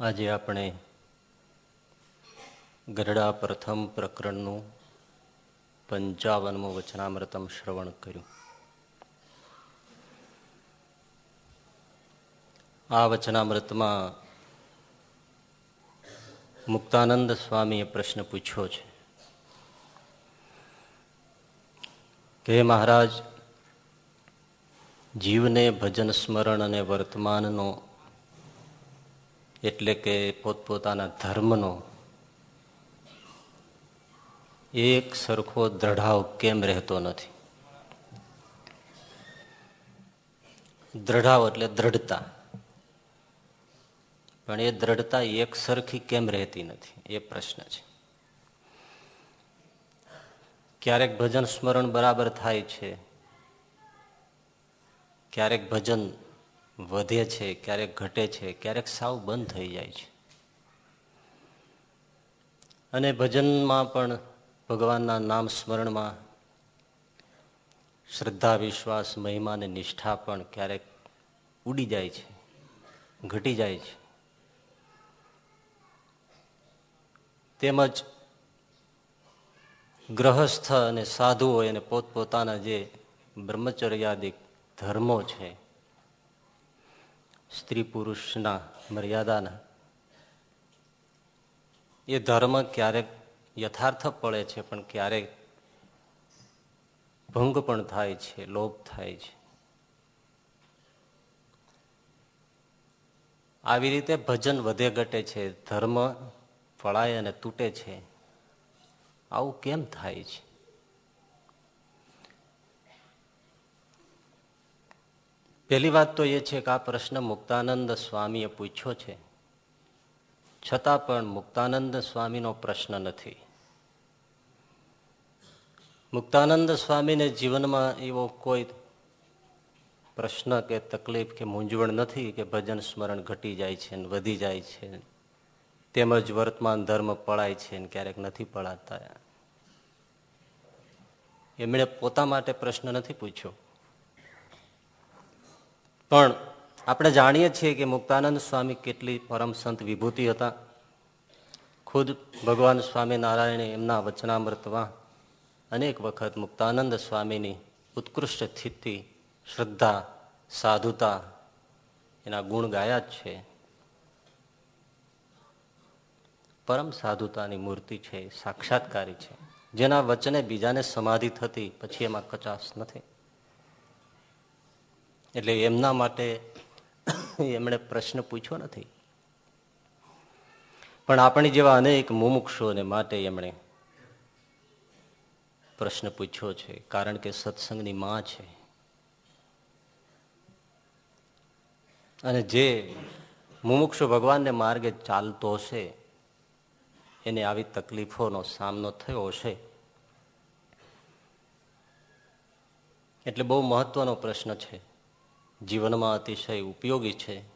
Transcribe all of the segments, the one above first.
આજે આપણે ગરડા પ્રથમ પ્રકરણનું પંચાવનમું વચનામૃતમ શ્રવણ કર્યું. આ વચનામૃતમાં મુક્તાનંદ સ્વામીએ પ્રશ્ન પૂછ્યો છે કે મહારાજ, જીવને ભજન સ્મરણ અને વર્તમાનનો એટલે કે પોતપોતાના ધર્મનો એક સરખો દ્રઢાવ કેમ રહેતો નથી? દ્રઢાવ એટલે દ્રઢતા. પણ એ દ્રઢતા એક સરખી કેમ રહેતી નથી? એ પ્રશ્ન છે. ક્યારેક ભજન સ્મરણ બરાબર થાય છે. ક્યારેક ભજન વધે છે, ક્યારેક ઘટે છે, ક્યારેક સાવ બંધ થઈ જાય છે. અને ભજનમાં પણ ભગવાનના નામ સ્મરણમાં શ્રદ્ધા, વિશ્વાસ, મહિમા અને નિષ્ઠા પણ ક્યારેક ઉડી જાય છે, ઘટી જાય છે. તેમજ ગ્રહસ્થ અને સાધુઓ અને પોતપોતાના જે બ્રહ્મચર્યાદિક ધર્મો છે સ્ત્રી પુરુષના મર્યાદાના. એ ધર્મ ક્યારેક યથાર્થ પડે છે, પણ ક્યારેક ભંગ પણ થાય છે લોભ થાય છે. આવી રીતે ભજન વધે ઘટે છે, ધર્મ ફળાય અને તૂટે છે. આવું કેમ થાય છે? પહેલી વાત તો એ છે કે આ પ્રશ્ન મુક્તાનંદ સ્વામીએ પૂછ્યો છે. છતાં પણ મુક્તાનંદ સ્વામીનો પ્રશ્ન નથી. મુક્તાનંદ સ્વામીને જીવનમાં એવો કોઈ પ્રશ્ન કે તકલીફ કે મૂંઝવણ નથી કે ભજન સ્મરણ ઘટી જાય છે ને વધી જાય છે તેમજ વર્તમાન ધર્મ પળાય છે ને ક્યારેક નથી પળાતા એમણે પોતા માટે પ્રશ્ન નથી પૂછ્યો. પણ આપણે જાણીએ છીએ કે મુક્તાનંદ સ્વામી કેટલી પરમ સંત વિભૂતિ હતા. ખુદ ભગવાન સ્વામિનારાયણે એમના વચનામૃતમાં અનેક વખત મુક્તાનંદ સ્વામીની ઉત્કૃષ્ટ સ્થિતિ, શ્રદ્ધા, સાધુતા એના ગુણ ગાયા જ છે. પરમ સાધુતાની મૂર્તિ છે, સાક્ષાત્કારી છે. જેના વચને બીજાને સમાધિ થતી પછી એમાં કચાશ નથી. એટલે એમના માટે એમણે પ્રશ્ન પૂછ્યો નથી. પણ આપણી જેવા અનેક મુમુક્ષોને માટે એમણે પ્રશ્ન પૂછ્યો છે, કારણ કે સત્સંગની માં છે. અને જે મુમુક્ષુ ભગવાનને માર્ગે ચાલતો હશે, એને આવી તકલીફોનો સામનો થયો હશે. એટલે બહુ મહત્વનો પ્રશ્ન છે. જીવનમાં અતિશય ઉપયોગી છે.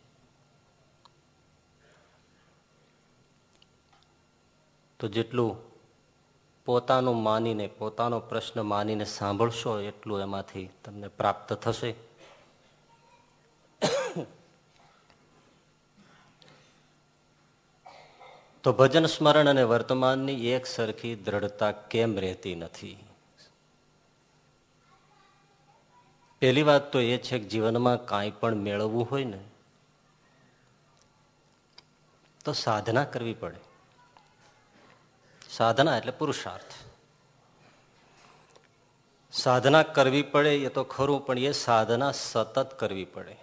તો જેટલું પોતાનું માનીને, પોતાનો પ્રશ્ન માનીને સાંભળશો, એટલું એમાંથી તમને પ્રાપ્ત થશે. તો ભજન સ્મરણ અને વર્તમાનની એક સરખી દ્રઢતા કેમ રહેતી નથી? પહેલી વાત તો એ છે કે જીવનમાં કાંઈ પણ મેળવવું હોય ને, તો સાધના કરવી પડે. સાધના એટલે પુરુષાર્થ. સાધના કરવી પડે એ તો ખરું, પણ એ સાધના સતત કરવી પડે.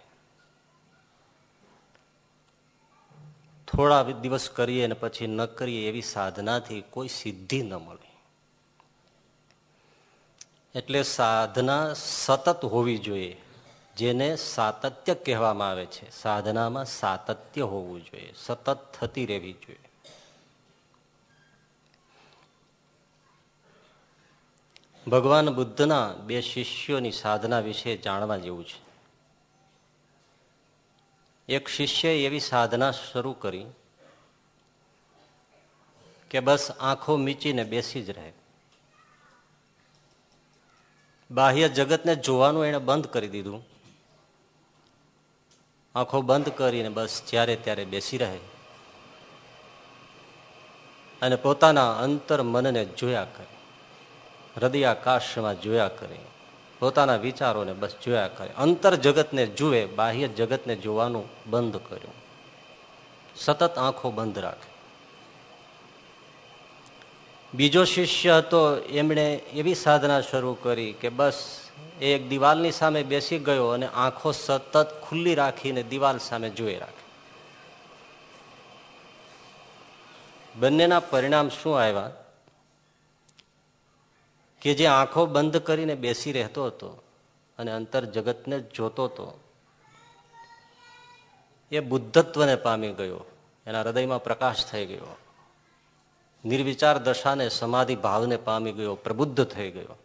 થોડા દિવસ કરીએ અને પછી ન કરીએ એવી સાધનાથી કોઈ સિદ્ધિ ન મળે. એટલે સાધના સતત હોવી જોઈએ, જેને સાતત્ય કહેવામાં આવે છે. સાધનામાં સાતત્ય હોવું જોઈએ, સતત થતી રહેવી જોઈએ. ભગવાન બુદ્ધના બે શિષ્યોની સાધના વિશે જાણવા જેવું છે. એક શિષ્યએ એવી સાધના શરૂ કરી કે બસ આંખો મીચીને બેસી જ રહે. બાહ્ય જગતને જોવાનું એને બંધ કરી દીધું. આંખો બંધ કરીને બસ જ્યારે ત્યારે બેસી રહે. અને પોતાના અંતર મનને જોયા કરે. હૃદયાકાશમાં જોયા કરે. પોતાના વિચારોને બસ જોયા કરે. અંતર જગતને જુએ, બાહ્ય જગતને જોવાનું બંધ કર્યું. સતત આંખો બંધ રાખે. બીજો શિષ્ય હતો, એમણે એવી સાધના શરૂ કરી કે બસ એક દિવાલની સામે બેસી ગયો અને આંખો સતત ખુલ્લી રાખીને દિવાલ સામે જોઈ રાખી. બંનેના પરિણામ શું આવ્યા? કે જે આંખો બંધ કરીને બેસી રહેતો હતો અને અંતર જગતને જોતો હતો, એ બુદ્ધત્વને પામી ગયો. એના હૃદયમાં પ્રકાશ થઈ ગયો. નિર્વિચાર દશાને સમાધિ ભાવને પામી ગયો, પ્રબુદ્ધ થઈ ગયો.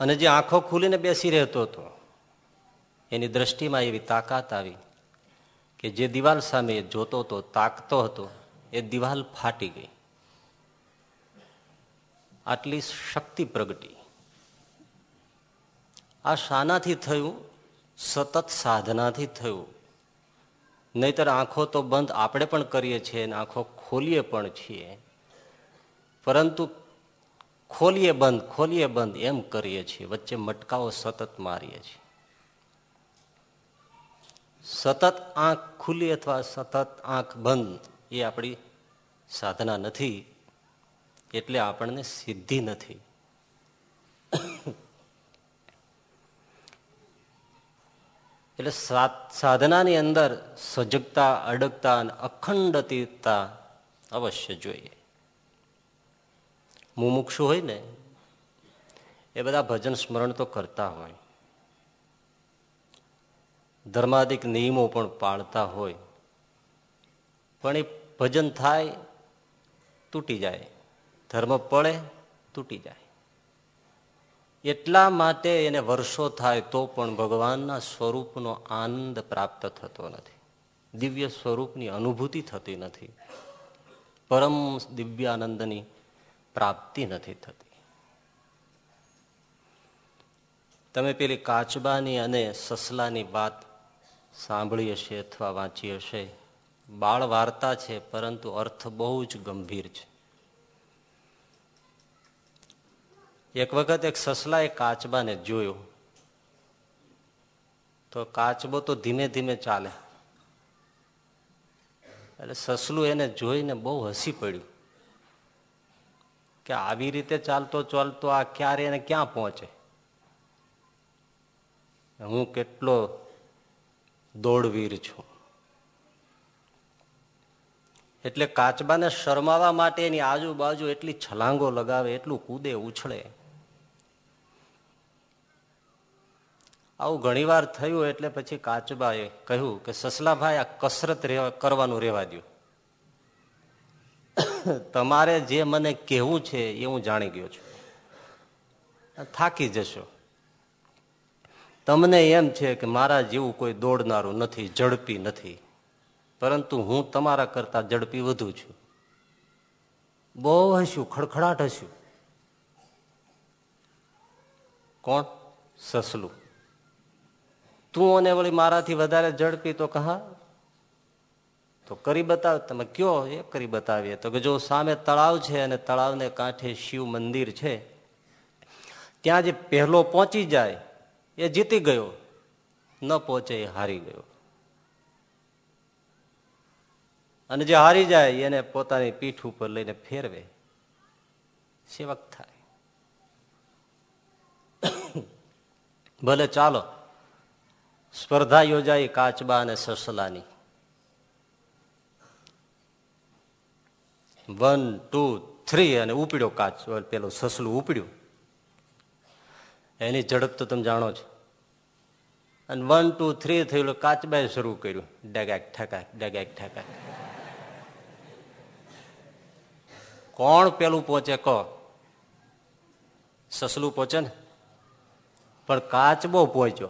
અને જે આંખો ખુલીને બેસી રહેતો હતો, એની દ્રષ્ટિમાં એવી તાકાત આવી કે જે દિવાલ સામે જોતો હતો, તાકતો હતો, એ દિવાલ ફાટી ગઈ. આટલી શક્તિ પ્રગટી. આ શાનાથી થયું, સતત સાધનાથી થયું. નહીતર આંખો તો બંધ આપણે પણ કરીએ છીએ અને આંખો ખોલીએ પણ છીએ. પરંતુ ખોલીએ બંધ ખોલીએ બંધ એમ કરીએ છીએ. વચ્ચે મટકાઓ સતત મારીએ છીએ. સતત આંખ ખુલ્લી અથવા સતત આંખ બંધ એ આપણી સાધના નથી, એટલે આપણને સિદ્ધિ નથી. એટલે સાધનાની અંદર સજગતા, અડગતા અને અખંડતા અવશ્ય જોઈએ. મુમુક્ષુ હોય ને, એ બધા ભજન સ્મરણ તો કરતા હોય. ધર્માદિક નિયમો પણ પાળતા હોય. પણ એ ભજન થાય, તૂટી જાય. ધર્મ પડે, તૂટી જાય. એટલા માટે એને વર્ષો થાય તો પણ ભગવાનના સ્વરૂપનો આનંદ પ્રાપ્ત થતો નથી. દિવ્ય સ્વરૂપની અનુભૂતિ થતી નથી. પરમ દિવ્યાનંદની પ્રાપ્તિ નથી થતી. તમે પેલી કાચબાની અને સસલાની વાત સાંભળી હશે અથવા વાંચી હશે. બાળ વાર્તા છે, પરંતુ અર્થ બહુ જ ગંભીર છે. એક વખત એક સસલાએ કાચબાને જોયો. તો કાચબો તો ધીમે ધીમે ચાલે એટલે સસલું એને જોઈને બહુ હસી પડ્યું કે આવી રીતે ચાલતો ચાલતો આ ક્યારે એને ક્યાં પહોંચે? હું કેટલો દોડવીર છું. એટલે કાચબાને શરમાવા માટે એની આજુબાજુ એટલી છલાંગો લગાવે, એટલું કૂદે, ઉછળે. આવું ઘણીવાર થયું એટલે પછી કાચબાએ કહ્યું કે, સસલાભાઈ, આ કસરત કરવાનું રહેવા દો તમારે જે મને કહેવું છે એ હું જાણી ગયો છું. થાકી જશો. તમને એમ છે કે મારા જેવું કોઈ દોડનારું નથી, ઝડપી નથી. પરંતુ હું તમારા કરતા ઝડપી વધુ છું. બહુ હસ્યું, ખડખડાટ હસ્યું. કોણ? સસલું. તું અને વળી મારાથી વધારે ઝડપી તો કહા. તો કરી બતાવ, તમે કયો? એ કરી બતાવીએ. તો કે જો સામે તળાવ છે અને તળાવને કાંઠે શિવ મંદિર છે, ત્યાં જે પહેલો પહોંચી જાય, એ જીતી ગયો. ન પહોંચે એ હારી ગયો. અને જે હારી જાય, એને પોતાની પીઠ ઉપર લઈને ફેરવે. સેવક થાય. ભલે ચાલો સ્પર્ધા યોજાઈ કાચબા અને સસલાની વન, ટુ, થ્રી અને ઉપડ્યો કાચ પેલું સસલું ઉપડ્યું. એની ઝડપ તો તમે જાણો છો અને વન, ટુ, થ્રી થયેલું કાચબાએ શરૂ કર્યું. ડગાક, ઠકાક ડગાક, ઠકાક. કોણ પેલું પહોંચે કહો સસલું પહોંચે ને? પણ કાચબો પહોંચ્યો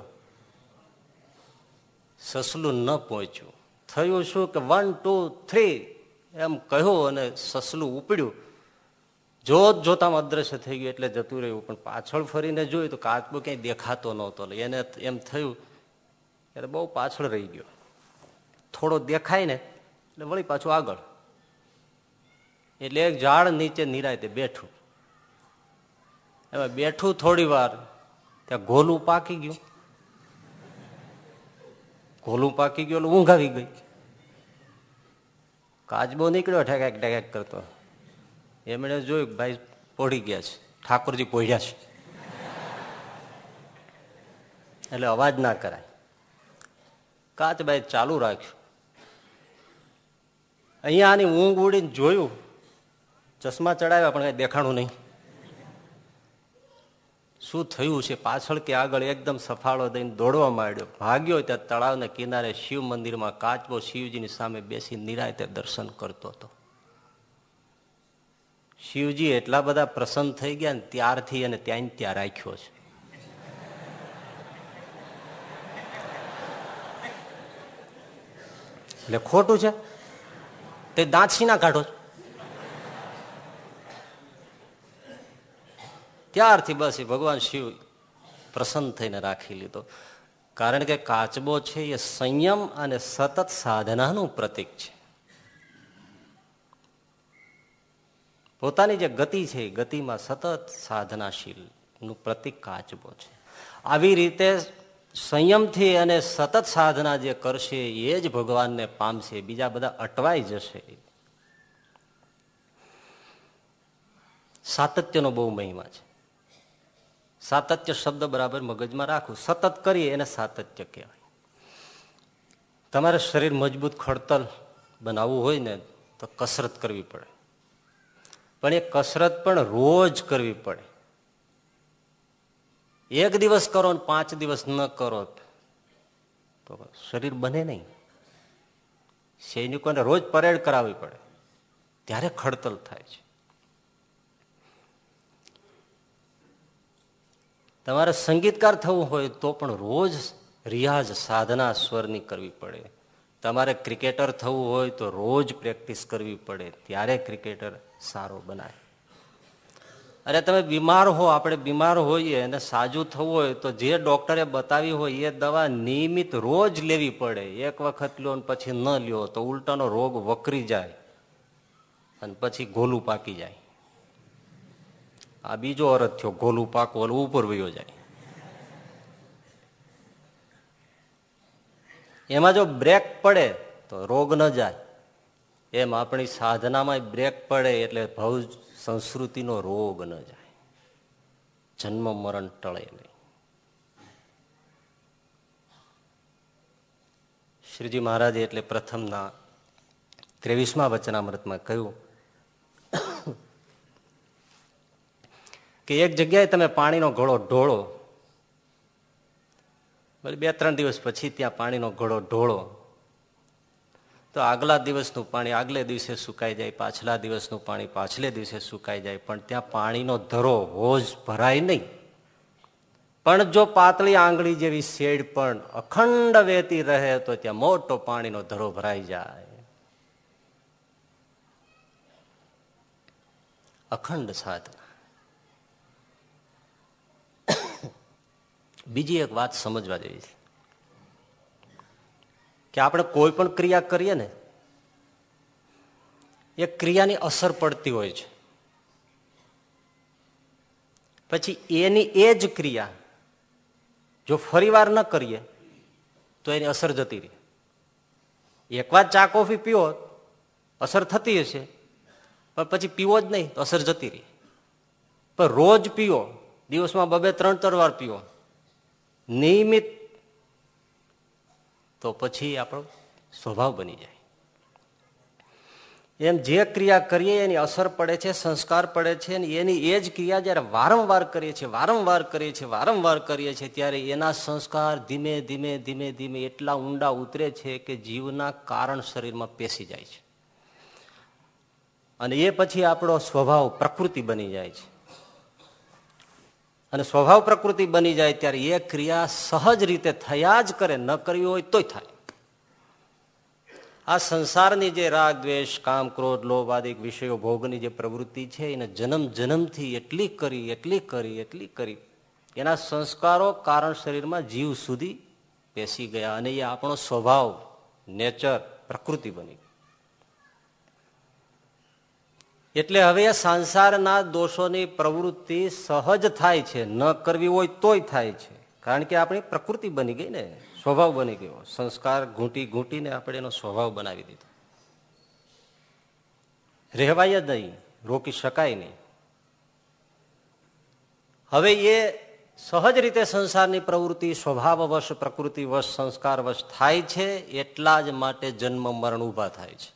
સસલું ન પહોંચ્યું. થયું શું કે વન ટુ થ્રી એમ કહ્યું અને સસલું ઉપડ્યું. જોત જોતામાં અદ્રશ્ય થઈ ગયું એટલે જતું રહ્યું. પણ પાછળ ફરીને જોયું તો કાચબો ક્યાંય દેખાતો નહોતો. એને એમ થયું ત્યારે બહુ પાછળ રહી ગયો. થોડો દેખાય ને એટલે વળી પાછું આગળ. એટલે એક ઝાડ નીચે નિરાયતે બેઠું. એમાં બેઠું થોડી વાર ત્યાં ગોલું પાકી ગયું. ગોલું પાકી ગયું ઊંઘ આવી ગઈ. કાચબો નીકળ્યો, ઠેકાક ઠેકાક કરતો. એમણે જોયું ભાઈ પોઢી ગયા છે, ઠાકોરજી પોઢ્યા છે. એટલે અવાજ ના કરાય. કાચબાઈ ચાલુ રાખ્યું. અહીંયા આની ઊંઘ ઉડીને જોયું. ચશ્મા ચડાવ્યા, પણ કઈ દેખાણું નહીં. શું થયું છે? પાછળ કે આગળ એકદમ સફાળો દઈને દોડવા માંડ્યો. ભાગ્યો ત્યાં તળાવના કિનારે શિવ મંદિરમાં કાચબો શિવજીની સામે બેસી નિરાયતે દર્શન કરતો હતો. શિવજી એટલા બધા પ્રસન્ન થઈ ગયા ને ત્યારથી અને ત્યાં ત્યાં રાખ્યો છે. એટલે ખોટું છે? તે દાંત સીના કાઢો ત્યારથી બસ એ ભગવાન શિવ પ્રસન્ન થઈને રાખી લીધો. કારણ કે કાચબો છે એ સંયમ અને સતત સાધનાનું પ્રતીક છે. પોતાની જે ગતિ છે ગતિમાં સતત સાધનાશીલનું પ્રતીક કાચબો છે. આવી રીતે સંયમથી અને સતત સાધના જે કરશે એ જ ભગવાનને પામશે, બીજા બધા અટવાઈ જશે. સાતત્યનો બહુ મહિમા છે. સાતત્ય શબ્દ બરાબર મગજમાં રાખવું સતત કરીએ એને સાતત્ય કહેવાય. તમારે શરીર મજબૂત ખડતલ બનાવવું હોય ને તો કસરત કરવી પડે. પણ એ કસરત પણ રોજ કરવી પડે. એક દિવસ કરો ને પાંચ દિવસ ન કરો તો શરીર બને નહીં. સૈનિકોને રોજ પરેડ કરાવવી પડે. ત્યારે ખડતલ થાય છે. તમારે સંગીતકાર થવું હોય તો પણ રોજ રિયાઝ સાધના સ્વરની કરવી પડે. તમારે ક્રિકેટર થવું હોય તો રોજ પ્રેક્ટિસ કરવી પડે. ત્યારે ક્રિકેટર સારો બનાય. અરે તમે બીમાર હો, આપણે બીમાર હોઈએ અને સાજું થવું હોય તો જે ડોક્ટરે બતાવી હોય એ દવા નિયમિત રોજ લેવી પડે. એક વખત લ્યો પછી ન લ્યો તો ઉલટાનો રોગ વકરી જાય અને પછી ગોલું પાકી જાય. આ બીજો અરથ થયો, ગોલું પાકો ઉપર વયો જાય. એમાં જો બ્રેક પડે, તો રોગ ન જાય. એમ આપણી સાધનામાં બ્રેક પડે એટલે ભવ સંસ્કૃતિનો રોગ ન જાય. જન્મ મરણ ટળે નહીં. શ્રીજી મહારાજે એટલે પ્રથમના ત્રેવીસમા વચનામૃતમાં કહ્યું કે એક જગ્યાએ તમે પાણીનો ઘોડો ઢોળો. બે ત્રણ દિવસ પછી ત્યાં પાણીનો ઘોડો ઢોળો. તો આગલા દિવસનું પાણી આગલે દિવસે સુકાઈ જાય, પાછલા દિવસનું પાણી પાછલે દિવસે સુકાઈ જાય, પણ ત્યાં પાણીનો ધરો હોજ ભરાય નહીં. પણ જો પાતળી આંગળી જેવી શેડ પણ અખંડ વેતી રહે તો ત્યાં મોટો પાણીનો ધરો ભરાઈ જાય. અખંડ સાધના. બીજી એક વાત સમજવા જેવી છે. કે આપણે કોઈ પણ ક્રિયા કરીએ ને, એ ક્રિયાની અસર પડતી હોય છે. પછી એની એ જ ક્રિયા, જો ફરી વાર ન કરીએ, તો એની અસર જતી રહે. એક વાર ચા, કોફી પીવો, અસર થતી હશે, પણ પછી પીવો જ નહીં અસર જતી રહી. પણ રોજ પીવો, દિવસમાં બબે ત્રણ ત્રણ વાર પીવો. નિયમિત, તો પછી આપણો સ્વભાવ બની જાય. એમ જે ક્રિયા કરીએ એની અસર પડે છે, સંસ્કાર પડે છે એની એ જ ક્રિયા જયારે વારંવાર કરીએ છીએ, વારંવાર કરીએ છીએ, વારંવાર કરીએ છીએ, ત્યારે એના સંસ્કાર ધીમે ધીમે ધીમે ધીમે એટલા ઊંડા ઉતરે છે કે જીવના કારણ શરીરમાં પેસી જાય છે. અને એ પછી આપણો સ્વભાવ પ્રકૃતિ બની જાય છે. અને સ્વભાવ પ્રકૃતિ બની જાય ત્યારે એ ક્રિયા સહજ રીતે થયા જ કરે, ન કરવી હોય તોય થાય. આ સંસારની જે રાગ, દ્વેષ, કામ, ક્રોધ, લોભ વિષયો, ભોગની જે પ્રવૃત્તિ છે, એને જન્મ, જન્મથી એટલી કરી એટલી કરી એટલી કરી, એના સંસ્કારો કારણ શરીરમાં જીવ સુધી બેસી ગયા અને એ આપણો સ્વભાવ, નેચર, પ્રકૃતિ બની એટલે હવે સંસારના દોષોની પ્રવૃત્તિ સહજ થાય છે, ન કરવી હોય તોય થાય છે. કારણ કે આપણી પ્રકૃતિ બની ગઈ ને, સ્વભાવ બની ગયો. સંસ્કાર ઘૂંટી ઘૂંટીને આપણે એનો સ્વભાવ બનાવી દીધો. રહેવાય જ નહીં, રોકી શકાય નહીં. હવે એ સહજ રીતે સંસારની પ્રવૃત્તિ, સ્વભાવવશ, પ્રકૃતિવશ, સંસ્કારવશ થાય છે, એટલા જ માટે જન્મ મરણ ઊભા થાય છે.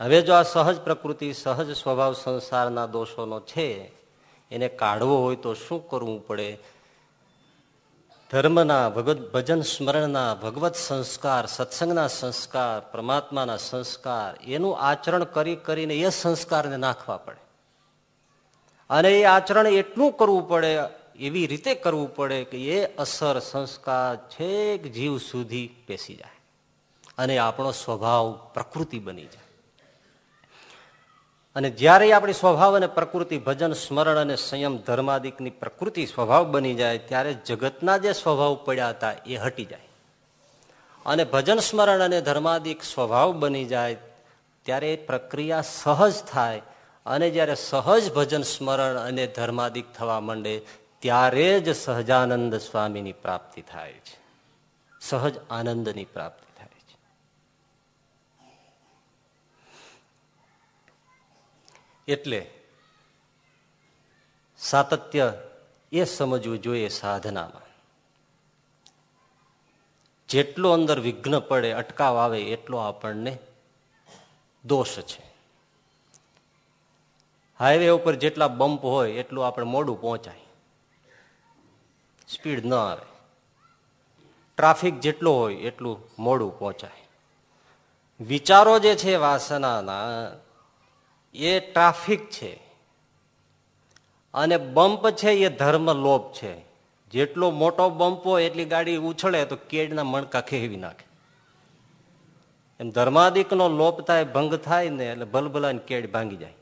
હવે જો આ સહજ પ્રકૃતિ, સહજ સ્વભાવ સંસારના દોષોનો છે, એને કાઢવો હોય તો શું કરવું પડે? ધર્મના ભગવત ભજન સ્મરણના ભગવત સંસ્કાર, સત્સંગના સંસ્કાર, પરમાત્માના સંસ્કાર, એનું આચરણ કરી કરીને એ સંસ્કારને નાખવા પડે. અને એ આચરણ એટલું કરવું પડે, એવી રીતે કરવું પડે કે એ અસર સંસ્કાર છેક જીવ સુધી પેસી જાય. અને આપણો સ્વભાવ પ્રકૃતિ બની જાય. અને જ્યારે આપણી સ્વભાવ અને પ્રકૃતિ, ભજન, સ્મરણ અને સંયમ ધર્માદિકની પ્રકૃતિ સ્વભાવ બની જાય, ત્યારે જગતના જે સ્વભાવ પડ્યા હતા એ હટી જાય. અને ભજન, સ્મરણ અને ધર્માદિક સ્વભાવ બની જાય, ત્યારે પ્રક્રિયા સહજ થાય. અને જ્યારે સહજ ભજન, સ્મરણ અને ધર્માદિક થવા માંડે, ત્યારે જ સહજાનંદ સ્વામીની પ્રાપ્તિ થાય છે. સહજ આનંદની પ્રાપ્તિ થાય છે એટલે સાતત્ય એ સમજવું જોઈએ સાધનામાં. જેટલો અંદર વિઘ્ન પડે, અટકાવ આવે, એટલો આપણને દોષ છે. હાઈવે ઉપર જેટલા બમ્પ હોય, એટલું આપણે મોડું પહોંચાય. સ્પીડ ન આવે. ટ્રાફિક જેટલો હોય, એટલું મોડું પહોંચાય. વિચારો જે છે વાસનાના એ ટ્રાફિક છે. અને બમ્પ છે એ ધર્મ લોભ છે. જેટલો મોટો બમ્પ હોય, એટલી ગાડી ઉછળે તો કેડના મણકા ખેવી નાખે. એમ ધર્માદિકનો લોપ થાય, ભંગ થાય ને એટલે ભલભલાની કેડ ભાંગી જાય.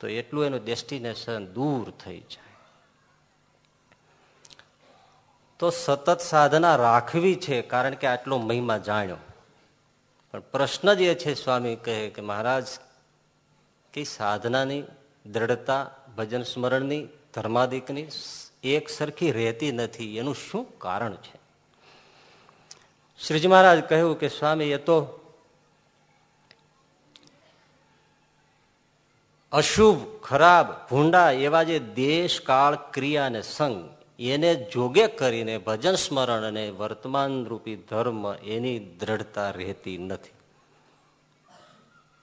તો એટલું એનું ડેસ્ટિનેશન દૂર થઈ જાય. તો સતત સાધના રાખવી છે, કારણ કે આટલો મહિમા જાણ્યો. પણ પ્રશ્ન જ એ છે, સ્વામી કહે કે મહારાજ કે સાધનાની, દ્રઢતા, ભજન સ્મરણની, ધર્માદિકની એક સરખી રહેતી નથી. એનું શું કારણ છે? શ્રીજી મહારાજ કહ્યું કે, સ્વામી, એ તો અશુભ, ખરાબ, ભૂંડા એવા જે દેશ, કાળ, ક્રિયા અને સંગ, એને જોગે કરીને ભજન સ્મરણ અને વર્તમાન રૂપી ધર્મ એની દ્રઢતા રહેતી નથી.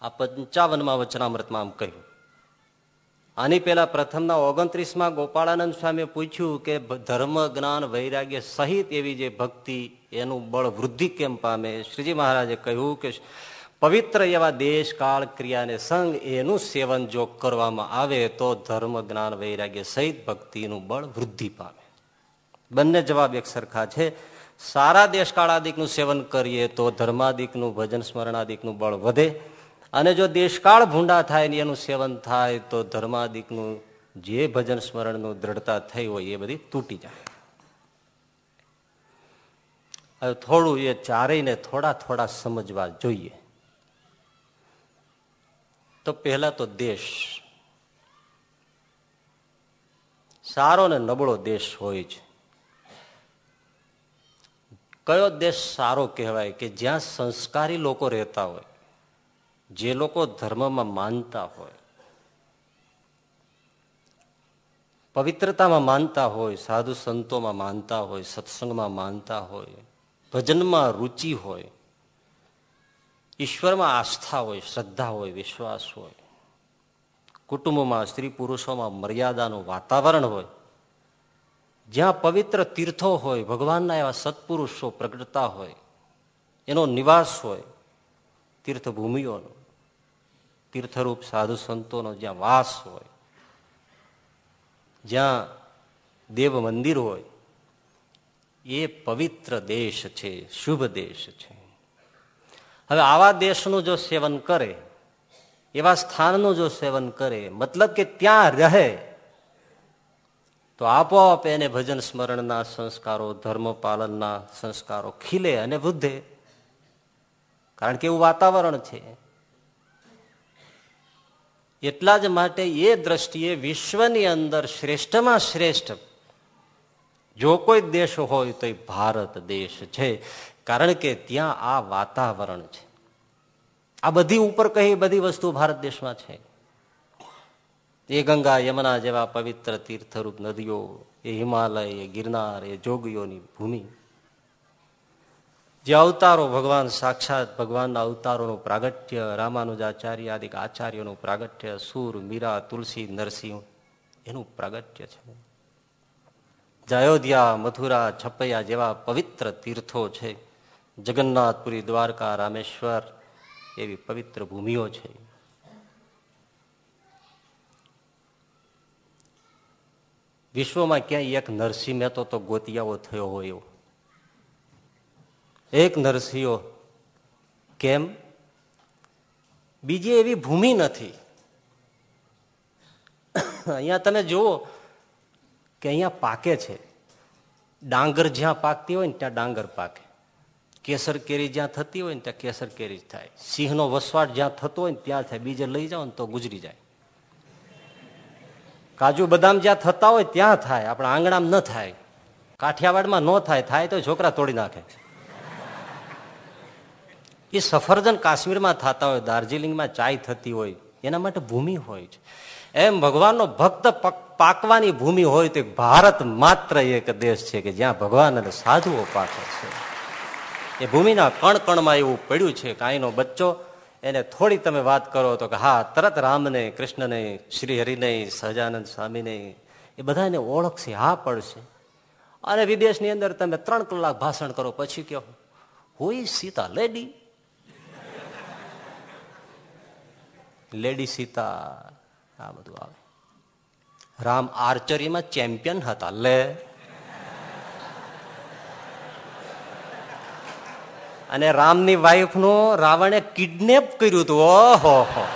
આ પંચાવનમાં વચનામૃતમાં આમ કહ્યું. આની પેલા પ્રથમના ઓગણત્રીસમાં ગોપાળાનંદ સ્વામીએ પૂછ્યું કે ધર્મ, જ્ઞાન, વૈરાગ્ય સહિત એવી જે ભક્તિ, એનું બળ વૃદ્ધિ કેમ પામે? શ્રીજી મહારાજે કહ્યું કે પવિત્ર એવા દેશ, કાળ ક્રિયાને સંગ એનું સેવન જો કરવામાં આવે તો ધર્મ, જ્ઞાન, વૈરાગ્ય સહિત ભક્તિનું બળ વૃદ્ધિ પામે. બંને જવાબ એક સરખા છે. સારા દેશકાળાદિકનું સેવન કરીએ તો ધર્માદિકનું ભજન સ્મરણાદિકનું બળ વધે. અને જો દેશકાળ ભૂંડા થાય ને એનું સેવન થાય, તો ધર્માદિકનું જે ભજન સ્મરણનું દ્રઢતા થઈ હોય એ બધી તૂટી જાય. હવે થોડું એ ચારેયને થોડા થોડા સમજવા જોઈએ. તો પહેલા તો દેશ. સારો ને નબળો દેશ હોય છે કયો દેશ સારો કહેવાય કે જ્યાં સંસ્કારી લોકો રહેતા હોય? જે લોકો ધર્મમાં માનતા હોય, પવિત્રતામાં માનતા હોય, સાધુ સંતોમાં માનતા હોય, સત્સંગમાં માનતા હોય, ભજનમાં રુચિ હોય, ઈશ્વરમાં આસ્થા હોય, શ્રદ્ધા હોય, વિશ્વાસ હોય, કુટુંબમાં, સ્ત્રી પુરુષોમાં મર્યાદાનું વાતાવરણ હોય, જ્યાં પવિત્ર તીર્થો હોય, ભગવાનના એવા સત્પુરુષો પ્રગટતા હોય, એનો નિવાસ હોય, તીર્થભૂમિઓનો તીર્થરૂપ સાધુ સંતોનો જ્યાં વાસ હોય, જ્યાં દેવ મંદિર હોય, એ પવિત્ર દેશ છે, શુભ દેશ છે. હવે આવા દેશનું જો સેવન કરે, એવા સ્થાનનું જો સેવન કરે, મતલબ કે ત્યાં રહે, તો આપોઆપ એને ભજન સ્મરણના સંસ્કારો, ધર્મ પાલનના સંસ્કારો ખીલે અને વૃદ્ધે. કારણ કે એવું વાતાવરણ છે. એટલા જ માટે એ દ્રષ્ટિએ વિશ્વની અંદર શ્રેષ્ઠમાં શ્રેષ્ઠ. જો કોઈ દેશ હોય તો એ ભારત દેશ છે. કારણ કે ત્યાં આ વાતાવરણ છે. આ બધી ઉપર કહી બધી વસ્તુ ભારત દેશમાં છે? એ ગંગા યમુના જેવા પવિત્ર તીર્થરૂપ નદીઓ, એ હિમાલય, એ ગિરનાર, એ જોગીઓની ભૂમિ. જે અવતારો ભગવાન સાક્ષાત ભગવાનના અવતારોનું પ્રાગટ્ય રામાનુજાચાર્ય આદિ આચાર્યોનું પ્રાગટ્ય, સુર, મીરા, તુલસી, નરસિંહ, એનું પ્રાગટ્ય છે. જાયોધ્યા, મથુરા, છપૈયા જેવા પવિત્ર તીર્થો છે. જગન્નાથપુરી, દ્વારકા, રામેશ્વર એવી પવિત્ર ભૂમિઓ છે. વિશ્વમાં ક્યાંય એક નરસિંહ મહેતો તો ગોતિયાઓ થયો હોય એવો. એક નરસિંહો, કેમ? બીજી એવી ભૂમિ નથી. અહીંયા તમે જુઓ કે અહીંયા પાકે છે. ડાંગર જ્યાં પાકતી હોય ને ત્યાં ડાંગર પાકે. કેસર કેરી જ્યાં થતી હોય ને ત્યાં કેસર કેરી થાય. સિંહનો વસવાટ જ્યાં થતો હોય ને ત્યાં થાય. બીજે લઈ જાઓ ને તો ગુજરી જાય. કાજુ બદામ જ્યાં થતા હોય ત્યાં થાય. આપણા આંગણામાં ન થાય. કાઠિયાવાડમાં ન થાય. થાય તો છોકરા તોડી નાખે. એ સફરજન કાશ્મીરમાં થતા હોય, દાર્જિલિંગમાં ચાય થતી હોય, એના માટે ભૂમિ હોય છે. એમ ભગવાનનો ભક્ત પાકવાની ભૂમિ હોય તો ભારત માત્ર એક દેશ છે કે જ્યાં ભગવાન અને સાધુઓ પાકે છે. એ ભૂમિના કણ કણમાં એવું પડ્યું છે કાંઈનો બચ્ચો, એને થોડી તમે વાત કરો તો કે હા, તરત રામને, કૃષ્ણને શ્રી હરિને સહજાનંદ સ્વામીને, એ બધાને ઓળખશે, હા પડશે. અને વિદેશની અંદર તમે ત્રણ કલાક ભાષણ કરો, પછી કહો, હોય સીતા લેડી લેડી સીતા, આ બધું આવે. રામ આર્ચરીમાં ચેમ્પિયન હતા, લે. અને રામની વાઈફનું રાવણે કિડનેપ કર્યું હતું ઓહો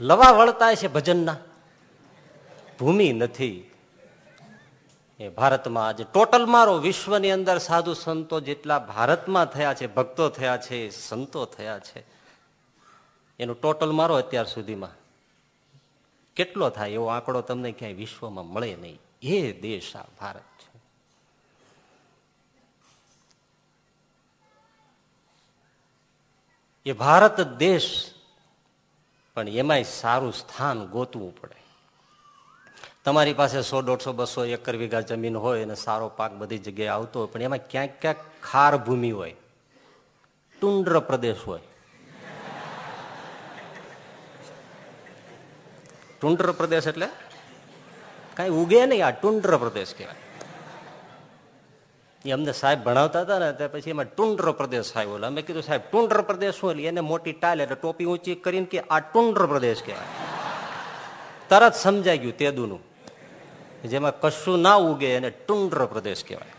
લવા વળતા છે ભજનના. ભૂમિ નથી. એ ભારતમાં આજે ટોટલ મારો વિશ્વની અંદર સાધુ સંતો જેટલા ભારતમાં થયા છે, ભક્તો થયા છે, સંતો થયા છે, એનું ટોટલ મારો અત્યાર સુધીમાં. કેટલો થાય એવો આંકડો તમને ક્યાંય વિશ્વમાં મળે નહીં. એ દેશ આ ભારત છે. એ ભારત દેશ, પણ એમાંય સારું સ્થાન ગોતવું પડે. તમારી પાસે સો, દોઢસો, બસો એકર વીઘા જમીન હોય અને સારો પાક બધી જગ્યાએ આવતો હોય, પણ એમાં ક્યાંક ક્યાંક ખાર ભૂમિ હોય, ટુંડ્ર પ્રદેશ હોય. ટુંડ્ર પ્રદેશ એટલે કઈ ઉગે નહીં, આ ટુંડ્ર પ્રદેશ કહેવાય. એ અમને સાહેબ ભણાવતા હતા ને ત્યાં પછી એમાં ટુંડ્ર પ્રદેશ આવ્યો અમે કીધું, સાહેબ, ટુંડ્ર પ્રદેશ શું એને મોટી ટાલ એટલે ટોપી ઊંચી કરીને કે આ ટુંડ્ર પ્રદેશ કહેવાય. તરત સમજાઈ ગયું તેદુનું. જેમાં કશું ના ઉગે એને ટુંડ્ર પ્રદેશ કહેવાય.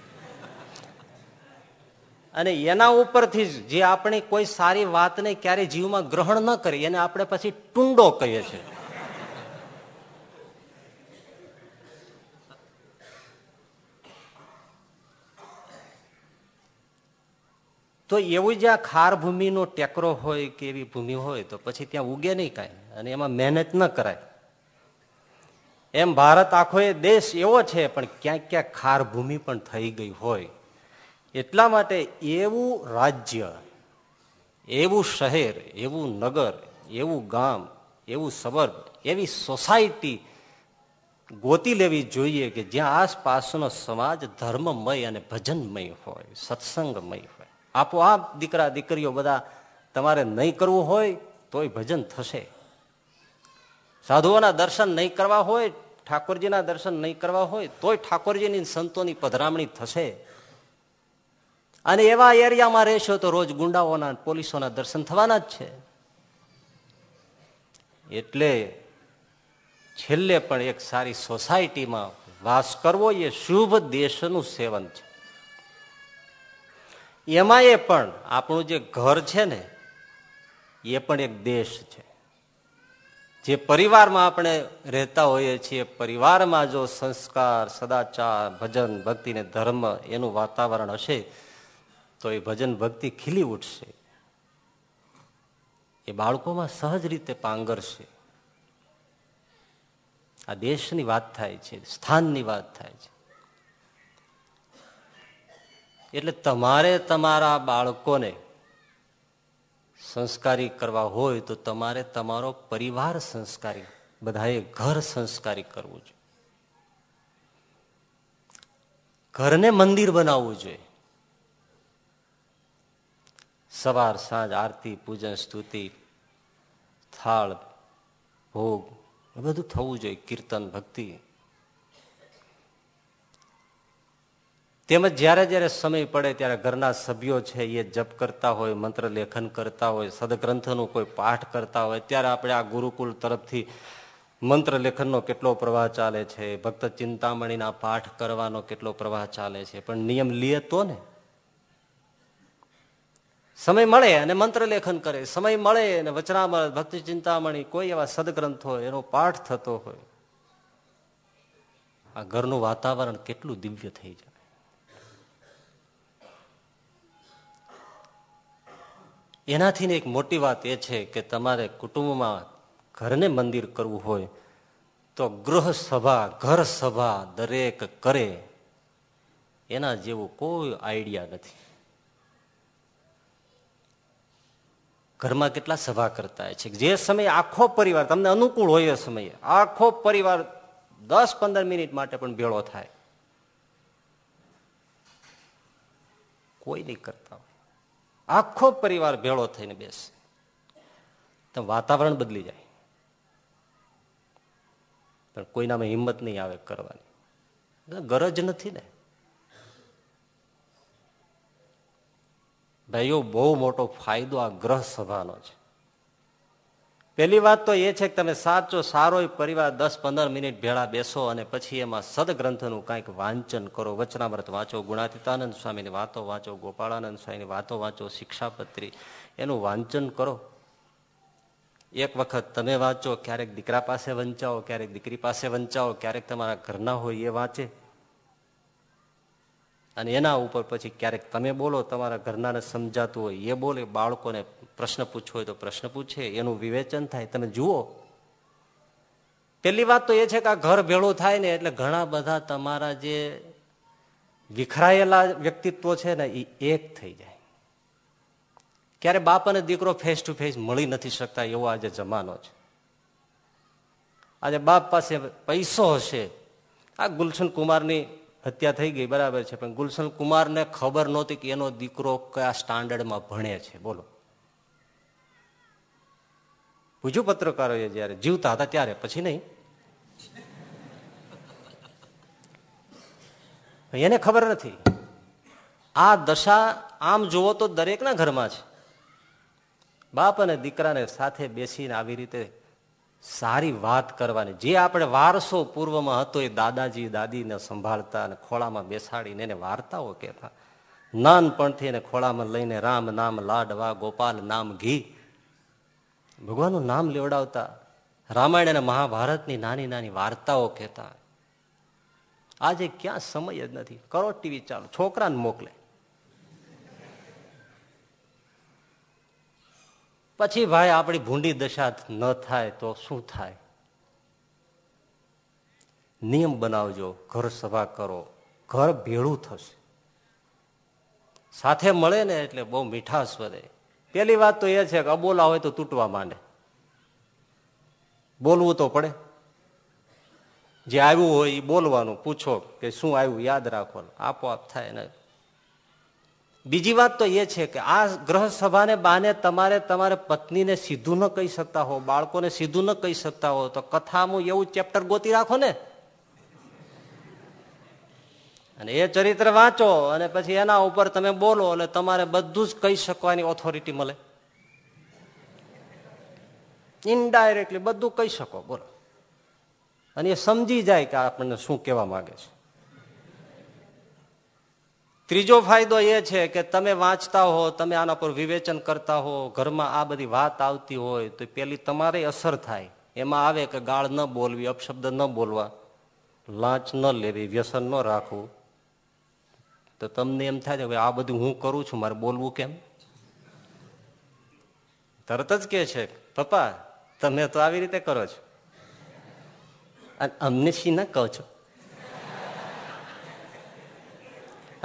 અને એના ઉપરથી જે આપણે કોઈ સારી વાતને ક્યારે જીવમાં ગ્રહણ ન કરી, એને આપણે પછી ટુંડો કહીએ છીએ. તો એવું જ્યાં ખાર ભૂમિનો ટેકરો હોય કે એવી ભૂમિ હોય તો પછી ત્યાં ઉગે નહીં કાંઈ. અને એમાં મહેનત ન કરાય. એમ ભારત આખો એ દેશ એવો છે, પણ ક્યાંક ક્યાંક ખાર ભૂમિ પણ થઈ ગઈ હોય. એટલા માટે એવું રાજ્ય, એવું શહેર, એવું નગર, એવું ગામ, એવું સબર્બ એવી સોસાયટી ગોતી લેવી જોઈએ કે જ્યાં આસપાસનો સમાજ ધર્મમય અને ભજનમય હોય, સત્સંગમય હોય. આપોઆપ દીકરા, દીકરીઓ બધા તમારે નહીં કરવું હોય, તોય ભજન થશે. સાધુઓના દર્શન નહીં કરવા હોય, ઠાકોરજીના દર્શન નહીં કરવા હોય, તોય ઠાકોરજીની સંતોની પધરામણી થશે. અને એવા એરિયામાં રહેશો તો રોજ ગુંડાઓના પોલીસોના દર્શન થવાના જ છે. એટલે છેલ્લે પણ એક સારી સોસાયટીમાં વાસ કરવો એ શુભ દેશનું સેવન છે. એમાં એ પણ આપણું જે ઘર છે ને, એ પણ એક દેશ છે. જે પરિવારમાં આપણે રહેતા હોઈએ છીએ, પરિવારમાં જો સંસ્કાર, સદાચાર, ભજન, ભક્તિ ને ધર્મ એનું વાતાવરણ હશે, તો એ ભજન ભક્તિ ખીલી ઉઠશે. એ બાળકોમાં સહજ રીતે પાંગરશે આ દેશની વાત થાય છે, સ્થાનની વાત થાય છે. એટલે તમારે તમારા બાળકોને સંસ્કારી કરવા હોય તો તમારે તમારો પરિવાર સંસ્કારી, બધાએ ઘર સંસ્કારી કરવું જોઈએ. ઘરને મંદિર બનાવવું જોઈએ. સવાર, સાંજ, આરતી, પૂજન, સ્તુતિ, થાળ, ભોગ, એ બધું થવું જોઈએ, કીર્તન, ભક્તિ. તેમજ જ્યારે જ્યારે સમય પડે ત્યારે ઘરના સભ્યો છે એ જપ કરતા હોય, મંત્ર લેખન કરતા હોય, સદગ્રંથનું કોઈ પાઠ કરતા હોય, ત્યારે આપણે આ ગુરુકુળ તરફથી મંત્ર લેખનનો કેટલો પ્રવાહ ચાલે છે, ભક્ત ચિંતામણીના પાઠ કરવાનો કેટલો પ્રવાહ ચાલે છે, પણ નિયમ લીએ તો ને? સમય મળે અને મંત્ર લેખન કરે, સમય મળે અને વચનામૃત ભક્તિ ચિંતામણી, કોઈ એવા સદગ્રંથ હોય, એનો પાઠ થતો હોય. આ ઘરનું વાતાવરણ કેટલું દિવ્ય થઈ જાય. એનાથી એક મોટી વાત એ છે કે તમારે કુટુંબમાં ઘરને મંદિર કરવું હોય તો ગૃહ સભા ઘર સભા દરેક કરે. એના જેવું કોઈ આઈડિયા નથી. ઘરમાં કેટલા સભા કરતા છે? જે સમયે આખો પરિવાર, તમને અનુકૂળ હોય એ સમયે, આખો પરિવાર દસ પંદર મિનિટ માટે પણ ભેળો થાય. કોઈ નહીં કરતા આખો પરિવાર ભેળો થઈને બેસે. તો વાતાવરણ બદલી જાય. પણ કોઈનામાં હિંમત નહીં આવે કરવાની. ગરજ નથી ને. ભાઈઓ, બહુ મોટો ફાયદો આ ગ્રહ સભાનો છે. પહેલી વાત તો એ છે કે તમે સાચો, સારો પરિવાર દસ, પંદર મિનિટ ભેળા બેસો અને પછી એમાં સદગ્રંથનું કાંઈક વાંચન કરો. વચનામૃત વાંચો, ગુણાતીતાનંદ સ્વામીની વાતો વાંચો, ગોપાળાનંદ સ્વામીની વાતો વાંચો, શિક્ષાપત્રી, એનું વાંચન કરો. એક વખત તમે વાંચો, ક્યારેક દીકરા પાસે વંચાવો, ક્યારેક દીકરી પાસે વંચાવો, ક્યારેક તમારા ઘરના હોય એ વાંચે. અને એના ઉપર પછી ક્યારેક તમે બોલો, તમારા ઘરનાને સમજાતું હોય, એ બોલે, બાળકોને પ્રશ્ન પૂછવો હોય તો પ્રશ્ન પૂછે, એનું વિવેચન થાય. તમે જુઓ. પેલી વાત તો એ છે કે આ ઘર ભેળું થાય ને એટલે ઘણા બધા તમારા જે વિખરાયેલા વ્યક્તિત્વ છે ને એ એક થઈ જાય. ક્યારે બાપ અને દીકરો ફેસ ટુ ફેસ મળી નથી શકતા એવો આજે જમાનો છે. આજે બાપ પાસે પૈસો હશે. આ ગુલશન કુમારની હત્યા થઈ ગઈ, બરાબર છે. પણ ગુલશન કુમારને ખબર નહોતી કે એનો દીકરો કયા સ્ટાન્ડર્ડમાં ભણે છે. બોલો. પૂછ્યું પત્રકારોએ જયારે જીવતા હતા ત્યારે, પછી નહીં? એને ખબર નથી. આ દશા આમ જુઓ તો દરેકના ઘરમાં છે. બાપ અને દીકરાને સાથે બેસીને આવી રીતે સારી વાત કરવાની. જે આપણે વારસો પૂર્વમાં હતો, એ દાદાજી દાદીને સંભાળતા અને ખોળામાં બેસાડીને એને વાર્તાઓ કહેતા. નાનપણથી એને ખોળામાં લઈને રામ નામ લાડવા ગોપાલ નામ ઘી. ભગવાનનું નામ લેવડાવતા રામાયણ અને મહાભારતની નાની નાની વાર્તાઓ કહેતા. આજે ક્યાં સમય જ નથી. કરો ટીવી ચાલુ. છોકરાને મોકલે. પછી ભાઈ, આપણી ભૂંડી દશા ન થાય તો શું થાય? નિયમ બનાવજો, ઘર સભા કરો, ઘર ભેળું થશે. સાથે મળે ને એટલે બહુ મીઠાશ વધે. પેલી વાત તો એ છે કે અબોલા હોય તો તૂટવા માંડે. બોલવું તો પડે. જે આવ્યું હોય એ બોલવાનું, પૂછો કે શું આવ્યું, યાદ રાખવાનું. આપોઆપ થાય ને બીજી વાત તો એ છે કે આ ગ્રહ સભાને બાને તમારે તમારે પત્નીને સીધું ન કહી શકતા હો, બાળકોને સીધું ન કહી શકતા હો, તો કથામાં એવું ચેપ્ટર ગોતી રાખો ને. અને એ ચરિત્ર વાંચો અને પછી એના ઉપર તમે બોલો એટલે તમારે બધું જ કહી શકવાની ઓથોરિટી મળે. ઇનડાયરેક્ટલી બધું કહી શકો, બોલો. અને એ સમજી જાય કે આપણને શું કહેવા માંગે છે. ત્રીજો ફાયદો એ છે કે તમે વાંચતા હો, તમે આના પર વિવેચન કરતા હો, ઘરમાં આ બધી વાત આવતી હોય, તો પેલી તમારે અસર થાય. એમાં આવે કે ગાળ ન બોલવી, અપશબ્દ ન બોલવા, લાંચ ન લેવી, વ્યસન ન રાખવું. તો તમને એમ થાય કે આ બધું હું કરું છું, મારે બોલવું કેમ? તરત જ કે છે, પપ્પા, તમે તો આવી રીતે કરો છો. અને અમને શી ના કહો છો?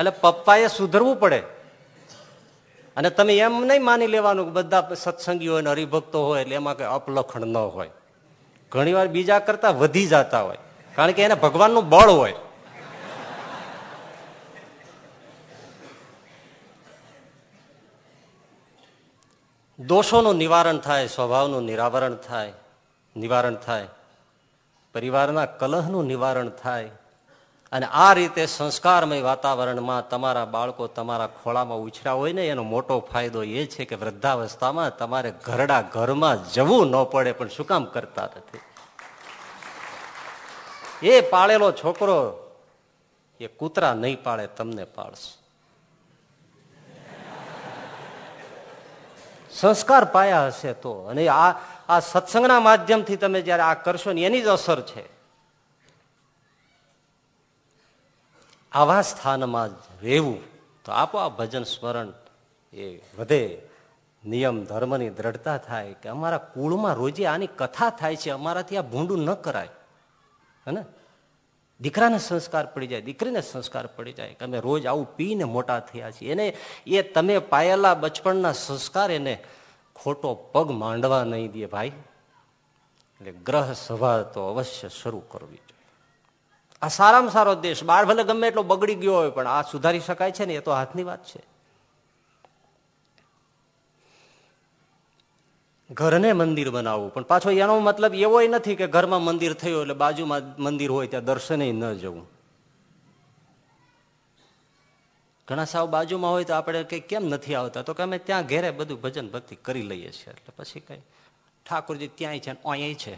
એટલે પપ્પાએ સુધરવું પડે. અને તમે એમ નહીં માની લેવાનું બધા સત્સંગીઓ હોય હરિભક્તો હોય એટલે એમાં કઈ અપલખણ ન હોય. ઘણીવાર બીજા કરતા વધી જતા હોય. કારણ કે એને ભગવાનનું બળ હોય. દોષોનું નિવારણ થાય, સ્વભાવનું નિરાવરણ થાય, નિવારણ થાય. પરિવારના કલહનું નિવારણ થાય. અને આ રીતે સંસ્કારમય વાતાવરણમાં તમારા બાળકો તમારા ખોળામાં ઉછર્યા હોય ને, એનો મોટો ફાયદો એ છે કે વૃદ્ધાવસ્થામાં તમારે ઘરડા ઘરમાં જવું ન પડે, પણ શું કામ કરતા નથી? એ પાળેલો છોકરો, એ કૂતરા નહીં પાળે, તમને પાળશે. સંસ્કાર પાયા હશે તો. અને આ આ સત્સંગના માધ્યમથી તમે જયારે આ કરશો ને, એની જ અસર છે. આવા સ્થાનમાં રહેવું, તો આપોઆપ ભજન સ્મરણ એ વધે. નિયમ ધર્મની દ્રઢતા થાય કે અમારા કુળમાં રોજે આની કથા થાય છે, અમારાથી આ ભૂંડું ન કરાય. હે દીકરાને સંસ્કાર પડી જાય, દીકરીને સંસ્કાર પડી જાય કે અમે રોજ આવું પીને મોટા થયા છીએ. એને એ તમે પાયેલા બચપણના સંસ્કાર એને ખોટો પગ માંડવા નહીં દે ભાઈ. એટલે ગ્રહ સભા તો અવશ્ય શરૂ કરવી આ સારામાં સારો દેશ. બાળ ભલે ગમે એટલો બગડી ગયો હોય, પણ આ સુધારી શકાય છે ને? એ તો હાથની વાત છે. ઘરને મંદિર બનાવવું. પણ પાછો એનો મતલબ એવો નથી કે ઘરમાં મંદિર થયું એટલે બાજુમાં મંદિર હોય, ત્યાં દર્શને ન જવું. ઘણા સાવ બાજુમાં હોય તો આપણે કઈ કેમ નથી આવતા? તો કે અમે ત્યાં ઘેરે બધું ભજન ભક્તિ કરી લઈએ છીએ. એટલે પછી કઈ ઠાકોરજી ત્યાંય છે ને ઓય છે.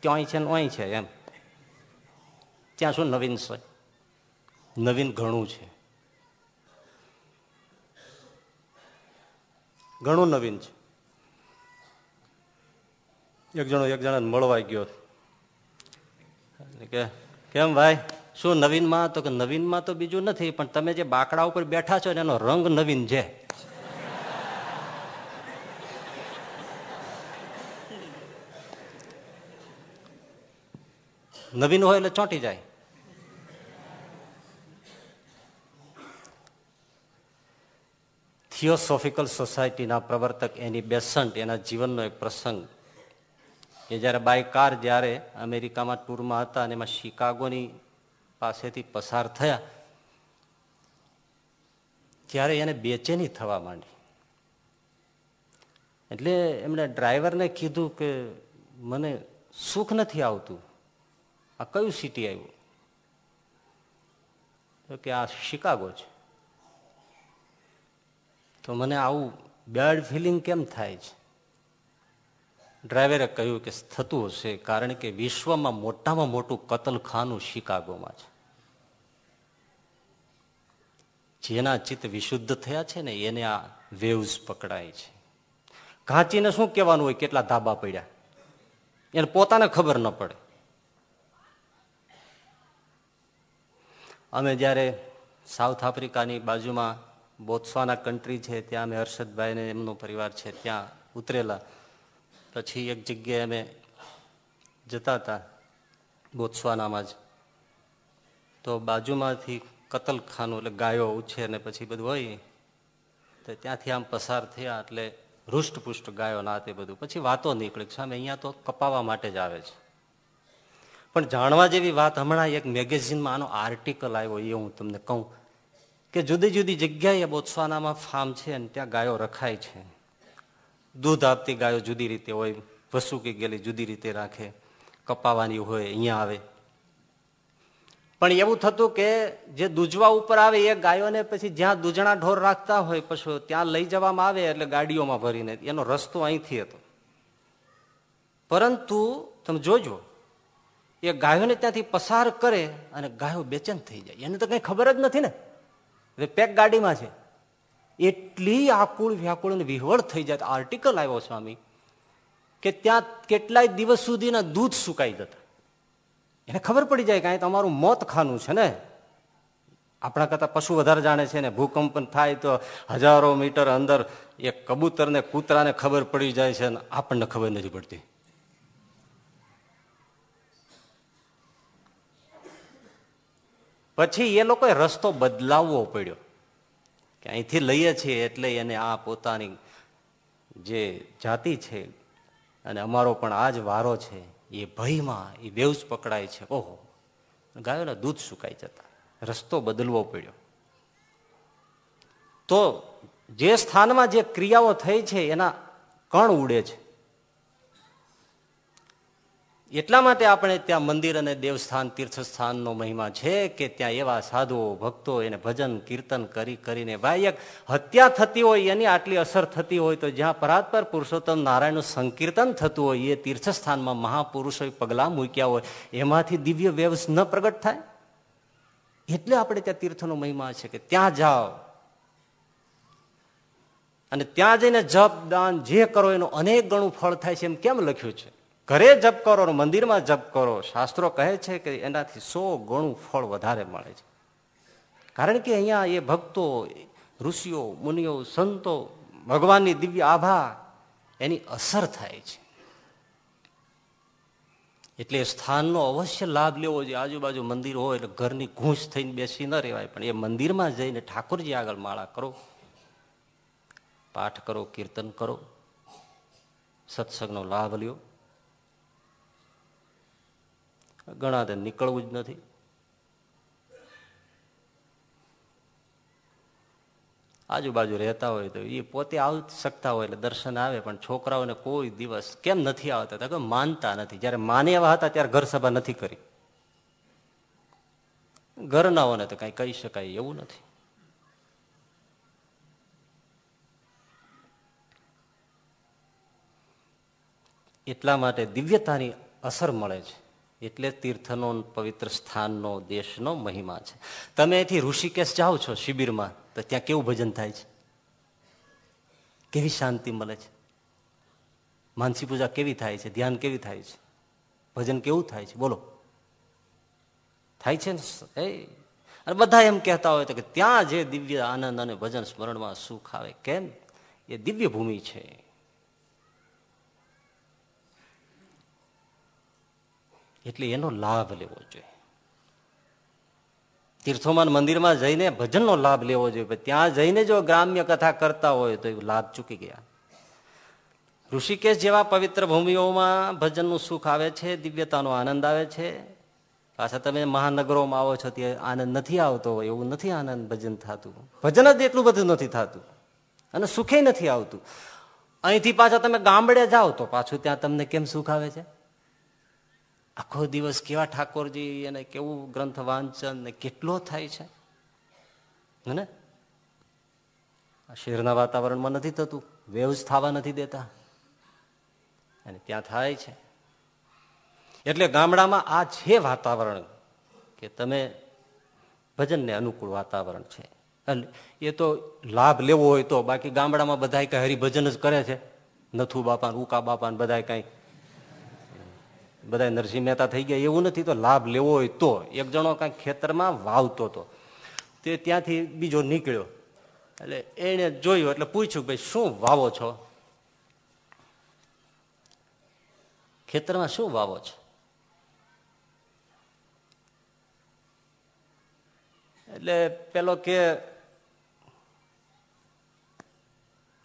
ત્યાંય છે ને ઓય છે એમ. ત્યાં શું નવીન છે? નવીન ઘણું છે. ઘણું નવીન છે. એક જણો એક જણા મળવા ગયો. કે, કેમ ભાઈ? શું નવીનમાં? તો કે નવીનમાં તો બીજું નથી, પણ તમે જે બાકડા ઉપર બેઠા છો એનો રંગ નવીન છે. નવીન હોય એટલે ચોંટી જાય. થિયોસોફિકલ સોસાયટીના પ્રવર્તક એની બેસન્ટ એના જીવનનો એક પ્રસંગ એ જ્યારે બાય કાર જ્યારે અમેરિકામાં ટૂરમાં હતા અને એમાં શિકાગોની પાસેથી પસાર થયા, ત્યારે એને બેચેની થવા માંડી. એટલે એમણે ડ્રાઈવરને કીધું કે, મને સુખ નથી આવતું. આ કયું સિટી આવ્યું? તો કે આ શિકાગો છે. તો મને આવું બેડ ફિલિંગ કેમ થાય છે? ડ્રાઈવરે કહ્યું કે થતું હશે કારણ કે વિશ્વમાં મોટામાં મોટું કતલખાનું શિકાગોમાં છે. જેના ચિત્ત વિશુદ્ધ થયા છે ને એને આ વેવ્સ પકડાય છે. ઘાંચીને શું કહેવાનું હોય? કેટલા ધાબા પડ્યા? એને પોતાને ખબર ન પડે. અમે જ્યારે સાઉથ આફ્રિકાની બાજુમાં બોત્સવાના કન્ટ્રી છે, ત્યાં અમે હર્ષદભાઈને એમનો પરિવાર છે, ત્યાં ઉતરેલા. પછી એક જગ્યાએ અમે જતા હતા બોત્સવાનામાં જ. તો બાજુમાંથી કતલખાનું એટલે ગાયો ઉછેર ને પછી બધું હોય, તો ત્યાંથી આમ પસાર થયા એટલે હૃષ્ટપુષ્ટ ગાયો ના તે બધું. પછી વાતો નીકળી. સામે અહીંયા તો કપાવા માટે જ આવે છે. પણ જાણવા જેવી વાત હમણાં એક મેગેઝિનમાં આનો આર્ટિકલ આવ્યો, એ હું તમને કહું કે જુદી જુદી જગ્યાએ બોત્સવાનામાં ફાર્મ છે અને ત્યાં ગાયો રખાય છે. દૂધ આપતી ગાયો જુદી રીતે હોય, વસુકી ગયેલી જુદી રીતે રાખે, કપાવાની હોય, અહીંયા આવે. પણ એવું થતું કે જે દૂજવા ઉપર આવે એ ગાયોને પછી જ્યાં દૂજણા ઢોર રાખતા હોય પશુ ત્યાં લઈ જવામાં આવે એટલે ગાડીઓમાં ભરીને. એનો રસ્તો અહીંથી હતો. પરંતુ તમે જોજો એ ગાયોને ત્યાંથી પસાર કરે અને ગાયો બેચેન થઈ જાય. એને તો કઈ ખબર જ નથી ને. પેક ગાડીમાં છે. એટલી આકુળ વ્યાકુળ વિહવળ થઈ જાય. આર્ટિકલ આવ્યો સ્વામી, કે ત્યાં કેટલાય દિવસ સુધીના દૂધ સુકાઈ જતા. એને ખબર પડી જાય કે તમારું મોત ખાનું છે ને. આપણા કરતા પશુ વધારે જાણે છે ને. ભૂકંપન થાય તો હજારો મીટર અંદર એ કબૂતરને, કૂતરાને ખબર પડી જાય છે ને. આપણને ખબર નથી પડતી. પછી એ લોકોએ રસ્તો બદલાવવો પડ્યો. કે અહીંથી લઈએ છીએ એટલે એને આ પોતાની જે જાતિ છે અને અમારો પણ આ જ વારો છે, એ ભયમાં, એ બેઉસ પકડાય છે. ઓહો. ગાયોના દૂધ સુકાઈ જતા. રસ્તો બદલવો પડ્યો. તો જે સ્થાનમાં જે ક્રિયાઓ થઈ છે, એના કણ ઉડે છે. એટલા માટે આપણે ત્યાં મંદિર અને દેવસ્થાન, તીર્થસ્થાનનો મહિમા છે કે ત્યાં એવા સાધુઓ, ભક્તો એને ભજન, કીર્તન કરી, કરીને ભાઈ એક હત્યા થતી હોય, એની આટલી અસર થતી હોય તો જ્યાં પરાત્પર પુરુષોત્તમ નારાયણનું સંકીર્તન થતું હોય, એ તીર્થસ્થાનમાં મહાપુરુષોએ પગલાં મૂક્યા હોય, એમાંથી દિવ્ય વ્યવસ ન પ્રગટ થાય? એટલે આપણે ત્યાં તીર્થનો મહિમા છે કે ત્યાં જાઓ. અને ત્યાં જઈને જપ દાન જે કરો, એનું અનેક ગણું ફળ થાય છે. એમ કેમ લખ્યું છે? ઘરે જપ કરો મંદિરમાં જપ કરો. શાસ્ત્રો કહે છે કે એનાથી સો ગણું ફળ વધારે મળે છે. કારણ કે અહીંયા એ ભક્તો, ઋષિઓ, મુનિઓ, સંતો, ભગવાનની દિવ્ય આભા એની અસર થાય છે. એટલે સ્થાનનો અવશ્ય લાભ લેવો જોઈએ. આજુબાજુ મંદિર હોય એટલે ઘરની ઘૂંસ થઈને બેસી ન રહેવાય. પણ એ મંદિરમાં જઈને ઠાકોરજી આગળ માળા કરો. પાઠ કરો, કીર્તન કરો. સત્સંગનો લાભ લ્યો. ઘણા નીકળવું જ નથી. આજુબાજુ રહેતા હોય તો એ પોતે આવી શકતા હોય એટલે દર્શન આવે, પણ છોકરાઓને કોઈ દિવસ કેમ નથી આવતા? તો માનતા નથી. જયારે માને એવા હતા, ત્યારે ઘર સભા નથી કરી. ઘરનાઓને તો કઈ કહી શકાય એવું નથી. એટલા માટે દિવ્યતાની અસર મળે છે. એટલે તીર્થનો પવિત્ર સ્થાનનો, દેશનો મહિમા છે. તમે અહીંથી ઋષિકેશ જાઓ છો શિબિરમાં, તો ત્યાં કેવું ભજન થાય છે? કેવી શાંતિ મળે છે? માનસી પૂજા કેવી થાય છે? ધ્યાન કેવી થાય છે? ભજન કેવું થાય છે? બોલો. થાય છે ને? એ. અને બધા એમ કહેતા હોય તો કે ત્યાં જે દિવ્ય આનંદ અને ભજન સ્મરણમાં સુખ આવે, કેમ? એ દિવ્ય ભૂમિ છે. એટલે એનો લાભ લેવો જોઈએ. તીર્થોમાં મંદિરમાં જઈને ભજનનો લાભ લેવો જોઈએ. ત્યાં જઈને જો ગ્રામ્ય કથા કરતા હોય તો એ લાભ ચૂકી ગયા. ઋષિકેશ જેવા પવિત્ર ભૂમિઓમાં ભજનનું સુખ આવે છે, દિવ્યતાનો આનંદ આવે છે. પાછા તમે મહાનગરોમાં આવો છો, ત્યાં આનંદ નથી આવતો એવું નથી આનંદ ભજન થતું. ભજન જ એટલું બધું નથી થતું. અને સુખે નથી આવતું. અહીંથી પાછા તમે ગામડે જાઓ તો પાછું ત્યાં તમને કેમ સુખ આવે છે? આખો દિવસ કેવા ઠાકોરજી અને કેવું ગ્રંથ વાંચન ને કેટલો થાય છે? ને? શહેરના વાતાવરણમાં નથી થતું વેવ્સ થવા નથી દેતા. અને ત્યાં થાય છે. એટલે ગામડામાં આ છે વાતાવરણ કે તમે ભજનને અનુકૂળ વાતાવરણ છે. એ તો લાભ લેવો હોય તો બાકી ગામડામાં બધા કઈ હરિભજન જ કરે છે. નથુ બાપા ઉકા બાપા બધા કઈ બધા નરસિંહ મહેતા થઈ ગયા, એવું નથી તો લાભ લેવો હોય તો. એક જણો કાંઈક ખેતરમાં વાવતો હતો. તે ત્યાંથી બીજો નીકળ્યો. એટલે એને જોયું, એટલે પૂછ્યું, ભાઈ, શું વાવો છો? ખેતરમાં શું વાવો છો? એટલે પેલો કે,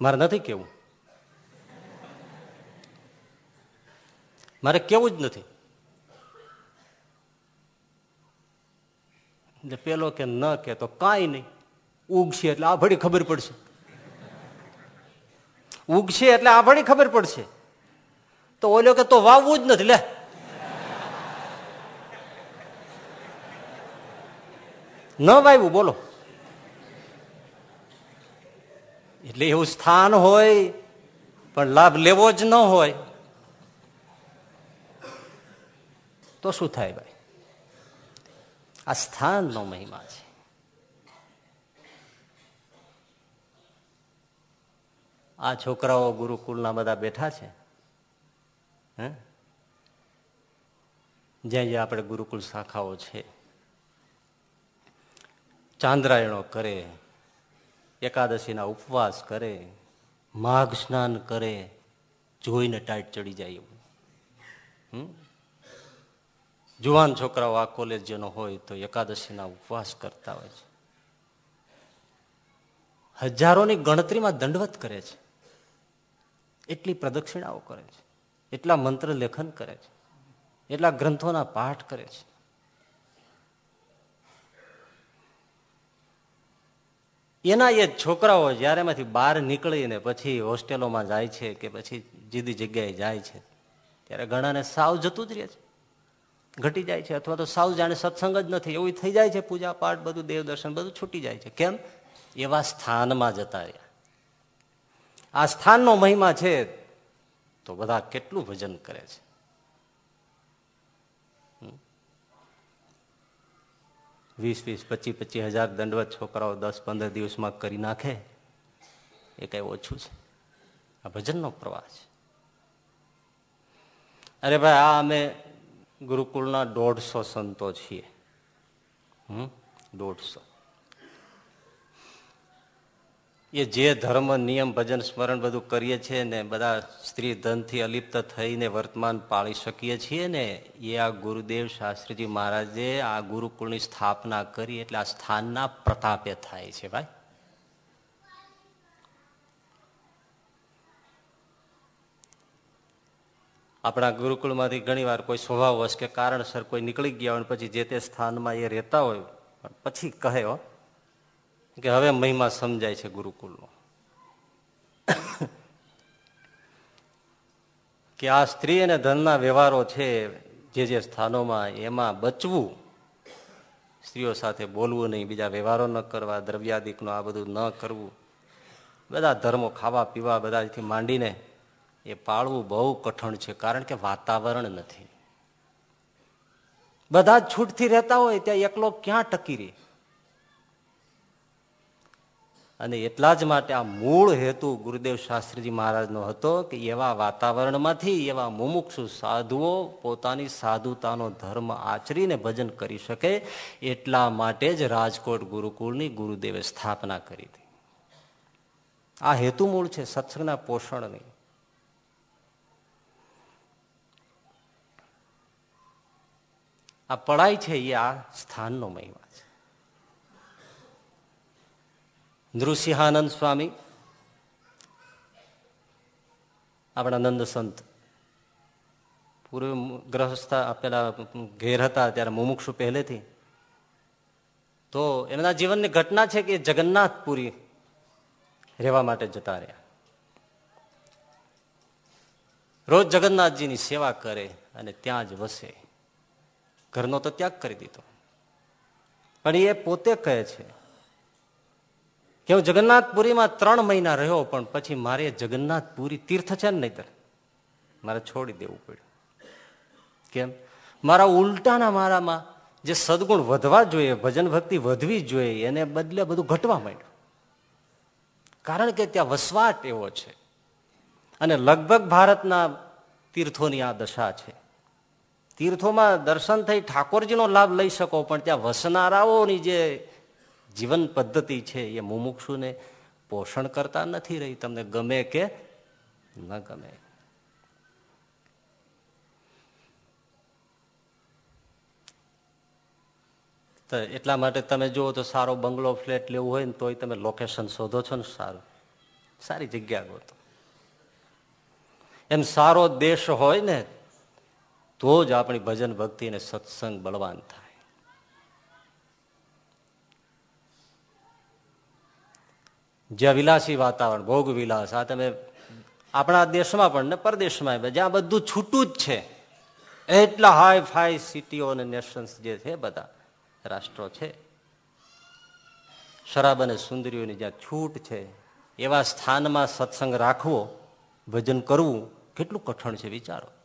મારે નથી કેવું. મારે કેવું જ નથી. એટલે પેલો કે ન કે તો કાંઈ નહીં. ઉગશે એટલે આ ભળી ખબર પડશે. ઉગશે એટલે આ ભણી ખબર પડશે. તો ઓલો કે તો વાવવું જ નથી, લે. ન વાવ્યું, બોલો. એટલે એવું સ્થાન હોય, પણ લાભ લેવો જ ન હોય. તો શું થાય ભાઈ? આ સ્થાનનો મહિમા છે. આ છોકરાઓ ગુરુકુળના બધા બેઠા છે. હે? જ્યાં જ્યાં આપણે ગુરુકુળ શાખાઓ છે. ચાંદ્રાયણો કરે, એકાદશીના ઉપવાસ કરે, માઘ સ્નાન કરે, જોઈને ટાઈટ ચડી જાય એવું. જુવાન છોકરાઓ આ કોલેજ જેનો હોય તો એકાદશીના ઉપવાસ કરતા હોય છે. હજારોની ગણતરીમાં દંડવત કરે છે. એટલી પ્રદક્ષિણાઓ કરે છે. એટલા મંત્ર લેખન કરે છે. એટલા ગ્રંથોના પાઠ કરે છે. એના એ છોકરાઓ જયારે એમાંથી બહાર નીકળીને પછી હોસ્ટેલોમાં જાય છે કે પછી જીદી જગ્યાએ જાય છે, ત્યારે ઘણાને સાવ જતું જ રહે છે. ઘટી જાય છે અથવા તો સાવ જાણે સત્સંગ જ નથી. એવું થઈ જાય છે પૂજા પાઠ, બધું દેવ દર્શન, બધું છૂટી જાય છે. કેમ? એવા સ્થાનમાં જતા રહ્યા. આ સ્થાનનો મહિમા છે તો બધા કેટલું ભજન કરે છે? વીસ વીસ, પચીસ પચીસ હજાર દંડવત છોકરાઓ દસ, પંદર દિવસમાં કરી નાખે. એ કઈ ઓછું છે. આ ભજનનો પ્રવાહ છે. અરે ભાઈ, આ અમે ગુરુકુળના દોઢસો સંતો છીએ. હમ? દોઢસો. એ જે ધર્મ, નિયમ, ભજન, સ્મરણ બધું કરીએ છીએ ને બધા સ્ત્રી ધનથી અલિપ્ત થઈને વર્તમાન પાળી શકીએ છીએ ને, એ આ ગુરુદેવ શાસ્ત્રીજી મહારાજે આ ગુરુકુળની સ્થાપના કરી એટલે આ સ્થાનના પ્રતાપે થાય છે ભાઈ. આપણા ગુરુકુળમાંથી ઘણી કોઈ કોઈ સ્વભાવવશ કે કારણસર કોઈ નીકળી ગયા હોય પછી જે તે સ્થાનમાં એ રહેતા હોય પછી કહે કે હવે મહિમા સમજાય છે ગુરુકુળનો. કે આ સ્ત્રી અને ધનના વ્યવહારો છે જે જે સ્થાનોમાં એમાં બચવું, સ્ત્રીઓ સાથે બોલવું નહીં, બીજા વ્યવહારો ન કરવા, દ્રવ્યાદિકનો આ બધું ન કરવું, બધા ધર્મો ખાવા પીવા બધાથી માંડીને એ પાળવું બહુ કઠણ છે, કારણ કે વાતાવરણ નથી. બધા જ છૂટથી રહેતા હોય, ત્યાં એકલો ક્યાં ટકી રહે? અને એટલા જ માટે આ મૂળ હેતુ ગુરુદેવ શાસ્ત્રીજી મહારાજનો હતો કે એવા વાતાવરણમાંથી એવા મુમુક્ષુ સાધુઓ પોતાની સાધુતાનો ધર્મ આચરીને ભજન કરી શકે એટલા માટે જ રાજકોટ ગુરુકુળની ગુરુદેવે સ્થાપના કરી હતી. આ હેતુ મૂળ છે, સત્સંગના પોષણની. આ પડાય છે એ આ સ્થાનનો મહિમા છે. નૃસિંહાનંદ સ્વામી, આપણા નંદ સંત, પૂર્વ ગ્રહસ્થ પેલા ઘેર હતા ત્યારે મુમુક્ષુ પહેલેથી. તો એમના જીવનની ઘટના છે કે જગન્નાથપુરી રહેવા માટે જતા રહ્યા. રોજ જગન્નાથજીની સેવા કરે અને ત્યાં જ વસે. ઘરનો તો ત્યાગ કરી દીધો. પણ એ પોતે કહે છે કે હું જગન્નાથપુરીમાં ત્રણ મહિના રહ્યો, પણ પછી મારે જગન્નાથપુરી તીર્થ છે ને નહીતર. મારે છોડી દેવું પડ્યું. કેમ? મારા ઉલટાના મારામાં જે સદગુણ વધવા જોઈએ, ભજન ભક્તિ વધવી જોઈએ, એને બદલે બધું ઘટવા માંડ્યું. કારણ કે ત્યાં વસવાટ એવો છે. અને લગભગ ભારતના તીર્થોની આ દશા છે. તીર્થોમાં દર્શન થઈ ઠાકોરજીનો લાભ લઈ શકો, પણ ત્યાં વસનારાઓની જે જીવન પદ્ધતિ છે એ મુમુક્ષુને પોષણ કરતા નથી રહી. તમને ગમે કે ન ગમે. તો એટલા માટે તમે જુઓ તો સારો બંગલો, ફ્લેટ લેવું હોય ને તોય તમે લોકેશન શોધો છો ને સારું. સારી જગ્યા ગોતો. એમ સારો દેશ હોય ને તો જ આપણી ભજન ભક્તિ અને સત્સંગ બળવાન થાય. જ્યાં વિલાસી વાતાવરણ, ભોગ વિલાસ, આ તમે આપણા દેશમાં પણ ને પરદેશમાં જ્યાં બધું છૂટું જ છે. એટલા હાઈ ફાઈ સિટીઓ અને નેશન્સ જે છે, બધા રાષ્ટ્રો છે. શરાબ અને સુંદરીઓની જ્યાં છૂટ છે, એવા સ્થાનમાં સત્સંગ રાખવો, ભજન કરવું કેટલું કઠણ છે વિચારો.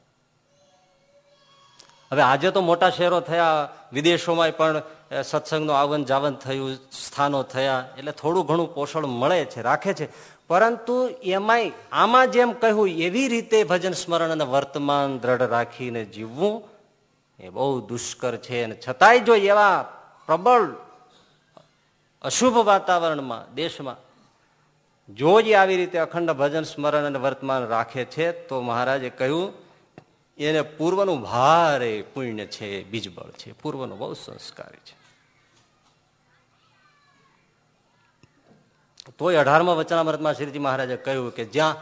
હવે આજે તો મોટા શહેરો થયા વિદેશોમાં પણ સત્સંગનું આવન જાવન થયું, સ્થાનો થયા, એટલે થોડું ઘણું પોષણ મળે છે, રાખે છે. પરંતુ એમાંય આમાં જેમ કહ્યું, એવી રીતે ભજન સ્મરણ અને વર્તમાન દ્રઢ રાખીને જીવવું એ બહુ દુષ્કર છે. અને છતાંય જો એવા પ્રબળ, અશુભ વાતાવરણમાં, દેશમાં જો જ આવી રીતે અખંડ ભજન સ્મરણ અને વર્તમાન રાખે છે, તો મહારાજે કહ્યું એને પૂર્વનું ભારે પુણ્ય છે, બીજબળ છે. પૂર્વનો બહુ સંસ્કારી છે. તોય અઢારમા વચનામૃતમાં શ્રીજી મહારાજે કહ્યું કે જ્યાં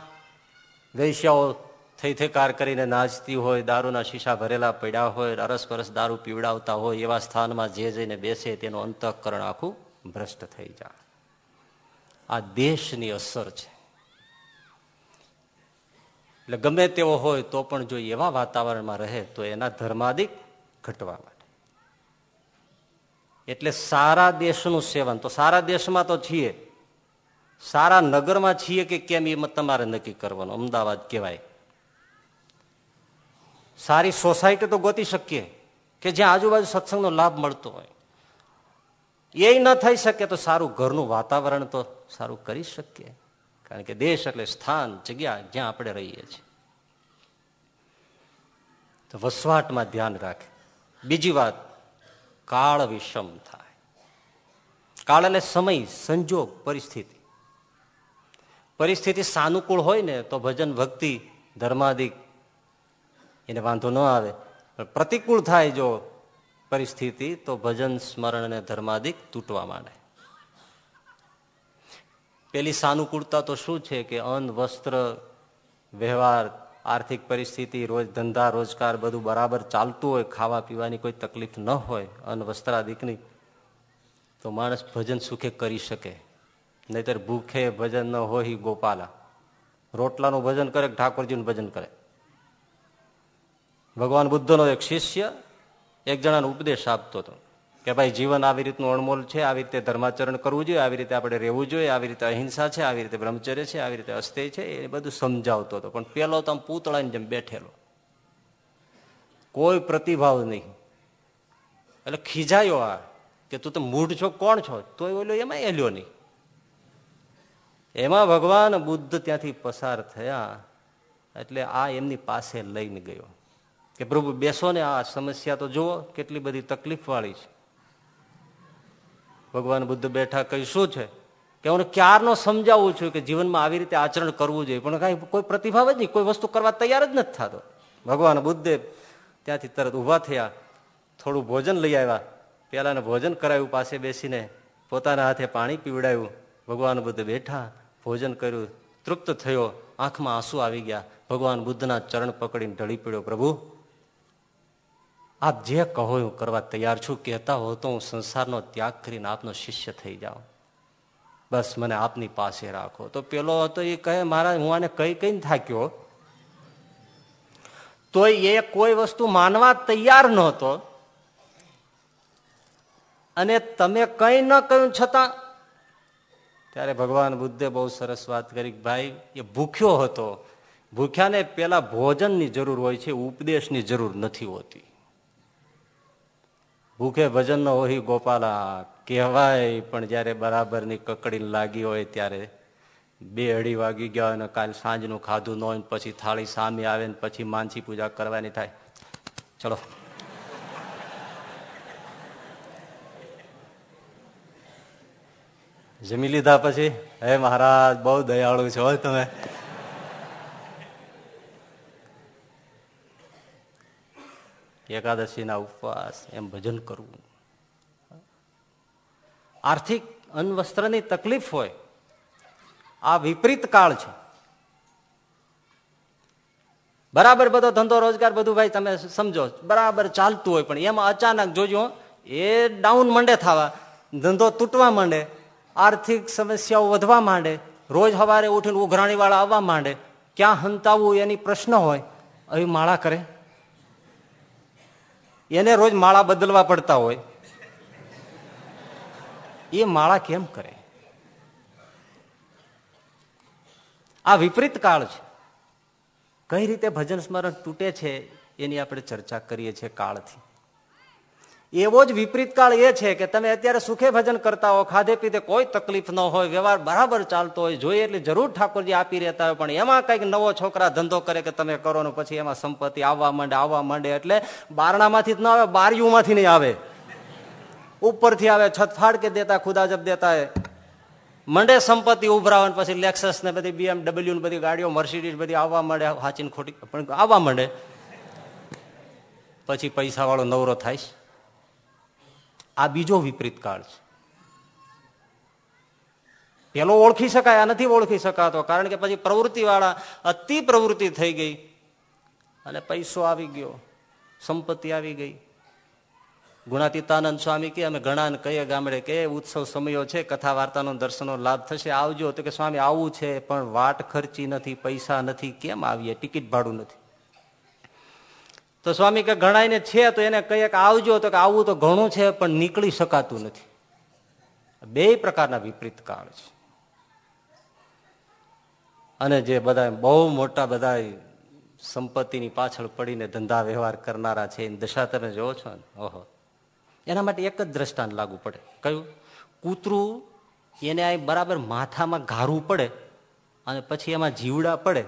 વૈશ્યાઓ થઈ થઈ કાર કરીને નાચતી હોય, દારૂના શીશા ભરેલા પડ્યા હોય અરસ પરસ દારૂ પીવડાવતા હોય, એવા સ્થાનમાં જે જઈને બેસે તેનું અંતઃકરણ આખું ભ્રષ્ટ થઈ જાય. આ દેશની અસર છે. એટલે ગમે તેવો હોય તો પણ જો એવા વાતાવરણમાં રહે તો એના ધર્માદિક ઘટવા માટે. એટલે સારા દેશનું સેવન, તો સારા દેશમાં તો છીએ. સારા નગરમાં છીએ કે કેમ એ તમારે નક્કી કરવાનું? અમદાવાદ કહેવાય. સારી સોસાયટી તો ગોતી શકીએ, કે જ્યાં આજુબાજુ સત્સંગનો લાભ મળતો હોય. એ ન થઈ શકે તો સારું ઘરનું વાતાવરણ તો સારું કરી શકીએ. કારણ કે દેશ એટલે સ્થાન, જગ્યા, જ્યાં આપણે રહીએ છીએ. તો વસવાટમાં ધ્યાન રાખે. બીજી વાત, કાળ વિષમ થાય. કાળ એટલે સમય, સંજોગ, પરિસ્થિતિ. પરિસ્થિતિ સાનુકૂળ હોય ને તો ભજન, ભક્તિ, ધર્માદિક, એને વાંધો ન આવે. પણ પ્રતિકૂળ થાય જો પરિસ્થિતિ, તો ભજન, સ્મરણ અને ધર્માદિક તૂટવા માંડે. પેલી સાનુકૂળતા તો શું છે કે અન્ન, વસ્ત્ર, વ્યવહાર, આર્થિક પરિસ્થિતિ, રોજ ધંધા, રોજગાર બધું બરાબર ચાલતું હોય, ખાવા પીવાની કોઈ તકલીફ ન હોય, અન્ન વસ્ત્રાદિકની તો માણસ ભજન સુખે કરી શકે. નહીતર ભૂખે ભજન ન હોય ગોપાલા. રોટલાનું ભજન કરે ઠાકોરજીનું ભજન કરે? ભગવાન બુદ્ધનો એક શિષ્ય એક જણાનો ઉપદેશ આપતો હતો. કે ભાઈ, જીવન આવી રીતનું અણમોલ છે, આવી રીતે ધર્માચરણ કરવું જોઈએ, આવી રીતે આપણે રહેવું જોઈએ, આવી રીતે અહિંસા છે, આવી રીતે બ્રહ્મચર્ય છે, આવી રીતે અસ્થેય છે, એ બધું સમજાવતો હતો. પણ પેલો તો પૂતળાની જેમ બેઠેલો. કોઈ પ્રતિભાવ નહીં. એટલે ખીજાયો આ કે તું તો મૂઢ છો, કોણ છો? તો ઓલો એમાં એલ્યો નહીં. એમાં ભગવાન બુદ્ધ ત્યાંથી પસાર થયા, એટલે આ એમની પાસે લઈને ગયો. કે પ્રભુ બેસો ને આ સમસ્યા તો જુઓ, કેટલી બધી તકલીફ વાળી છે. ભગવાન બુદ્ધ બેઠા કઈ શું છે? કે હું ક્યારનો સમજાવું છું કે જીવનમાં આવી રીતે આચરણ કરવું જોઈએ, પણ કઈ કોઈ પ્રતિભાવ જ નહીં, કોઈ વસ્તુ કરવા તૈયાર જ નથી થતો. ભગવાન બુદ્ધે ત્યાંથી તરત ઊભા થયા, થોડું ભોજન લઈ આવ્યા. પેલાને ભોજન કરાવ્યું, પાસે બેસીને પોતાના હાથે પાણી પીવડાવ્યું. ભગવાન બુદ્ધ બેઠા, ભોજન કર્યું, તૃપ્ત થયો. આંખમાં આંસુ આવી ગયા. ભગવાન બુદ્ધના ચરણ પકડીને ઢળી પડ્યો, પ્રભુ આપ જે કહો હું કરવા તૈયાર છું, કહેતા હો તો હું સંસારનો ત્યાગ કરીને આપનો શિષ્ય થઈ જાઉં. બસ મને આપની પાસે રાખો. તો પેલો હતો એ કહે મારા હું આને કઈ કઈ થાક્યો? તો એ કોઈ વસ્તુ માનવા તૈયાર નહોતો. અને તમે કઈ ન કહ્યું છતાં, ત્યારે ભગવાન બુદ્ધે બહુ સરસ વાત કરી ભાઈ, એ ભૂખ્યો હતો. ભૂખ્યાને પેલા ભોજનની જરૂર હોય છે, ઉપદેશની જરૂર નથી હોતી. ભૂખે ભજન નો હોય ગોપાલા કહેવાય, પણ જયારે બરાબરની કકડી લાગી હોય ત્યારે બે અઢી વાગી ગયા અને કાલ સાંજનું ખાધું ન હોય પછી થાળી સામે આવે ને પછી માનસી પૂજા કરવાની થાય. ચલો. જમી લીધા પછી? હે મહારાજ, બહુ દયાળુ છો તમે. એકાદશીના ઉપવાસ, એમ ભજન કરવું. આર્થિક અન્નવસ્ત્રની તકલીફ હોય, આ વિપરીત કાળ છે. બરાબર બધો ધંધો, રોજગાર બધું ભાઈ તમે સમજો, બરાબર ચાલતું હોય, પણ એમાં અચાનક જોજો, એ ડાઉન મંડે થવા, ધંધો તૂટવા માંડે, આર્થિક સમસ્યાઓ વધવા માંડે, રોજ સવારે ઉઠીને ઉઘરાણી વાળા આવવા માંડે, ક્યાં હંતાવવું એની પ્રશ્ન હોય અહીં માળા કરે. એને રોજ માળા બદલવા પડતા હોય. એ માળા કેમ કરે? આ વિપરીત કાળ છે. કઈ રીતે ભજન સ્મરણ તૂટે છે એની આપણે ચર્ચા કરીએ છીએ કાળથી. એવો જ વિપરીત કાળ એ છે કે તમે અત્યારે સુખે ભજન કરતા હો, ખાધે પીધે કોઈ તકલીફ ન હોય, વ્યવહાર બરાબર ચાલતો હોય, જોઈએ એટલે જરૂર ઠાકોરજી આપી રહેતા હોય, પણ એમાં કંઈક નવો છોકરા ધંધો કરે કે તમે કરો ને પછી એમાં સંપત્તિ આવવા માંડે આવવા માંડે એટલે બારણામાંથી જ ન આવે, બારીઓમાંથી નહીં આવે. ઉપરથી આવે, છત ફાડ કે દેતા, ખુદા જબ દેતા મંડે સંપત્તિ ઉભરાવે પછી લેક્સસ ને બધી બીએમડબલ્યુ બધી ગાડીઓ મર્સિડીઝ બધી આવવા માંડે, હાચીને ખોટી, પણ આવવા માંડે. પછી પૈસા વાળો નવરો થાય આ બીજો વિપરીત કાળ છે. પેલો ઓળખી શકાય, આ નથી ઓળખી શકાતો, કારણ કે પછી પ્રવૃત્તિ વાળા અતિ પ્રવૃત્તિ થઈ ગઈ અને પૈસો આવી ગયો, સંપત્તિ આવી ગઈ. ગુણાતીતાનંદ સ્વામી કે, અમે ઘણા કહીએ ગામડે કે ઉત્સવ સમયો છે કથા વાર્તાનો દર્શનનો લાભ થશે. આવજો તો કે, સ્વામી, આવું છે, પણ વાટ ખર્ચી નથી, પૈસા નથી, કેમ આવીએ? ટિકિટ ભાડું નથી. તો સ્વામી કે ગણાયને છે તો એને કહીએ કે આવજો તો કે આવું તો ઘણું છે, પણ નીકળી શકાતું નથી. બે પ્રકારના વિપરીત કાળ છે. અને જે બધા બહુ મોટા બધા સંપત્તિની પાછળ પડીને ધંધા વ્યવહાર કરનારા છે, એની દશા તમે જોવો છો ને? ઓહો. એના માટે એક જ દ્રષ્ટાંત લાગુ પડે. કયું? કૂતરું એને આ બરાબર માથામાં ઘારું પડે અને પછી એમાં જીવડા પડે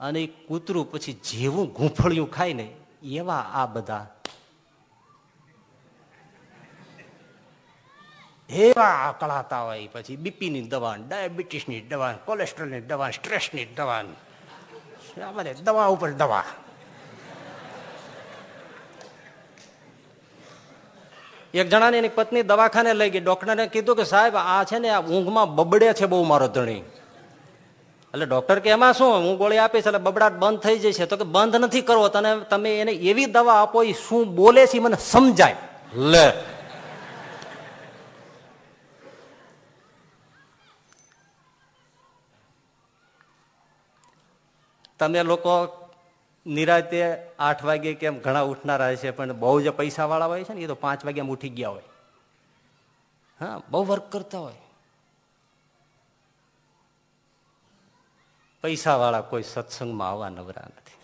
અને એ કૂતરું પછી જેવું ગૂંફળિયું ખાય ને એવા આ બધા એવા આકળાતા હોય પછી બીપીની દવા ડાયાબિટીસની દવા કોલેસ્ટ્રોલની દવા સ્ટ્રેસની દવા આ બધે દવા ઉપર દવા એક જણાની એની પત્ની દવાખાને લઈ ગઈ ડોક્ટરને કીધું કે સાહેબ, આ છે ને, આ ઊંઘમાં બબડે છે બહુ મારો ધણી. એટલે ડોક્ટર કે એમાં શું? હું ગોળી આપીશ એટલે બબડાટ બંધ થઈ જશે. તો કે બંધ નથી કરવો. તને તમે એને એવી દવા આપો એ શું બોલે છે મને સમજાય. લે. તમે લોકો નિરાતે આઠ વાગે કેમ ઘણા ઉઠનારા છે પણ બહુ જે પૈસા વાળા હોય છે ને એ તો પાંચ વાગે ઉઠી ગયા હોય. હા બહુ વર્ક કરતા હોય. પૈસા વાળા કોઈ સત્સંગમાં આવવા નવરા નથી.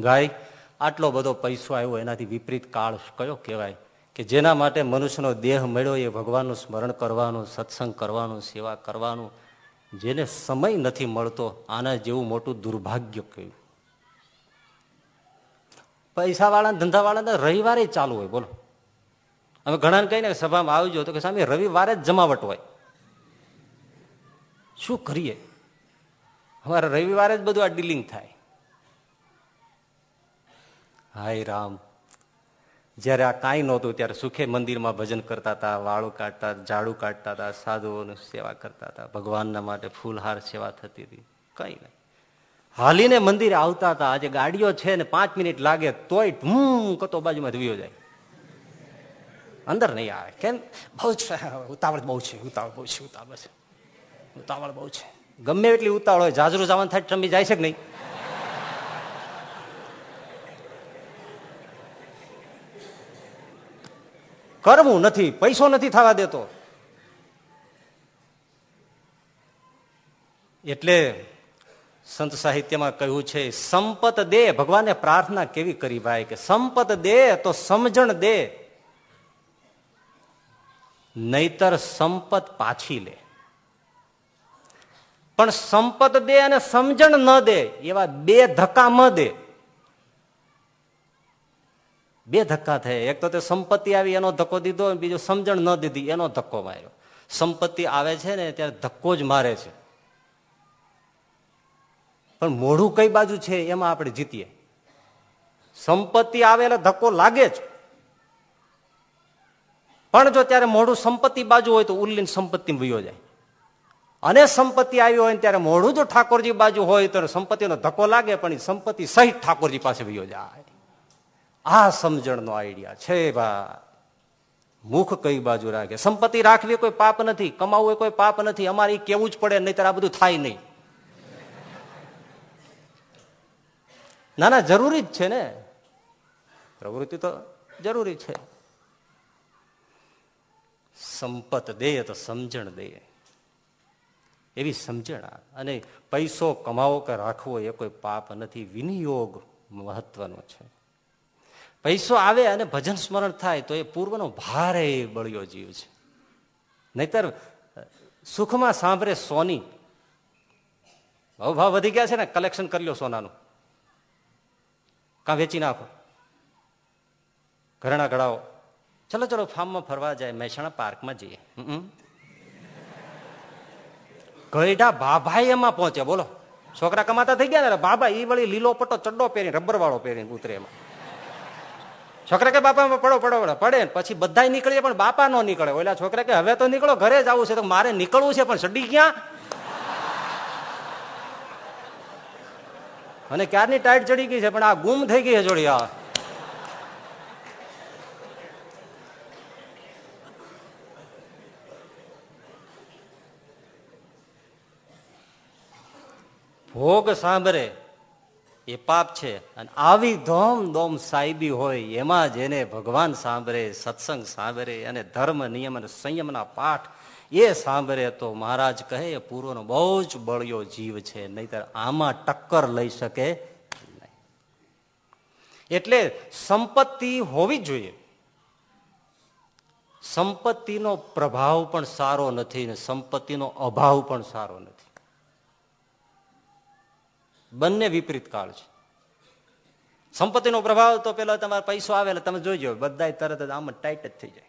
ગાય, આટલો બધો પૈસો આવ્યો, એનાથી વિપરીત કાળ કયો કહેવાય? કે જેના માટે મનુષ્યનો દેહ મળ્યો એ ભગવાનનું સ્મરણ કરવાનું, સત્સંગ કરવાનું, સેવા કરવાનું, જેને સમય નથી મળતો, આના જેવું મોટું દુર્ભાગ્ય કહ્યું. પૈસા વાળા ધંધા વાળા રવિવારે ચાલુ હોય, બોલો. અમે ઘણાને કહીને સભામાં આવજો તો કે સામે રવિવારે જ જમાવટ હોય. શું કરીએ? અમારે રવિવારે જ બધું આ ડીલિંગ થાય. હાય રામ. જયારે આ કાંઈ નહોતું, ત્યારે સુખે મંદિરમાં ભજન કરતા હતા, વાળું કાઢતા, ઝાડુ કાઢતા હતા, સાધુઓની સેવા કરતા હતા. ભગવાનના માટે ફૂલહાર સેવા થતી હતી. કઈ નહીં. હાલીને મંદિરે આવતા હતા. આજે ગાડીઓ છે ને પાંચ મિનિટ લાગે તોય ઢું કતો બાજુમાં વિયો જાય. અંદર નહીં આવે. કેમ? બહુ છે ઉતાવળ બહુ છે, ઉતાવળ બહુ છે, ઉતાવળ છે ઉતાવળ બહુ છે. ગમે એટલી ઉતાવળ હોય, જાજરૂ જવાનું થાય ચંબી જાય છે કે નહીં? કરવું નથી, પૈસો નથી થવા દેતો. એટલે સંત સાહિત્યમાં કહ્યું છે, સંપત દે, ભગવાને પ્રાર્થના કેવી કરી ભાઈ કે સંપત દે તો સમજણ દે, નહીતર સંપત પાછી લે. પણ સંપત દે અને સમજણ ન દે, એવા બે ધક્કા ન દે. બે ધક્કા થયા. એક તો તે સંપત્તિ આવી, એનો ધક્કો દીધો બીજો સમજણ ન દીધી, એનો ધક્કો માર્યો. સંપત્તિ આવે છે ને, ત્યારે ધક્કો જ મારે છે. પણ મોઢું કઈ બાજુ છે, એમાં આપણે જીતીએ. સંપત્તિ આવે એટલે ધક્કો લાગે જ. પણ જો ત્યારે મોઢું સંપત્તિ બાજુ હોય તો ઉલ્લીન સંપત્તિ વયો જાય. અને સંપત્તિ આવી હોય ત્યારે મોઢું જો ઠાકોરજી બાજુ હોય તો સંપત્તિનો ધક્કો લાગે, પણ સંપત્તિ સહિત ઠાકોરજી પાસે વયો જાય. આ સમજણનો આઈડિયા છે ભાઈ. મુખ કઈ બાજુ રાખે? સંપત્તિ રાખવી કોઈ પાપ નથી, કમાવું કોઈ પાપ નથી, અમારે કેવું જ પડે નહીં આ બધું થાય નહીં. ના ના, જરૂરી જ છે ને. પ્રવૃત્તિ તો જરૂરી છે. સંપત દે તો સમજણ દે. એવી સમજણ અને પૈસો કમાવો કે રાખવો એ કોઈ પાપ નથી. વિનિયોગ મહત્વનો છે. પૈસો આવે અને ભજન સ્મરણ થાય તો એ પૂર્વનો ભારે બળ્યો જીવ છે. નહીતર, સુખમાં સાંભળે સોની. ભાવ ભાવ વધી ગયા છે ને, કલેક્શન કરી લો સોનાનું. કાં વેચી નાખો? ઘરેણા ઘડાવો ચલો ચલો, ફાર્મમાં ફરવા જાય, મહેસાણા પાર્કમાં જઈએ. ગઈઢા ભાભાઈ એમાં પહોંચે બોલો. છોકરા કમાતા થઈ ગયા ને બાબા એ વળી લીલો પટ્ટો ચડ્ડો પહેરી રબર વાળો પહેરીને ઉતરે એમાં. છોકરા કે, બાપા પડો પડો, પડે. પછી બધા નીકળીએ, પણ બાપા નો નીકળે. ઓલા છોકરા કે, હવે તો નીકળો, ઘરે જ આવું છે. તો મારે નીકળવું છે, પણ ચડી ક્યાં? અને ક્યારની ટાઈટ ચડી ગઈ છે, પણ આ ગુમ થઈ ગઈ છે જોડી આ. ભોગ સાંભળે, એ પાપ છે. અને આવી ધોમ દોમ સાહેબી હોય, એમાં જેને ભગવાન સાંભળે, સત્સંગ સાંભળે, અને ધર્મ, નિયમ અને સંયમના પાઠ એ સાંભળે તો મહારાજ કહે, એ પૂર્વનો બહુ જ બળિયો જીવ છે, નહીતર આમાં ટક્કર લઈ શકે એટલે સંપત્તિ હોવી જોઈએ. સંપત્તિનો પ્રભાવ પણ સારો નથી ને સંપત્તિનો અભાવ પણ સારો નથી. બંને વિપરીત કાળ છે. સંપત્તિનો પ્રભાવ તો પેલા તમારે પૈસો આવે તમે જોઈજો બધા તરત જ આમ ટાઈટ જ થઈ જાય.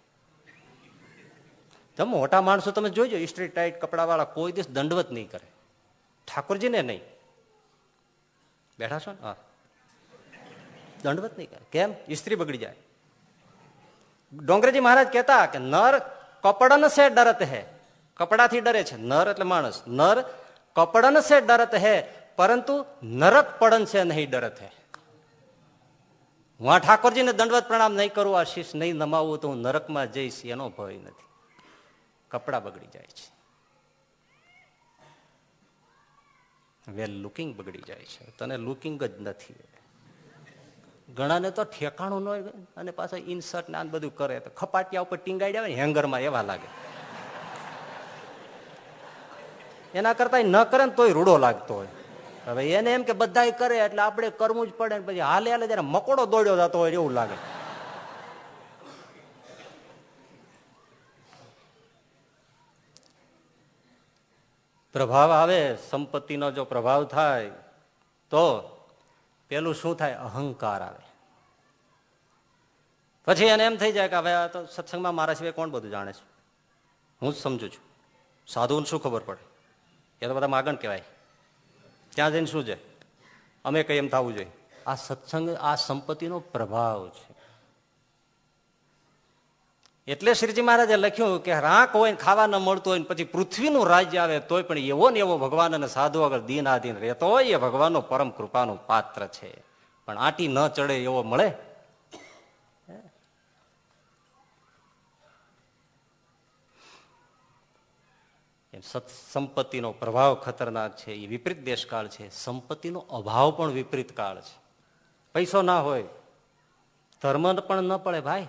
તમે મોટા માણસો તમે જોઈજો ઇસ્ટ્રી ટાઈટ કપડા વાળા કોઈ દિવસ દંડવત નહીં કરે. ઠાકોરજીને નહીં. બેઠા છો ને? હા. દંડવત નહીં કરે. કેમ? ઇસ્ત્રી બગડી જાય. ડોંગરેજી મહારાજ કહેતા કે નર કપડન સે ડરત હે. કપડાથી ડરે છે. નર એટલે માણસ. નર કપડન સે ડરત હે. પરંતુ નરક પડન છે નહીં ડરત હે. હું આ ઠાકોરજીને દંડવત પ્રણામ નહીં કરું, આ શીશ નહીં નમાવું તો હું નરકમાં જઈશ, એનો ભય નથી. કપડા બગડી જાય છે. વેલ લુકિંગ બગડી જાય છે. તને લુકિંગ જ નથી. ઘણાને તો ઠેકાણું ન હોય અને પાછા ઇન્સર્ટ ને બધું કરે તો ખપાટિયા ઉપર ટીંગાઈ આવે હેંગરમાં એવા લાગે. એના કરતા ન કરે ને તોય રૂડો લાગતો હોય. હવે એને એમ કે બધા કરે એટલે આપણે કરવું જ પડે પછી હાલે હાલે જયારે મકોડો દોડ્યો જતો હોય એવું લાગે. પ્રભાવ આવે, સંપત્તિનો જો પ્રભાવ થાય, તો પેલું શું થાય? અહંકાર આવે. પછી એને એમ થઈ જાય કે હવે આ તો સત્સંગમાં મારા સિવાય કોણ બધું જાણે છે? હું જ સમજુ છું. સાધુને શું ખબર પડે? એ તો બધા માગણ કહેવાય. ત્યાં જઈને શું છે? અમે કઈ એમ થવું જોઈએ. આ સત્સંગ આ સંપત્તિનો પ્રભાવ છે. એટલે શ્રીજી મહારાજે લખ્યું કે રાંક હોય ખાવા ન મળતું હોય પછી પૃથ્વીનું રાજ્ય આવે તોય પણ એવો ને એવો ભગવાન અને સાધુ આગળ દીનાધીન રહેતો હોય એ ભગવાનનો પરમ કૃપાનું પાત્ર છે. પણ આટી ન ચડે એવો મળે? સંપત્તિનો પ્રભાવ ખતરનાક છે. એ વિપરીત દેશકાળ છે. સંપત્તિનો અભાવ પણ વિપરીત કાળ છે. પૈસો ના હોય, ધર્મ પણ ન પડે ભાઈ.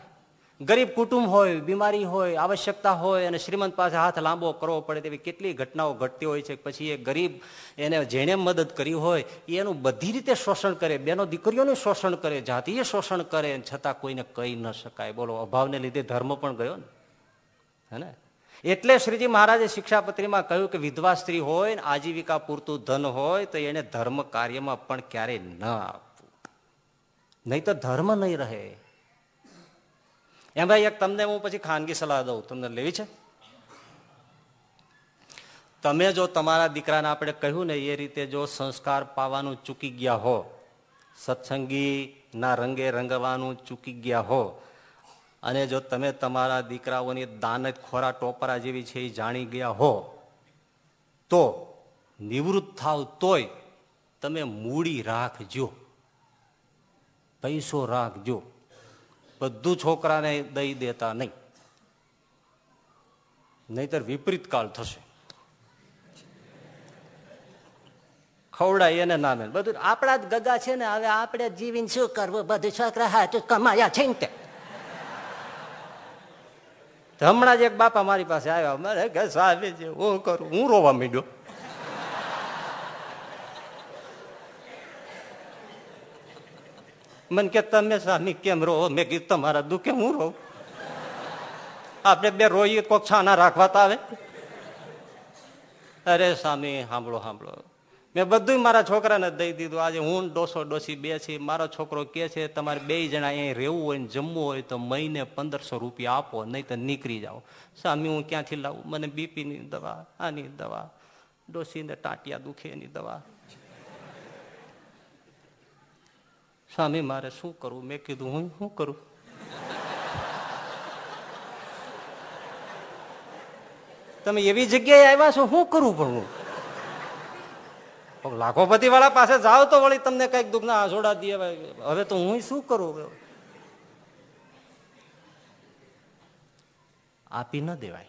ગરીબ કુટુંબ હોય, બીમારી હોય, આવશ્યકતા હોય અને શ્રીમંત પાસે હાથ લાંબો કરવો પડે તેવી કેટલી ઘટનાઓ ઘટતી હોય છે. પછી એ ગરીબ એને જેને મદદ કરી હોય એનું બધી રીતે શોષણ કરે. બેનો દીકરીઓનું શોષણ કરે, જાતિએ શોષણ કરે, છતાં કોઈને કહી ન શકાય. બોલો, અભાવને લીધે ધર્મ પણ ગયો ને. હે એટલે શ્રીજી મહારાજે શિક્ષાપત્રીમાં કહ્યું કે વિધવા સ્ત્રી હોય ને આજીવિકા પૂરતું ધન હોય તો એને ધર્મ કાર્યમાં પણ ક્યારેય ન આપવું. નહીં તો ધર્મ નહીં રહે. એમ ભાઈ એક તમને હું પછી ખાનગી સલાહ દઉં. તમને લેવી છે? તમે જો તમારા દીકરાને આપણે કહ્યું ને એ રીતે જો સંસ્કાર પાવાનું ચૂકી ગયા હો સત્સંગી ના રંગે રંગવાનું ચૂકી ગયા હો અને જો તમે તમારા દીકરાઓની દાનત ખોરા ટોપરા જેવી છે એ જાણી ગયા હો, તો નિવૃત્ત થાવ તોય તમે મૂડી રાખજો. પૈસો રાખજો. બધું છોકરાને દઈ દેતા નહીં. નહીતર વિપરીત કાળ થશે. ખવડાય એને નામે. બધું આપણા જ ગગા છે ને, હવે આપણે જીવીને શું કરવું? બધું છોકરા હા કમાયા છે ને હમણાં જ એક બાપા મારી પાસે આવ્યા. મારે કે સ્વામીજી, હું કરું? હું રોવા માંડ્યો. મને કે, તમે સ્વામી કેમ રોવો મેં કીધું, તમારા દુઃખે હું રહું આપણે બે રોઈએ, કોક છાના રાખવા આવે. અરે સ્વામી, સાંભળો સાંભળો. મેં બધું મારા છોકરાને દઈ દીધું. આજે હું ડોસો ડોસી બે છે, મારો છોકરો કે છે, તમારે બે જણા અહીંયા રહેવું હોય ને જમવું હોય તો મહિને પંદરસો રૂપિયા આપો નહીં તો નીકળી જાઓ. સામી હું ક્યાંથી લાવું? મને બીપીની દવા, આની દવા, ડોસીને ટાંટિયા દુખે એની દવા. સ્વામી મારે શું કરવું? મેં કીધું, હું શું કરું? તમે એવી જગ્યાએ આવ્યા છો શું કરવું પણ હું? લાખોપતિ વાળા પાસે જાઓ તો વળી તમને કંઈક દુઃખના જોડા દે. હવે તો હું શું કરું? આપી ન દેવાય.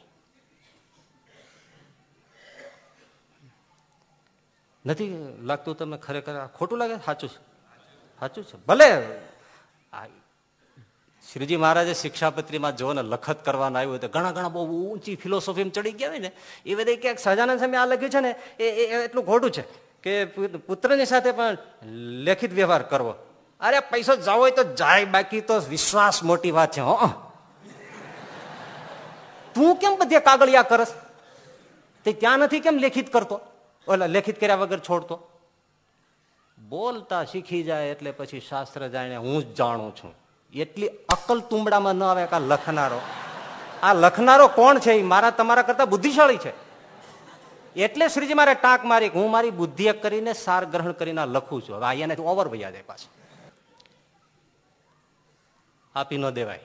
નથી લાગતું તમે ખરેખર ખોટું લાગે? સાચું સાચું છે. ભલે શ્રીજી મહારાજે શિક્ષાપત્રીમાં જો ને લખત કરવાના આવ્યું તો ઘણા ઘણા બહુ ઊંચી ફિલોસોફીમાં ચડી ગયા હોય ને. એ બધા ક્યાંક સહજાનંદ સામે આ લખ્યું છે ને એ એટલું ખોટું છે. કે પુત્રની સાથે પણ લેખિત વ્યવહાર કરવો. અરે પૈસો જવો હોય તો જાય, બાકી તો વિશ્વાસ મોટી વાત છે, હો. તું કેમ બધે કાગળિયા કરસ? તે ત્યાં નથી કેમ લેખિત કરતો? ઓલા લેખિત કર્યા વગર છોડતો? બોલતા શીખી જાય એટલે પછી શાસ્ત્ર જાણે હું જ જાણું છું. એટલી અકલ તુંબડામાં ન આવે કા લખનારો. આ લખનારો કોણ છે? મારા તમારા કરતા બુદ્ધિશાળી છે. એટલે શ્રીજી મારે ટાંક મારી હું મારી બુદ્ધિ કરીને સાર ગ્રહણ કરીને લખું છું. હવે અહીંયાને ઓવર વૈયા જાય પાછું. આપી ન દેવાય.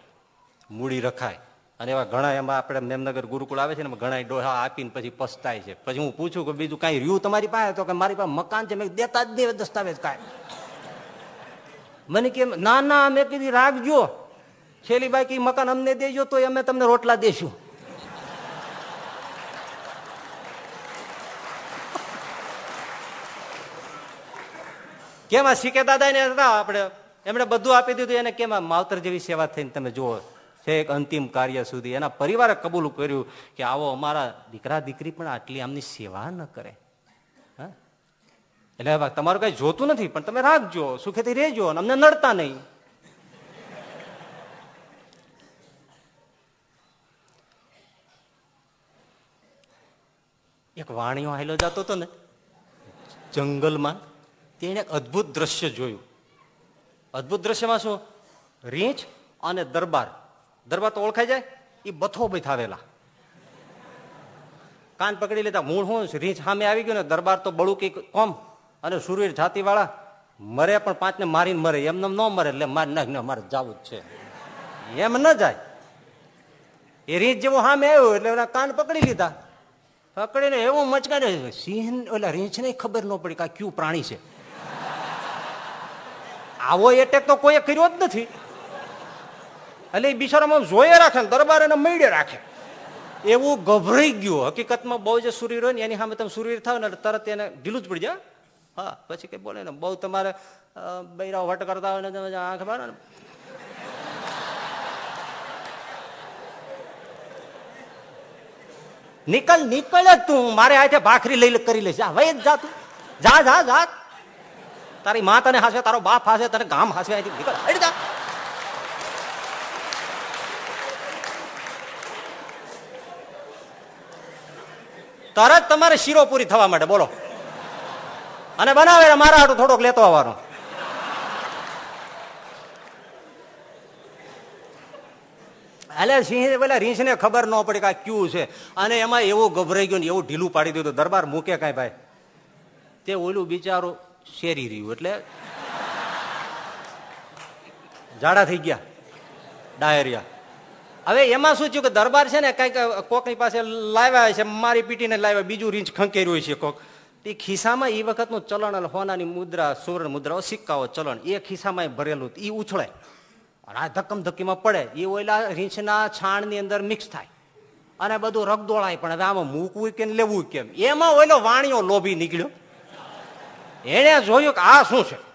મૂડી રખાય. અને એવા ઘણા એમાં આપણે મેમનગર ગુરુકુળ આવે છે ને ઘણા ડોહા આપીને પછી પસ્તાય છે. પછી હું પૂછું કે બીજું કઈ રહ્યું તમારી પાસે? તો કે મારી પાસે મકાન છે. મેં દેતા જ નહીં દસ્તાવેજ કાંઈ. મને કેમ ના ના, મેં કીધી, રાખજો. છેલ્લી બાકી મકાન અમને દેજો તો અમે તમને રોટલા દેશું. કેમ આ શીખે દાદા ને હતા? આપણે એમણે બધું આપી દીધું. એને કેમ માવતર જેવી સેવા થઈને તમે જુઓ? એક અંતિમ કાર્ય સુધી એના પરિવારે કબૂલ કર્યું કે આવો અમારા દીકરા, દીકરી પણ આટલી આમની સેવા ન કરે. એટલે તમારું કઈ જોતું નથી, પણ તમે રાખજો, સુખેથી રહેજો અમને નડતા નહીં. એક વાણીઓ હાલો જતો હતો ને, જંગલમાં એક અદભુત દ્રશ્ય જોયું. અદભુત દ્રશ્યમાં શું? રીંછ અને દરબાર. દરબાર તો ઓળખાઈ જાય? એ બથો બેઠાવેલા કાન પકડી લેતા મૂળ હું? રીંછ સામે આવી ગયું ને, દરબાર તો બળું કઈ કોમ. અને સુરવીર જાતિ વાળા મરે પણ પાંચને મારીને મરે. એમને ન મરે એટલે મારી નાખ મારે જવું જ છે. એમ ન જાય. એ રીંછ જેવો સામે આવ્યો એટલે એના કાન પકડી લીધા. પકડીને એવું મચકાડે સિંહ ઓલા રીંછને ખબર ન પડી કે આ ક્યુ પ્રાણી છે. આવો એટેક તો કોઈ કર્યો જ નથી. એટલે એ બિચારામાં જોઈએ રાખે ને દરબાર એને મૈડે રાખે. એવું ગભરાઈ ગયું. હકીકતમાં બહુ જે સુરીર હોય ને એની સામે તમે સુરીર થાવ ને તરત એને ઢીલું જ પડી જાય, હા. પછી કઈ બોલે ને બહુ તમારે બૈરા વટ કરતા હોય ને તમે આંખ મારો ને. નીકળ નીકળ તું. મારે હાથે ભાખરી લઈ કરી લઈશ જા વહી જા તું. જા જા જા. તારી મા તને હાસે, તારો બાપ હાસે, તને ગામ હાસે નીકળ. હટ જા તરત તમારે શીરો પૂરી થવા માટે બોલો. અને બનાવે મારા હાટું થોડોક લેતો આવવાનો. એટલે સિંહ પેલા રીંછને ખબર ન પડી કે ક્યુ છે? અને એમાં એવું ગભરાઈ ગયું ને એવું ઢીલું પાડી દીધું. દરબાર મૂકે કાંઈ ભાઈ? તે ઓલું બિચારું શેરી રહ્યું એટલે ઝાડા થઈ ગયા, ડાયરિયા. હવે એમાં શું થયું કે દરબાર છે ને કંઈક કોકની પાસે લાવ્યા છે, મારી પીટીને લાવ્યા, બીજું રીંચ ખંકેર્યું છે કોક. એ ખિસ્સામાં એ વખતનું ચલણ હોનાની મુદ્રા, સુવર્ણ મુદ્રાઓ, સિક્કાઓ ચલણ, એ ખિસ્સામાં ભરેલું એ ઉછળે. અને આ ધક્કમ ધક્કીમાં પડે, એ ઓલા રીંછના છાણની અંદર મિક્સ થાય. અને બધું રગદોળાય પણ હવે આમાં મૂકવું કેમ લેવું કેમ? એમાં ઓલો વાણીઓ લોભી નીકળ્યો. એને જોયું કે આ શું છે?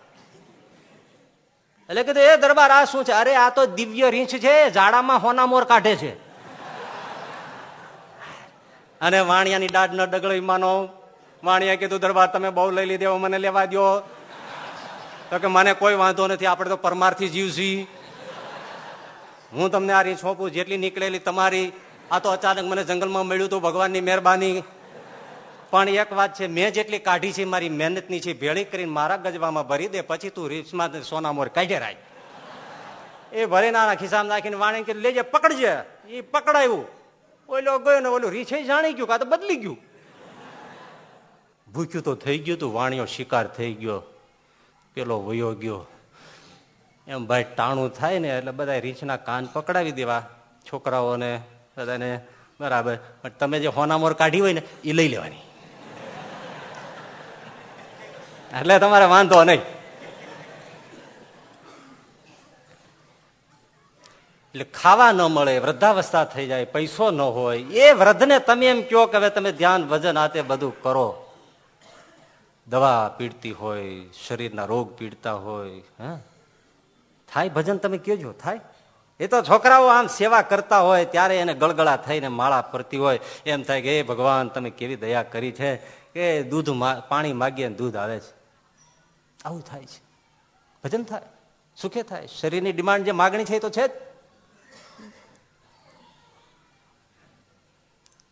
એટલે કીધું, એ દરબાર, આ શું છે? અરે, આ તો દિવ્ય રીંછ છે, ઝાડામાં હોના મોર કાઢે છે. અને વાણિયાની દાઢ ન ડગળી માનો. વાણિયા કીધું, દરબાર, તમે બહુ લઈ લીધો મને લેવા દો તો કે, મને કોઈ વાંધો નથી, આપણે તો પરમારથી જીવશી હું તમને આ રીંછ જેટલી નીકળેલી તમારી, આ તો અચાનક મને જંગલમાં મળ્યું હતું ભગવાનની મહેરબાની. પણ એક વાત છે, મેં જેટલી કાઢી છે, મારી મહેનતની છે, ભેળી કરીને મારા ગજવામાં ભરી દે, પછી તું રીપ્સમાં સોના મોર કાઢે રાય. એ ભરી નાના ખિસ્સામાં નાખીને વાણી કે લેજે, પકડજે. એ પકડાયું. ઓલો ગયો ને ઓલું રીછે જાણી ગયું કા તો બદલી ગયું. ભૂખ્યું તો થઈ ગયું તું વાણીઓ શિકાર થઈ ગયો, પેલો વયો ગયો. એમ ભાઈ ટાણું થાય ને એટલે બધા રીંછના કાન પકડાવી દેવા, છોકરાઓને બધાને બરાબર. પણ તમે જે હોનામોર કાઢી હોય ને એ લઈ લેવાની. એટલે તમારે વાંધો નહીં. એટલે ખાવા ન મળે, વૃદ્ધાવસ્થા થઈ જાય, પૈસો ન હોય, એ વૃદ્ધને તમે એમ કહો કે હવે તમે ધ્યાન, વજન આતે બધું કરો. દવા પીડતી હોય, શરીરના રોગ પીડતા હોય, હા? થાય? ભજન તમે કહેજો, થાય? એ તો છોકરાઓ આમ સેવા કરતા હોય, ત્યારે એને ગળગળા થઈને માળા ફરતી હોય. એમ થાય કે એ ભગવાન, તમે કેવી દયા કરી છે? કે દૂધ પાણી માગીએ દૂધ આવે છે. આવું થાય છે. ભજન થાય, સુખે થાય. શરીરની ડિમાન્ડ જે માગણી છે તો છે જ.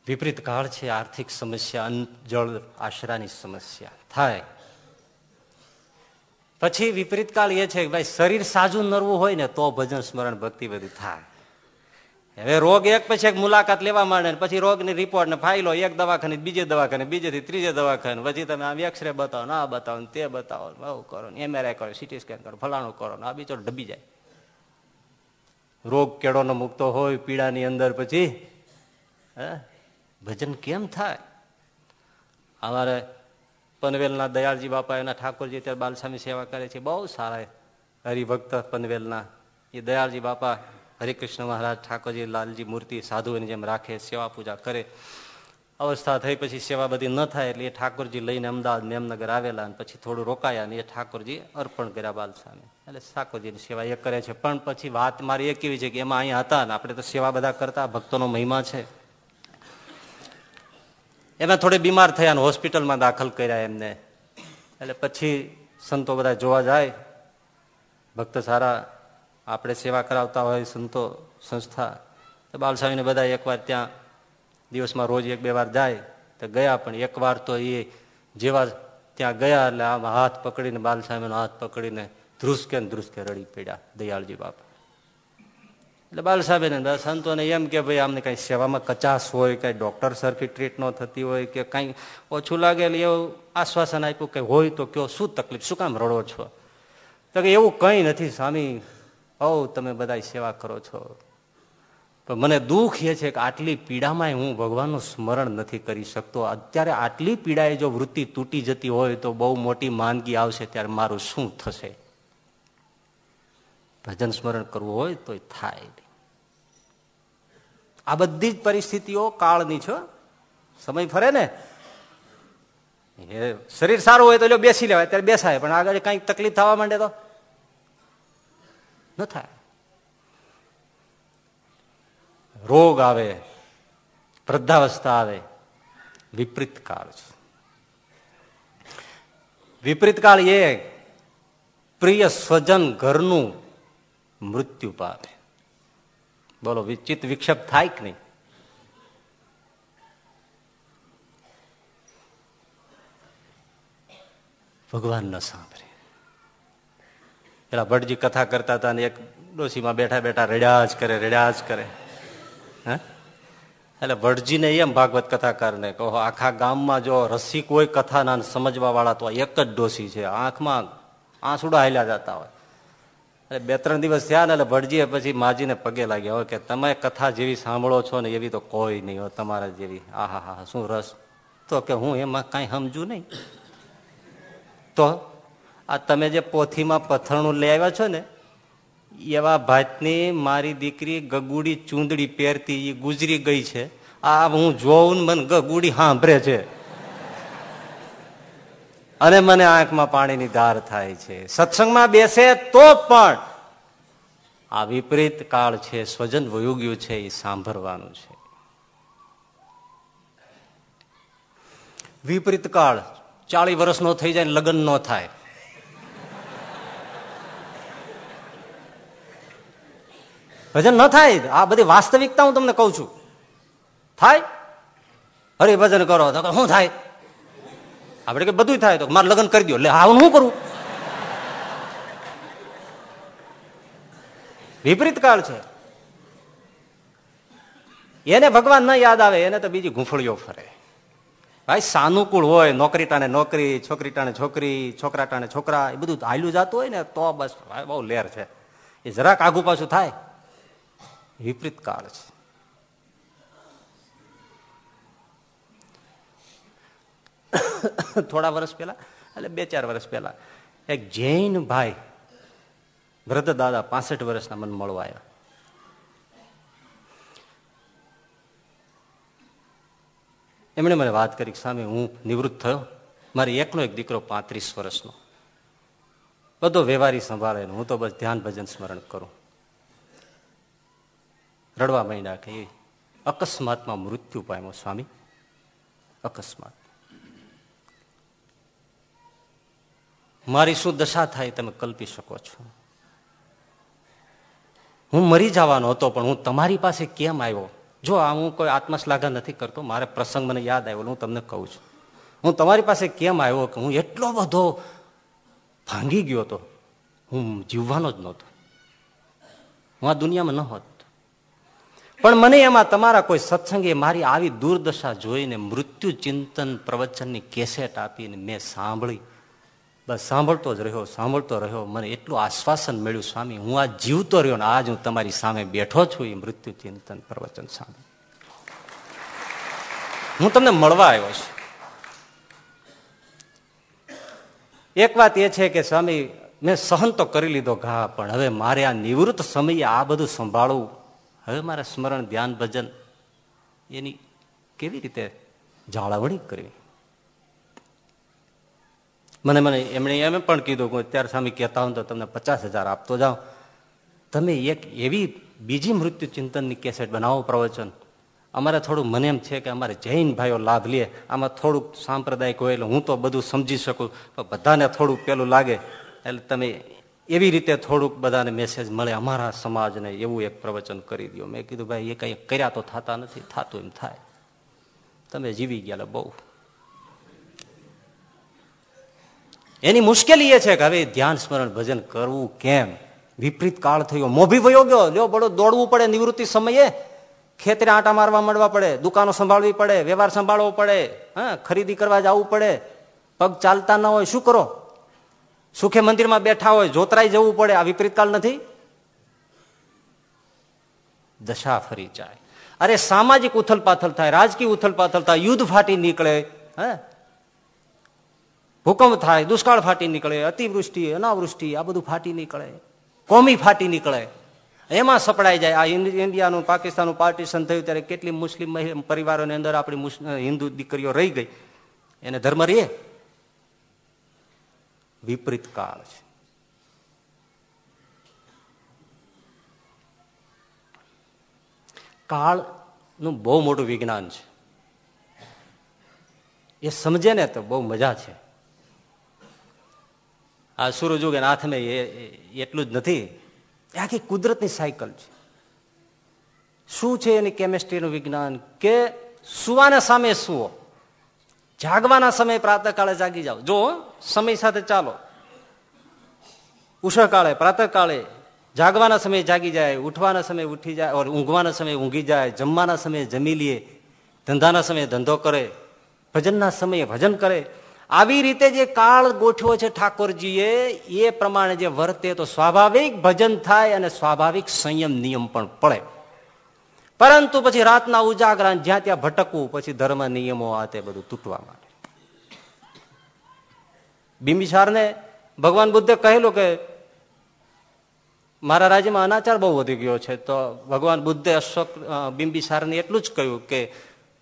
વિપરીત કાળ છે, આર્થિક સમસ્યા જળ, આશરાની સમસ્યા. થાય. પછી વિપરીત કાળ એ છે કે ભાઈ શરીર સાજું નરવું હોય ને તો ભજન સ્મરણ ભક્તિ બધું થાય. હવે રોગ એક પછી એક મુલાકાત લેવા માંડે પછી રોગની રિપોર્ટ ને ફાઇલો એક દવાખાને, બીજે દવાખાને, બીજેથી ત્રીજે દવાખાને, પછી તમે આમ એક્સરે બતાવો ને આ બતાવો તે બતાવો આવું કરો ને એમઆરઆઈ કરો સિટી સ્કેન કરો, ફલાણું કરો આ બીજો ડબી જાય. રોગ કેળોનો મુકતો હોય, પીડાની અંદર પછી, હે? ભજન કેમ થાય? અમારે પનવેલના દયાળજી બાપા એના ઠાકોરજી ત્યારે બાલસ્વામી સેવા કરે છે, બહુ સારા હરિભક્ત પનવેલના. એ દયાળજી બાપા હરિકૃષ્ણ મહારાજ ઠાકોરજી, લાલજી, મૂર્તિ સાધુઓની જેમ રાખે, સેવા પૂજા કરે. અવસ્થા થઈ પછી સેવા બધી ન થાય એટલે એ ઠાકોરજી લઈને અમદાવાદ મેમનગર આવેલા અને પછી થોડું રોકાયા અને એ ઠાકોરજી અર્પણ કર્યા બાલસ્વામી એટલે ઠાકોરજીની સેવા એ કરે છે. પણ પછી વાત મારી એ કેવી છે કે એમાં અહીંયા હતા ને આપણે તો સેવા બધા કરતા, ભક્તોનો મહિમા છે. એમાં થોડી બીમાર થયા અને હોસ્પિટલમાં દાખલ કર્યા એમને. એટલે પછી સંતો બધા જોવા જાય. ભક્ત સારા આપણે સેવા કરાવતા હોય સંતો, સંસ્થા, તો બાલસ્વામીને બધા એકવાર ત્યાં દિવસમાં રોજ એક બે વાર જાય, તો ગયા પણ એકવાર તો એ જેવા ત્યાં ગયા એટલે આમ હાથ પકડીને બાલસ્વામીનો હાથ પકડીને ધ્રુસકે ને ધ્રુસકે રડી પડ્યા, દયાળજી બાપા. એટલે બાલ સાહેબે સંતોને એમ કે ભાઈ આમને કાંઈ સેવામાં કચાશ હોય, કાંઈ ડોક્ટર સરખી ટ્રીટ ન થતી હોય કે કાંઈ ઓછું લાગે એટલે એવું આશ્વાસન આપ્યું કે હોય તો કયો, શું તકલીફ, શું કામ રડો છો? તો કે એવું કંઈ નથી, સ્વામી હો તમે બધા સેવા કરો છો. પણ મને દુઃખ એ છે કે આટલી પીડામાં હું ભગવાનનું સ્મરણ નથી કરી શકતો. અત્યારે આટલી પીડાએ જો વૃત્તિ તૂટી જતી હોય તો બહુ મોટી માંદગી આવશે, ત્યારે મારું શું થશે? ભજન સ્મરણ કરવું હોય તો થાય આ બધી જ પરિસ્થિતિઓ કાળની છો. સમય ફરે ને? શરીર સારું હોય તો બેસી લેવાય, ત્યારે બેસાય. પણ આગળ કંઈક તકલીફ થવા માંડે તો? ન થાય રોગ આવે વૃદ્ધાવસ્થા આવે વિપરીત કાળ છે વિપરીત કાળ એ પ્રિય સ્વજન ઘરનું મૃત્યુ પામે બોલો વિચિત વિક્ષેપ થાય કે નહીં ભગવાન ન સાંભળે પેલા ભટજી કથા કરતા હતા ને એક ડોસીમાં બેઠા બેઠા રડ્યા જ કરે, રડ્યા જ કરે. હે? એટલે ભટજીને એમ ભાગવત કથાકારને કહો આખા ગામમાં જો રસિક કોઈ કથાના સમજવા વાળા તો એક જ ડોસી છે. આંખમાં આંસુડા હાલ્યા જતા હોય. એટલે બે ત્રણ દિવસ થયા ને એટલે ભટજીએ પછી માજીને પગે લાગ્યા હોય કે તમે કથા જેવી સાંભળો છો ને એવી તો કોઈ નહીં હોય તમારા જેવી. આહા હા શું રસ? તો કે હું એમાં કાંઈ સમજુ નહીં. તો આ તમે જે પોથીમાં પથરણું લઈ આવ્યા છો ને, એવા ભાતની મારી દીકરી ગગુડી ચૂંદડી પહેરતી એ ગુજરી ગઈ છે. આ હું જોઉં મને ગગુડી સાંભળે છે. અને મને આંખમાં પાણીની ધાર થાય છે. સત્સંગમાં બેસે તો પણ આ વિપરીત કાળ છે, સ્વજન વયુગ્યું છે એ સાંભળવાનું છે. વિપરીત કાળ ચાળી વર્ષનો થઈ જાય લગ્ન ન થાય. ભજન ન થાય આ બધી વાસ્તવિકતા હું તમને કઉ છું. થાય? હરિભજન કરો, તો શું થાય? આપણે કે બધું થાય, તો મારે લગ્ન કરી દો. એટલે આવું શું કરું? વિપરીત કાળ છે. એને ભગવાન ન યાદ આવે, એને તો બીજી ગુંફળીઓ ફરે. ભાઈ, સાનુકૂળ હોય નોકરી ટાણે નોકરી છોકરી ટાણે છોકરી છોકરા ટાણે છોકરા, એ બધું હાલ્યું જતું હોય ને, તો બસ બહુ લેર છે. એ જરાક આગુ પાછું થાય. વિપરીત કાળ છે. થોડા વર્ષ પહેલા, એટલે બે ચાર વર્ષ પહેલા, એક જૈન ભાઈ, વૃદ્ધ દાદા પાસઠ વર્ષના મને મળવા આવ્યા. એમણે મને વાત કરી સામે, હું નિવૃત્ત થયો. મારી એકનો એક દીકરો પાંત્રીસ વર્ષનો. બધો વ્યવહારી સંભાળે હું તો બસ ધ્યાન ભજન સ્મરણ કરું. રડવા માંડ્યા કે અકસ્માતમાં મૃત્યુ પામ્યો સ્વામી. અકસ્માત. મારી શું દશા થાય તમે કલ્પી શકો છો? હું મરી જવાનો હતો, પણ હું તમારી પાસે કેમ આવ્યો? જો આ હું કોઈ આત્મશ્લાઘા નથી કરતો, મારે પ્રસંગ મને યાદ આવ્યો, હું તમને કહું છું. હું તમારી પાસે કેમ આવ્યો કે હું એટલો બધો ભાંગી ગયો હતો? હું જીવવાનો જ નહોતો. હું આ દુનિયામાં ન હોત. પણ મને એમાં તમારા કોઈ સત્સંગે મારી આવી દુર્દશા જોઈને મૃત્યુ ચિંતન પ્રવચનની કેસેટ આપીને મેં સાંભળી. બસ સાંભળતો જ રહ્યો, સાંભળતો રહ્યો. મને એટલું આશ્વાસન મળ્યું, સ્વામી, હું આ જીવતો રહ્યો ને આજ હું તમારી સામે બેઠો છું એ મૃત્યુ ચિંતન પ્રવચન સામે હું તમને મળવા આવ્યો છું. એક વાત એ છે કે, સ્વામી, મેં સહન તો કરી લીધો ઘા, પણ હવે મારે આ નિવૃત્ત સમયે આ બધું સંભાળવું હવે મારે સ્મરણ ધ્યાન ભજન એની કેવી રીતે જાળવણી કરવી? મને મને એમણે એમ પણ કીધું કે અત્યારે સામે કહેતા હું તો તમને પચાસ હજાર આપતો જાઓ તમે એક એવી બીજી મૃત્યુ ચિંતનની કેસેટ બનાવો પ્રવચન. અમારે થોડું મને એમ છે કે અમારે જૈન ભાઈઓ લાભ લે. આમાં થોડુંક સાંપ્રદાયિક હોય એટલે હું તો બધું સમજી શકું, પણ બધાને થોડુંક પેલું લાગે. એટલે તમે એવી રીતે થોડુંક બધાને મેસેજ મળે અમારા સમાજને એવું એક પ્રવચન કરી દો મેં કીધું, ભાઈ, એ કંઈ કર્યા તો થતા નથી, થતું એમ થાય. તમે જીવી ગયા બહુ. એની મુશ્કેલી એ છે કે હવે ધ્યાન સ્મરણ ભજન કરવું કેમ? વિપરીત કાળ થયો, મોભી વયો ગયો. લ્યો, બળો, દોડવું પડે નિવૃત્તિ સમયે. ખેતરે આટા મારવા મળવા પડે, દુકાનો સંભાળવી પડે, વ્યવહાર સંભાળવો પડે, હા, ખરીદી કરવા જવું પડે. પગ ચાલતા ન હોય, શું કરો? સુખે મંદિરમાં બેઠા હોય, જોતરાઈ જવું પડે, આ વિપરીત કાળ નથી? દશા ફરી જાય. અરે સામાજિક ઉથલ પાથલ થાય, રાજકીય ઉથલ પાથલ થાય, યુદ્ધ ફાટી નીકળે, હે? ભૂકંપ થાય, દુષ્કાળ ફાટી નીકળે, અતિવૃષ્ટિ, અનાવૃષ્ટિ, આ બધું ફાટી નીકળે. કોમી ફાટી નીકળે. એમાં સપડાઈ જાય. આ ઇન્ડિયાનું, પાકિસ્તાનનું પાર્ટીશન થયું ત્યારે કેટલી મુસ્લિમ પરિવારોની અંદર આપણી હિન્દુ દીકરીઓ રહી ગઈ. એને ધર્મ રે વિપરીત કાળ છે. કાળનું બહુ મોટું વિજ્ઞાન છે. એ સમજે ને તો બહુ મજા છે. આ સૂરજ ઉગે એ એટલું જ નથી. આખી કુદરતની સાયકલ છે. શું છે એની કેમેસ્ટ્રીનું વિજ્ઞાન? કે સુવાના સામે સુવો. જાગવાના સમયે પ્રાતઃકાળે જાગી જાઓ. જો સમય સાથે ચાલો. ઉષકાળે પ્રાતઃકાળે જાગવાના સમયે જાગી જાય, ઉઠવાના સમયે ઉઠી જાય ઊંઘવાના સમયે ઊંઘી જાય, જમવાના સમયે જમી લઈએ ધંધાના સમયે ધંધો કરે, ભજનના સમયે ભજન કરે. આવી રીતે જે કાળ ગોઠવો છે ઠાકોરજીએ, એ પ્રમાણે જે વર્તે તો સ્વાભાવિક ભજન થાય અને સ્વાભાવિક સંયમ નિયમ પણ પડે. પરંતુ પછી રાતના ઉજાગરા જ્યાં ત્યાં ભટકવું, પછી ધર્મ નિયમો આ તે બધું તૂટવા માટે બિંબિસારને ભગવાન બુદ્ધે કહેલું કે, મારા રાજ્યમાં અનાચાર બહુ વધી ગયો છે. તો ભગવાન બુદ્ધે અશોક બિંબિસારને એટલું જ કહ્યું કે,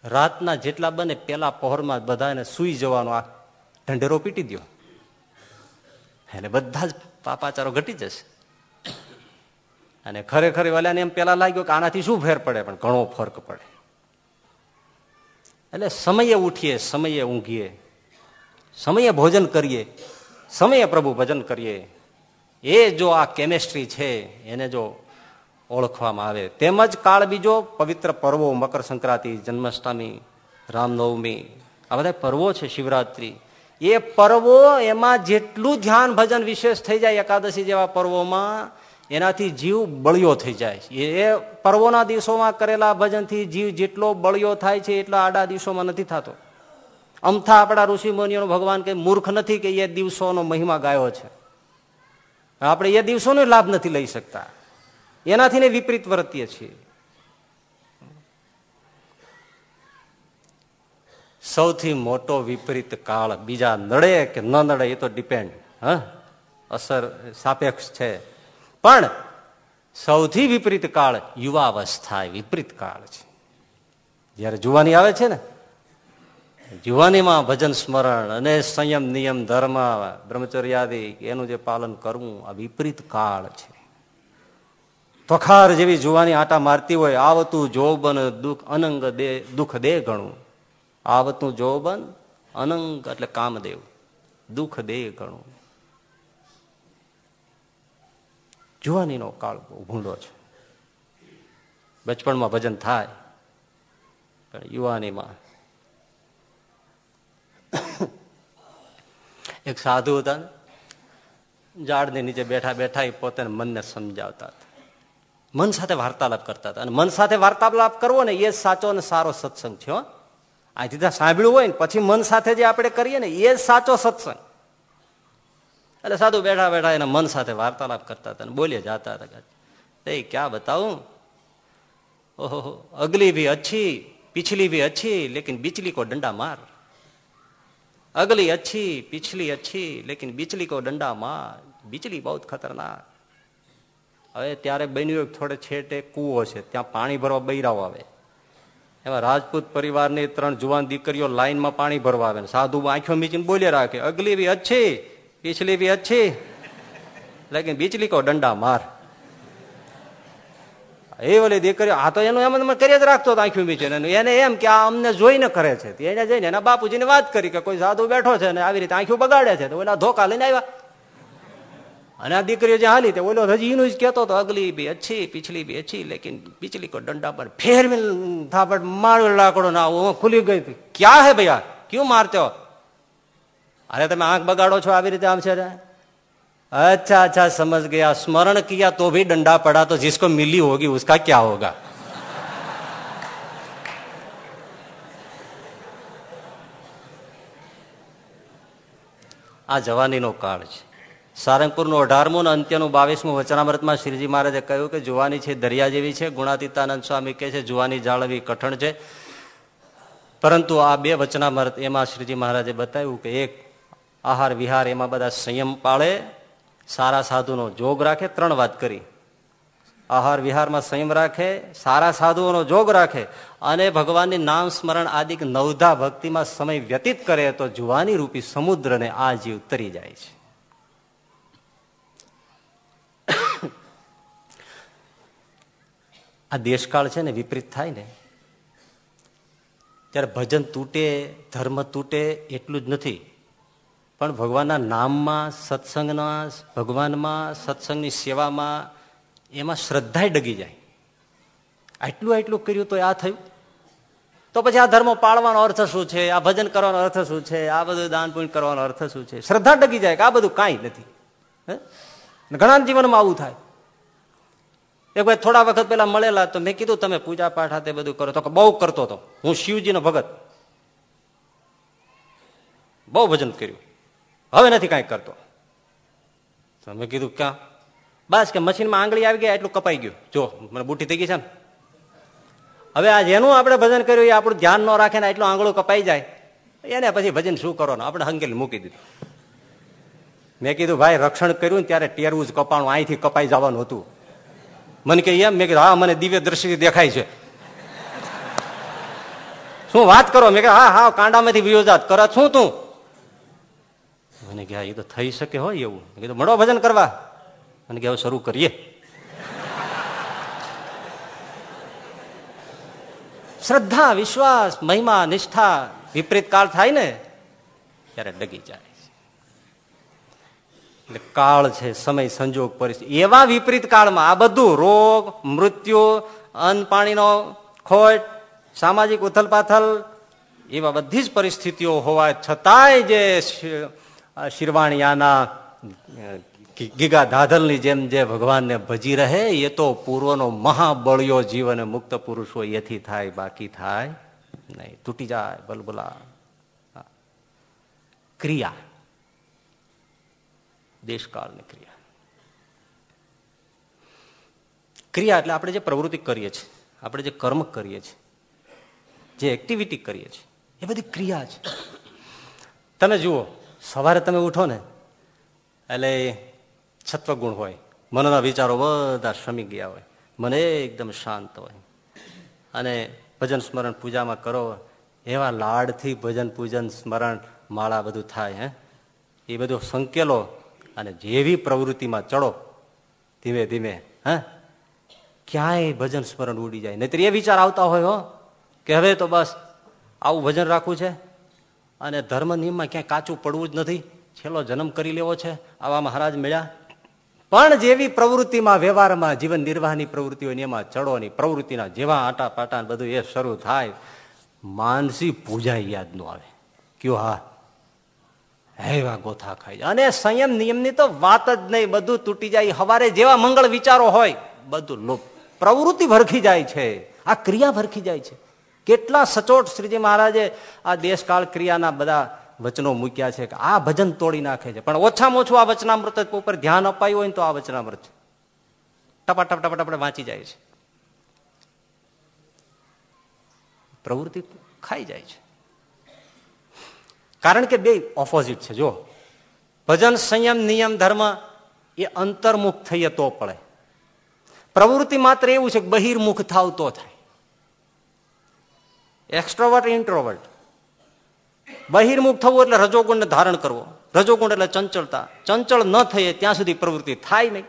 રાતના જેટલા બને પેલા પહોરમાં બધાને સુઈ જવાનો આ ઢંઢેરો પીટી દો એટલે બધા જ પાપાચારો ઘટી જશે. અને ખરેખર વાલાને એમ પેલા લાગ્યો કે આનાથી શું ફેર પડે? પણ ઘણો ફરક પડે. એટલે સમયે ઉઠીએ, સમયે ઊંઘીએ, સમયે ભોજન કરીએ, સમયે પ્રભુ ભજન કરીએ. એ જો આ કેમેસ્ટ્રી છે, એને જો ઓળખવામાં આવે. તેમજ કાળ બીજો, પવિત્ર પર્વો, મકર સંક્રાંતિ, જન્માષ્ટમી, રામનવમી, આ બધા પર્વો છે શિવરાત્રી. એ પર્વો એમાં જેટલું ધ્યાન ભજન વિશેષ થઈ જાય એકાદશી જેવા પર્વોમાં એનાથી જીવ બળિયો થઈ જાય એ પર્વોના દિવસોમાં કરેલા ભજનથી જીવ જેટલો બળિયો થાય છે, એટલા આડા દિવસોમાં નથી થતો. અમથા આપણા ઋષિ મુનિઓનો ભગવાન કે મૂર્ખ નથી કે એ દિવસોનો મહિમા ગાયો છે? આપણે એ દિવસોનો લાભ નથી લઈ શકતા. એનાથી ને વિપરીત વર્તીએ છીએ સૌથી મોટો વિપરીત કાળ બીજા નડે કે ન નડે એ તો ડિપેન્ડ હ? અસર સાપેક્ષ છે. પણ સૌથી વિપરીત કાળ યુવાવસ્થા વિપરીત કાળ છે. જયારે જુવાની આવે છે ને, જુવાનીમાં ભજન સ્મરણ અને સંયમ, નિયમ, ધર્મ, બ્રહ્મચર્યાદિ, એનું જે પાલન કરવું આ વિપરીત કાળ છે. તોખાર જેવી જુવાની આટા મારતી હોય, આવતું જોબન દુઃખ અનંગ દે, દુઃખ દે ઘણું આવતું જોબન અનંગ એટલે કામદેવ, દુઃખ દે ઘણું જુવાનીનો કાળ ભૂંડો છે. બચપણમાં ભજન થાય, પણ યુવાનીમાં એક સાધુ હતા ઝાડની નીચે બેઠા બેઠા એ પોતાને મનને સમજાવતા હતા. મન સાથે વાર્તાલાપ કરતા હતા. અને મન સાથે વાર્તાલાપ કરવો ને એ સાચો અને સારો સત્સંગ છે આ જીધા સાંભળ્યું હોય ને, પછી મન સાથે જે આપણે કરીએ ને, એ સાચો સત્સંગ. એટલે સાધુ બેઠા બેઠા એના મન સાથે વાર્તાલાપ કરતા હતા બોલીએ જતા હતા એ ક્યાં બતાવું? ઓહો અગલી ભી અચ્છી, પિછલી ભી અચ્છી, લેકિન બિચલી કો ડંડા માર. અગલી અચ્છી, પિછલી અચ્છી, લેકિન બિચલી કો ડંડા માર. બિચલી બહુ ખતરનાક. હવે ત્યારે બન્યું થોડે છેટે કૂવો છે, ત્યાં પાણી ભરવા બૈરાઓ આવે. એમાં રાજપૂત પરિવારની ત્રણ જુવાન દીકરીઓ લાઈનમાં પાણી ભરવા આવે સાધુ આંખો મીચીને બોલ્યા રાખે, અગલી ભી અચ્છી પિછલી ભી અચ્છી લેકિન બિચલી કો દંડા માર એ ઓલી દીકરીઓ આ તો એનું એમ કરી જ રાખતો હતો આંખ્યું બીચે એને એમ કે આ અમને જોઈને કરે છે એને જઈને એના બાપુજીને વાત કરી કે કોઈ સાધુ બેઠો છે ને આવી રીતે આંખ્યું બગાડે છે તો ઓલા ધોકા લઈને આવ્યા અને આ દીકરીઓ જે હાલી ઓલો હજી એનું જ કહેતો હતો અગલી બી અચ્છી, પિછલી બી અચ્છી, લેકિન પીછલી કો દંડા પર ફેર થાપડ માર લાકડો ના ખુલી ગઈ ક્યાં હે ભૈયા? ક્યું મારતો અરે તમે આંખ બગાડો છો આવી રીતે આમ છે અચ્છા અચ્છા, સમજ ગયા. સ્મરણ કિયા તો ભી ડંડા પડા તો જીસકો મિલી હોગી, ઉસકા ક્યા હોગા? આ જવાનીનો કાળ છે. સારંગપુરનું અઢારમું અંત્યનું બાવીસમું વચનામૃતમાં શ્રીજી મહારાજે કહ્યું કે જુવાની છે દરિયા જેવી છે, ગુણાતીતાનંદ સ્વામી કહે છે જુવાની જાળવી કઠણ છે. પરંતુ આ બે વચનામૃત એમાં શ્રીજી મહારાજે બતાવ્યું કે એક આહાર, વિહાર એમાં બધા સંયમ પાળે, સારા સાધુનો જોગ રાખે, ત્રણ વાત કરી. આહાર, વિહારમાં સંયમ રાખે, સારા સાધુઓનો જોગ રાખે અને ભગવાનની નામ સ્મરણ આદિ નવધા ભક્તિમાં સમય વ્યતીત કરે તો જુવાની રૂપી સમુદ્રને આ જીવ તરી જાય છે. આ દેશકાળ છે ને વિપરીત થાય ને. ત્યારે ભજન તૂટે, ધર્મ તૂટે, એટલું જ નથી. પણ ભગવાનના નામમાં, સત્સંગના, ભગવાનમાં, સત્સંગની સેવામાં એમાં શ્રદ્ધાએ ડગી જાય. આટલું આટલું કર્યું તો આ થયું. તો પછી આ ધર્મ પાળવાનો અર્થ શું છે? આ ભજન કરવાનો અર્થ શું છે? આ બધું દાન પુણ્ય કરવાનો અર્થ શું છે? શ્રદ્ધા ડગી જાય કે આ બધું કાંઈ નથી. ઘણા જીવનમાં આવું થાય. એક ભાઈ થોડા વખત પેલા મળેલા તો મેં કીધું, તમે પૂજા પાઠ હાથે બધું કરો. તો બહુ કરતો હતો. હું શિવજીનો ભગત. બહુ ભજન કર્યું. હવે નથી કાંઈ કરતો. તમે કીધું ક્યાં? બસ કે મશીનમાં આંગળી આવી ગયા એટલું કપાઈ ગયું. જો મને બુટી થઈ ગઈ છે ને. હવે આ જેનું આપણે ભજન કર્યું એ આપણું ધ્યાન ન રાખે ને એટલું આંગળું કપાઈ જાય. એને પછી ભજન શું કરવાનું? આપણે હંકેલી મૂકી દીધું. મેં કીધું ભાઈ રક્ષણ કર્યું ને ત્યારે ટેરવું જ કપાણું અહીંથી કપાઈ જવાનું હતું. મને કે એમ? મેં કીધું હા મને દિવ્ય દ્રષ્ટિ દેખાય છે. શું વાત કરો? મેં કે હા હા કાંડામાંથી વિયોજાત કરત છું તું? મને કે એ તો થઈ શકે હોય એવું. કીધું, મળો ભજન કરવા. અને કે હવે શરૂ કરીએ. શ્રદ્ધા, વિશ્વાસ, મહિમા, નિષ્ઠા, વિપરીત કાળ થાય ને, ત્યારે ડગી જાય એટલે કાળ છે, સમય, સંજોગ, પરિસ્થિતિ. એવા વિપરીત કાળમાં આ બધું, રોગ, મૃત્યુ, અન્ન, પાણીનો ખોટ, સામાજિક ઉથલપાથલ, એવા બધી જ પરિસ્થિતિઓ હોવા છતાંય જે શિરવાણિયાના ગીગા ધાધલની જેમ જે ભગવાનને ભજી રહે, એ તો પૂર્વનો મહાબળિયો જીવ અને મુક્ત પુરુષ એથી થાય, બાકી થાય નહીં. તૂટી જાય, બલબલા. ક્રિયા. દેશકાળની ક્રિયા. ક્રિયા એટલે આપણે જે પ્રવૃત્તિ કરીએ છીએ, આપણે જે કર્મ કરીએ છીએ, જે એક્ટિવિટી કરીએ છીએ, એ બધી ક્રિયા છે. તમે જુઓ સવારે તમે ઉઠો ને, એટલે છત્વગુણ હોય, મનના વિચારો બધા શમી ગયા હોય, મને એકદમ શાંત હોય. અને ભજન સ્મરણ પૂજામાં કરો, એવા લાડથી ભજન પૂજન સ્મરણ માળા બધું થાય, હે. એ બધું સંકેલો અને જેવી પ્રવૃત્તિમાં ચડો, ધીમે ધીમે, હે. ક્યાંય ભજન સ્મરણ ઉડી જાય. નહીં એ વિચાર આવતા હોય, હો, કે હવે તો બસ આવું ભજન રાખવું છે? અને ધર્મ નિયમમાં ક્યાંય કાચું પડવું જ નથી. છેલ્લો જન્મ કરી લેવો છે. આવા મહારાજ મળ્યા. પણ જેવી પ્રવૃત્તિમાં વ્યવહારમાં જીવન નિર્વાહની પ્રવૃત્તિઓ એમાં ચડોની પ્રવૃત્તિના જેવા આટા પાટા બધું એ શરૂ થાય, માનસી પૂજા યાદ નો આવે. કયો હા? હેવા ગોથા ખાઈ અને સંયમ નિયમની તો વાત જ નહીં. બધું તૂટી જાય. હવારે જેવા મંગળ વિચારો હોય, બધું લોપ પ્રવૃત્તિ ભરખી જાય છે. આ ક્રિયા ભરખી જાય છે. કેટલા સચોટ શ્રીજી મહારાજે આ દેશકાળ ક્રિયાના બધા વચનો મૂક્યા છે કે આ ભજન તોડી નાખે છે. પણ ઓછામાં ઓછું આ વચનામૃત ઉપર ધ્યાન અપાયું હોય તો આ વચનામૃત ટપા ટપ ટપા વાંચી જાય છે. પ્રવૃત્તિ ખાઈ જાય છે. કારણ કે બે ઓપોઝિટ છે જો ભજન, સંયમ, નિયમ, ધર્મ એ અંતર્મુખ થઈએ તો પડે. પ્રવૃત્તિ માત્ર એવું છે કે બહિર્મુખ થાવ તો થાય. એક્સ્ટ્રોવર્ટ ઇન્ટ્રોવર્ટ બહિર્મુખ થવું એટલે રજોગુણને ધારણ કરવો. રજોગુણ એટલે ચંચળતા. ચંચળ ન થઈએ ત્યાં સુધી પ્રવૃત્તિ થાય નહીં.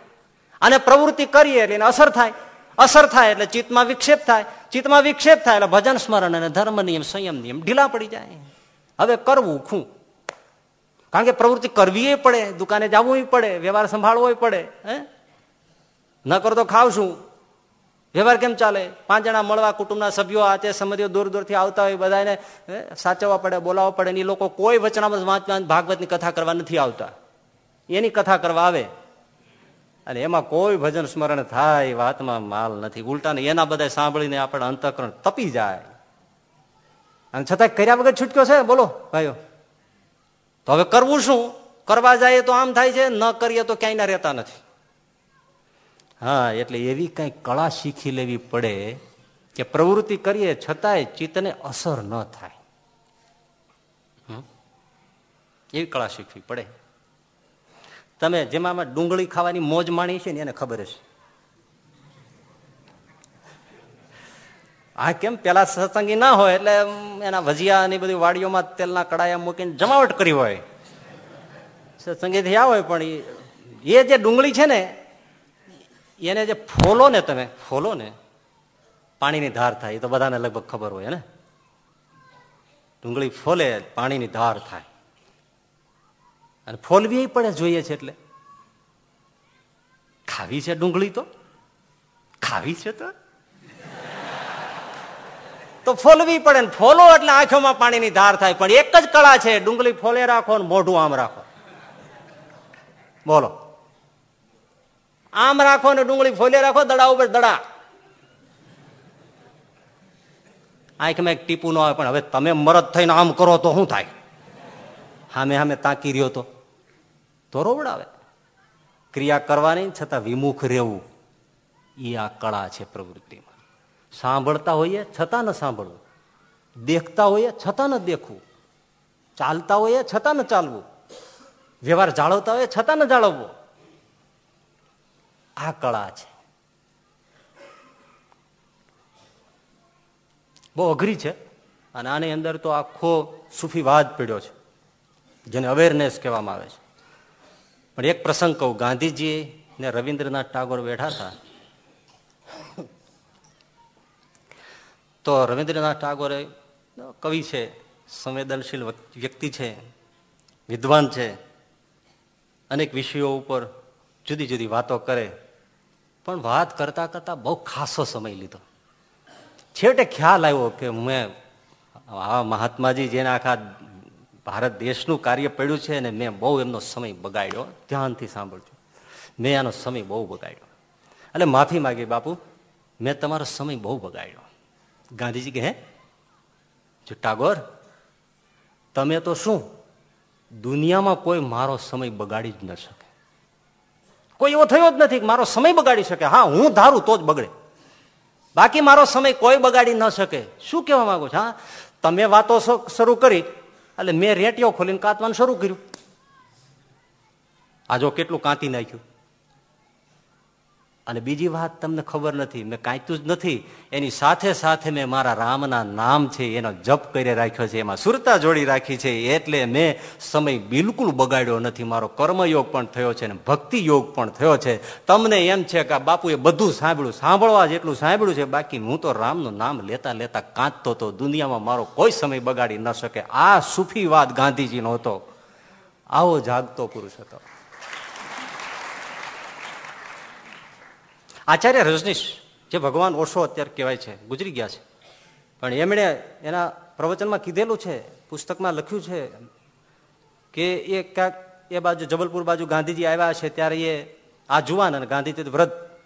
અને પ્રવૃત્તિ કરીએ એટલે અસર થાય. અસર થાય એટલે ચિત્તમાં વિક્ષેપ થાય. ચિત્તમાં વિક્ષેપ થાય એટલે ભજન, સ્મરણ અને ધર્મ નિયમ, સંયમ નિયમ ઢીલા પડી જાય. હવે કરવું ખું કારણ કે પ્રવૃત્તિ કરવી પડે, દુકાને જવું પડે, વ્યવહાર સંભાળવો પડે, હે? ન કરતો ખાવશું વ્યવહાર કેમ ચાલે? પાંચ જણા મળવા કુટુંબના સભ્યો, આ તે દૂર દૂરથી આવતા હોય બધાને સાચવવા પડે, બોલાવવા પડે એ લોકો કોઈ વચનામાં વાંચવા ભાગવતની કથા કરવા નથી આવતા. એની કથા કરવા આવે. અને એમાં કોઈ ભજન સ્મરણ થાય, વાતમાં માલ નથી. ઉલટા ને એના બધા સાંભળીને આપણે અંતકરણ તપી જાય. અને છતાં કર્યા વગર છૂટક્યો છે? બોલો, ભાઈઓ. તો હવે કરવું શું? કરવા જાય તો આમ થાય છે, ન કરીએ તો ક્યાંય રહેતા નથી. હા, એટલે એવી કઈ કળા શીખી લેવી પડે કે પ્રવૃત્તિ કરીએ છતાંય ચિત્તને અસર ન થાય. એવી કળા શીખવી પડે. તમે જેમાં ડુંગળી ખાવાની મોજ માણી છે ને એને ખબર છે આ કેમ? પેલા સત્સંગી ના હોય એટલે એના ભજીયા ની બધી વાડીઓમાં તેલના કડાયા મૂકીને જમાવટ કરી હોય. સત્સંગી થયા હોય પણ એ જે ડુંગળી છે ને એને જે ફોલો ને તમે ફોલો ને પાણીની ધાર થાય, એ તો બધાને લગભગ ખબર હોય ને? ડુંગળી ફોલે, પાણીની ધાર થાય. અને ફોલવી પડે જોઈએ છે એટલે. ખાવી છે ડુંગળી તો? ખાવી છે તો? તો ફોલવી પડે ને ફોલો એટલે આંખોમાં પાણીની ધાર થાય, પણ એક જ કળા છે, ડુંગળી ફોલે રાખો ને મોઢું આમ રાખો. બોલો. આમ રાખો ને ડુંગળી ફોલે રાખો, દડા ઉપર દડા. આંખમાં એક ટીપું ન આવે, પણ હવે તમે મરદ થઈને આમ કરો તો શું થાય? હામે હામે તાકી રહ્યો તો. તો રોવડાવે. ક્રિયા કરવાની છતાં વિમુખ રહેવું. એ આ કળા છે પ્રવૃત્તિમાં. સાંભળતા હોઈએ છતાં ન સાંભળવું. દેખતા હોઈએ છતાં ન દેખવું. ચાલતા હોઈએ છતાં ન ચાલવું. વ્યવહાર જાળવતા હોઈએ છતાં ન જાળવવો. આ કળા છે. બહુ અઘરી છે અને આની અંદર તો આખો સુફીવાદ પીડ્યો છે, જેને અવેરનેસ કહેવામાં આવે છે. પણ એક પ્રસંગ કહું, ગાંધીજી ને રવિન્દ્રનાથ ટાગોર બેઠા હતા, તો રવિન્દ્રનાથ ટાગોરે કવિ છે, સંવેદનશીલ વ્યક્તિ છે, વિદ્વાન છે, અનેક વિષયો ઉપર જુદી જુદી વાતો કરે. પણ વાત કરતા કરતા બહુ ખાસો સમય લીધો. છેવટે ખ્યાલ આવ્યો કે મેં આ મહાત્માજી જેને આખા ભારત દેશનું કાર્ય પડ્યું છે અને મેં બહુ એમનો સમય બગાડ્યો, ધ્યાનથી સાંભળજો. મેં આનો સમય બહુ બગાડ્યો. એટલે માફી માગી બાપુ, મેં તમારો સમય બહુ બગાડ્યો. ગાંધીજી કે હે જો ટાગોર, તમે તો શું, દુનિયામાં કોઈ મારો સમય બગાડી જ ન શકે. કોઈ એવો થયો જ નથી મારો સમય બગાડી શકે. હા, હું ધારું તો જ બગડે. બાકી મારો સમય કોઈ બગાડી ન શકે. શું કહેવા માંગુ છું? હા, તમે વાતો શરૂ કરી, એટલે મેં રેટિયો ખોલીને કાંતવાનું શરૂ કર્યું. આ જો કેટલું કાંતી નાખ્યું. અને બીજી વાત તમને ખબર નથી, મેં કાંઈતું જ નથી, એની સાથે સાથે મેં મારા રામના નામ છે, એનો જપ કરી રાખ્યો છે, એમાં સુરતા જોડી રાખી છે, એટલે મેં સમય બિલકુલ બગાડ્યો નથી, મારો કર્મયોગ પણ થયો છે અને ભક્તિ યોગ પણ થયો છે. તમને એમ છે કે બાપુએ બધું સાંભળ્યું, સાંભળવા જેટલું સાંભળ્યું છે, બાકી હું તો રામનું નામ લેતા લેતા કાંચતો હતો દુનિયામાં મારો કોઈ સમય બગાડી ન શકે. આ સુફીવાદ ગાંધીજીનો હતો. આવો જાગતો પુરુષ હતો. આચાર્ય રજનીશ, જે ભગવાન ઓશો અત્યારે કહેવાય છે, ગુજરી ગયા છે. પણ એમણે એના પ્રવચનમાં કીધેલું છે, પુસ્તકમાં લખ્યું છે કે એ ક્યાંક એ બાજુ જબલપુર બાજુ ગાંધીજી આવ્યા છે, ત્યારે એ આ જુવાન અને ગાંધીજી વ્રત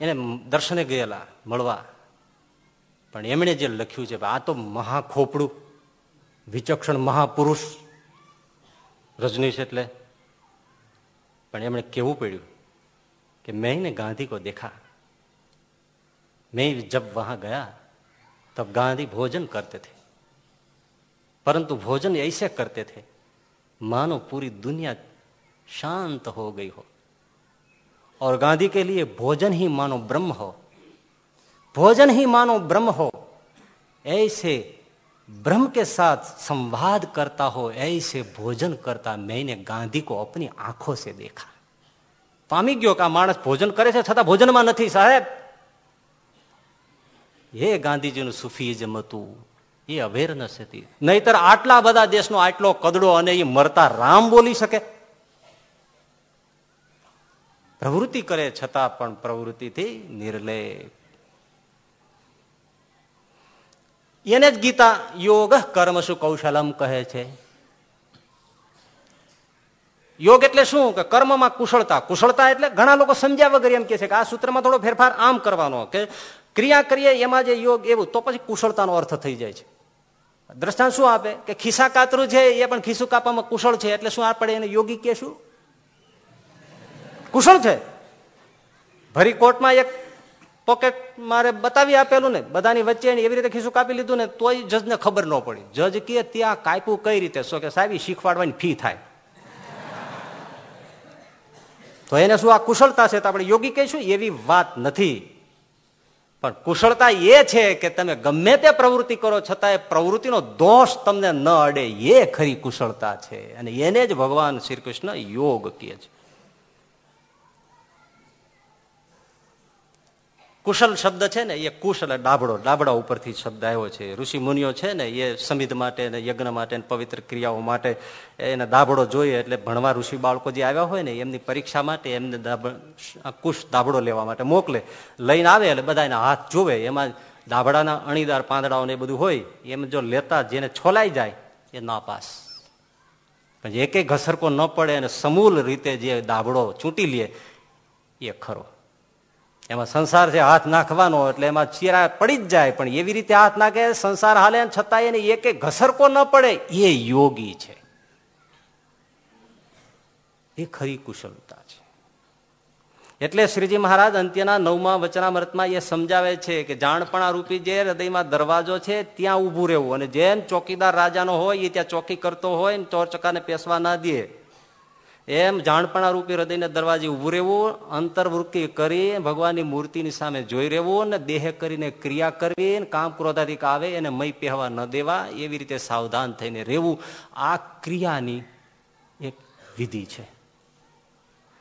એને દર્શને ગયેલા, મળવા. પણ એમણે જે લખ્યું છે, આ તો મહાખોપડું, વિચક્ષણ મહાપુરુષ, રજનીશ એટલે. પણ એમણે કેવું પડ્યું कि मैंने गांधी को देखा। मैं जब वहाँ गया, तब गांधी भोजन करते थे। परंतु भोजन ऐसे करते थे, मानो पूरी दुनिया शांत हो गई हो। और गांधी के लिए भोजन ही मानो ब्रह्म हो। भोजन ही मानो ब्रह्म हो। ऐसे ब्रह्म के साथ संवाद करता हो, ऐसे भोजन करता मैंने गांधी को अपनी आँखों से देखा। પામી ગયો કે આ માણસ ભોજન કરે છે છતાં ભોજનમાં નથી, સાહેબ. એ ગાંધીજીનું સુફીઝમ હતું. એ અવેરનેસ હતી. નહીતર આટલા બધા દેશનો આટલો કદડો અને એ મરતા રામ બોલી શકે? પ્રવૃત્તિ કરે છતાં પણ પ્રવૃત્તિથી નિર્લેપ. એને જ ગીતા યોગ કર્મ સુ કૌશલમ કહે છે. યોગ એટલે શું? કે કર્મમાં કુશળતા. કુશળતા એટલે ઘણા લોકો સમજ્યા વગર એમ કે છે કે આ સૂત્રમાં થોડો ફેરફાર આમ કરવાનો. કે ક્રિયા કરીએ એમાં જે યોગ એવું, તો પછી કુશળતાનો અર્થ થઈ જાય છે. દ્રષ્ટાંત શું આપે? કે ખિસ્સા કાતરું છે, એ પણ ખિસ્સું કાપવામાં કુશળ છે, એટલે શું આપણે એને યોગી કે શું? કુશળ છે. ભરી કોર્ટમાં એક પોકેટ મારે બતાવી આપેલું ને, બધાની વચ્ચે એવી રીતે ખિસ્સું કાપી લીધું ને, તોય જજને ખબર ન પડી. જજ કે ત્યાં કાપ્યું કઈ રીતે? શું કે સાહેબ શીખવાડવાની ફી થાય. તો એને શું આ કુશળતા છે તો આપણે યોગી કહીશું, એવી વાત નથી. પણ કુશળતા એ છે કે તમે ગમે તે પ્રવૃત્તિ કરો છતાં એ પ્રવૃત્તિનો દોષ તમને ન અડે, એ ખરી કુશળતા છે. અને એને જ ભગવાન શ્રી કૃષ્ણ યોગ કહે છે. કુશલ શબ્દ છે ને, એ કુશ એટલે ડાબડો, ડાબડા ઉપરથી શબ્દ આવ્યો છે. ઋષિ મુનિઓ છે ને, એ સમિધ માટે ને યજ્ઞ માટે પવિત્ર ક્રિયાઓ માટે એને દાબડો જોઈએ એટલે ભણવા ઋષિ બાળકો જે આવ્યા હોય ને, એમની પરીક્ષા માટે એમને કુશ દાબડો લેવા માટે મોકલે. લઈને આવે એટલે બધા એના હાથ જોવે. એમાં દાબડાના અણીદાર પાંદડાઓ ને બધું હોય, એમ જો લેતા જેને છોલાઈ જાય, એ નાપાસ. પછી એકે ઘસરકો ન પડે અને સમૂલ રીતે જે દાબડો ચૂંટી લે, એ ખરો. એમાં સંસાર છે હાથ નાખવાનો એટલે એમાં ચીરા પડી જ જાય, પણ એવી રીતે હાથ નાખે સંસાર હાલે છતાં એને એક ઘસરકો ન પડે, એ યોગી છે. એ ખરી કુશળતા છે. એટલે શ્રીજી મહારાજ અંત્યના નવમા વચનામૃતમાં એ સમજાવે છે કે જાણપણા રૂપી જે હૃદયમાં દરવાજો છે ત્યાં ઉભું રહેવું અને જેમ ચોકીદાર રાજાનો હોય એ ત્યાં ચોકી કરતો હોય ને ચોર ચકાને પેસવા ના દે. એમ જાણપણા રૂપી હૃદયને દરવાજે ઉભું રહેવું અંતર્વૃત્તિ કરી ભગવાનની મૂર્તિની સામે જોઈ રહેવું ને દેહ કરીને ક્રિયા કરવી કામ ક્રોધાધિક આવે એને મય પહેવા ન દેવા, એવી રીતે સાવધાન થઈને રહેવું, આ ક્રિયાની એક વિધિ છે.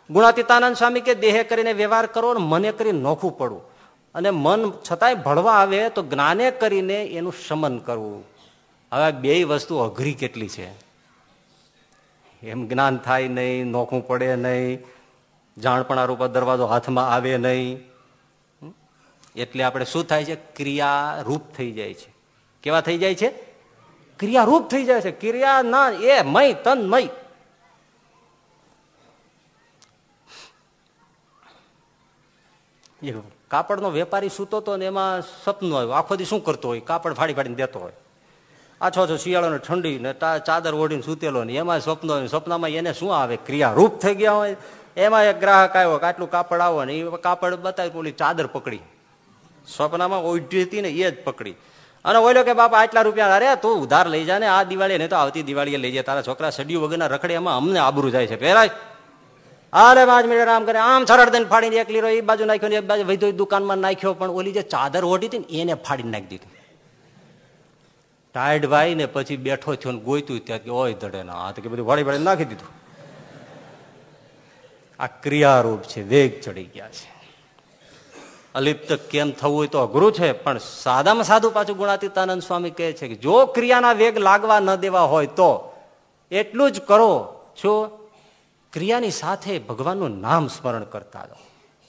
ગુણાતીતાનંદ સ્વામી કે દેહ કરીને વ્યવહાર કરો ને મને કરી નોખું પડવું. અને મન છતાંય ભળવા આવે તો જ્ઞાને કરીને એનું શમન કરવું. હવે બે વસ્તુ અઘરી કેટલી છે? એમ જ્ઞાન થાય નહીં, નોખું પડે નહીં, જાણપણા રૂપ દરવાજો હાથમાં આવે નહીં. એટલે આપણે શું થાય છે? ક્રિયા રૂપ થઈ જાય છે. કેવા થઈ જાય છે? ક્રિયારૂપ થઈ જાય છે. ક્રિયા ના, એ મય, તન મય. કાપડનો વેપારી સૂતો હતો ને એમાં સપનું આવ્યું. આખો દી શું કરતો હોય? કાપડ ફાડી ફાડીને દેતો હોય. આછો છો શિયાળો ઠંડી ને ચાદર ઓઢીને સૂતેલો ને એમાં સ્વપ્ન સ્વપ્નમાં એને શું આવે? ક્રિયારૂપ થઈ ગયા હોય. એમાં એક ગ્રાહક આવ્યો કે આટલું કાપડ આવો ને એ કાપડ બતાવી ઓલી ચાદર પકડી. સ્વપ્નમાં ઓઢી હતી ને એ જ પકડી. અને ઓલો કે, બાપા, આટલા રૂપિયા અરે, તું ઉધાર લઈ જા ને, આ દિવાળી ને તો આવતી દિવાળીએ લઈ જાય તારા છોકરા સડિયું વગરના રખડે, એમાં અમને આબરું જાય છે. પેલા અરે પાંચ મિનિટ, આમ કરે, આમ સરળ દઈને ફાડીને એક લીરો એ બાજુ નાખ્યો ને એક બાજુ વધુ દુકાનમાં નાખ્યો, પણ ઓલી જે ચાદર ઓઢી હતી ને, એને ફાડીને નાખી દીધી. ટાઈડ ભાઈ ને પછી બેઠો થયો ને ગોયતું ત્યાં ઓય ધડે ના હાથ કે બધું વળી વળી નાખી દીધું. આ ક્રિયારૂપ છે, વેગ ચડી ગયા છે. અલિપ્ત કેમ થવું હોય તો અઘરું છે, પણ સાદામાં સાદું પાછું ગુણાતીતાનંદ સ્વામી કહે છે કે જો ક્રિયાના વેગ લાગવા ન દેવા હોય તો એટલું જ કરો. છો ક્રિયાની સાથે ભગવાનનું નામ સ્મરણ કરતા રહો.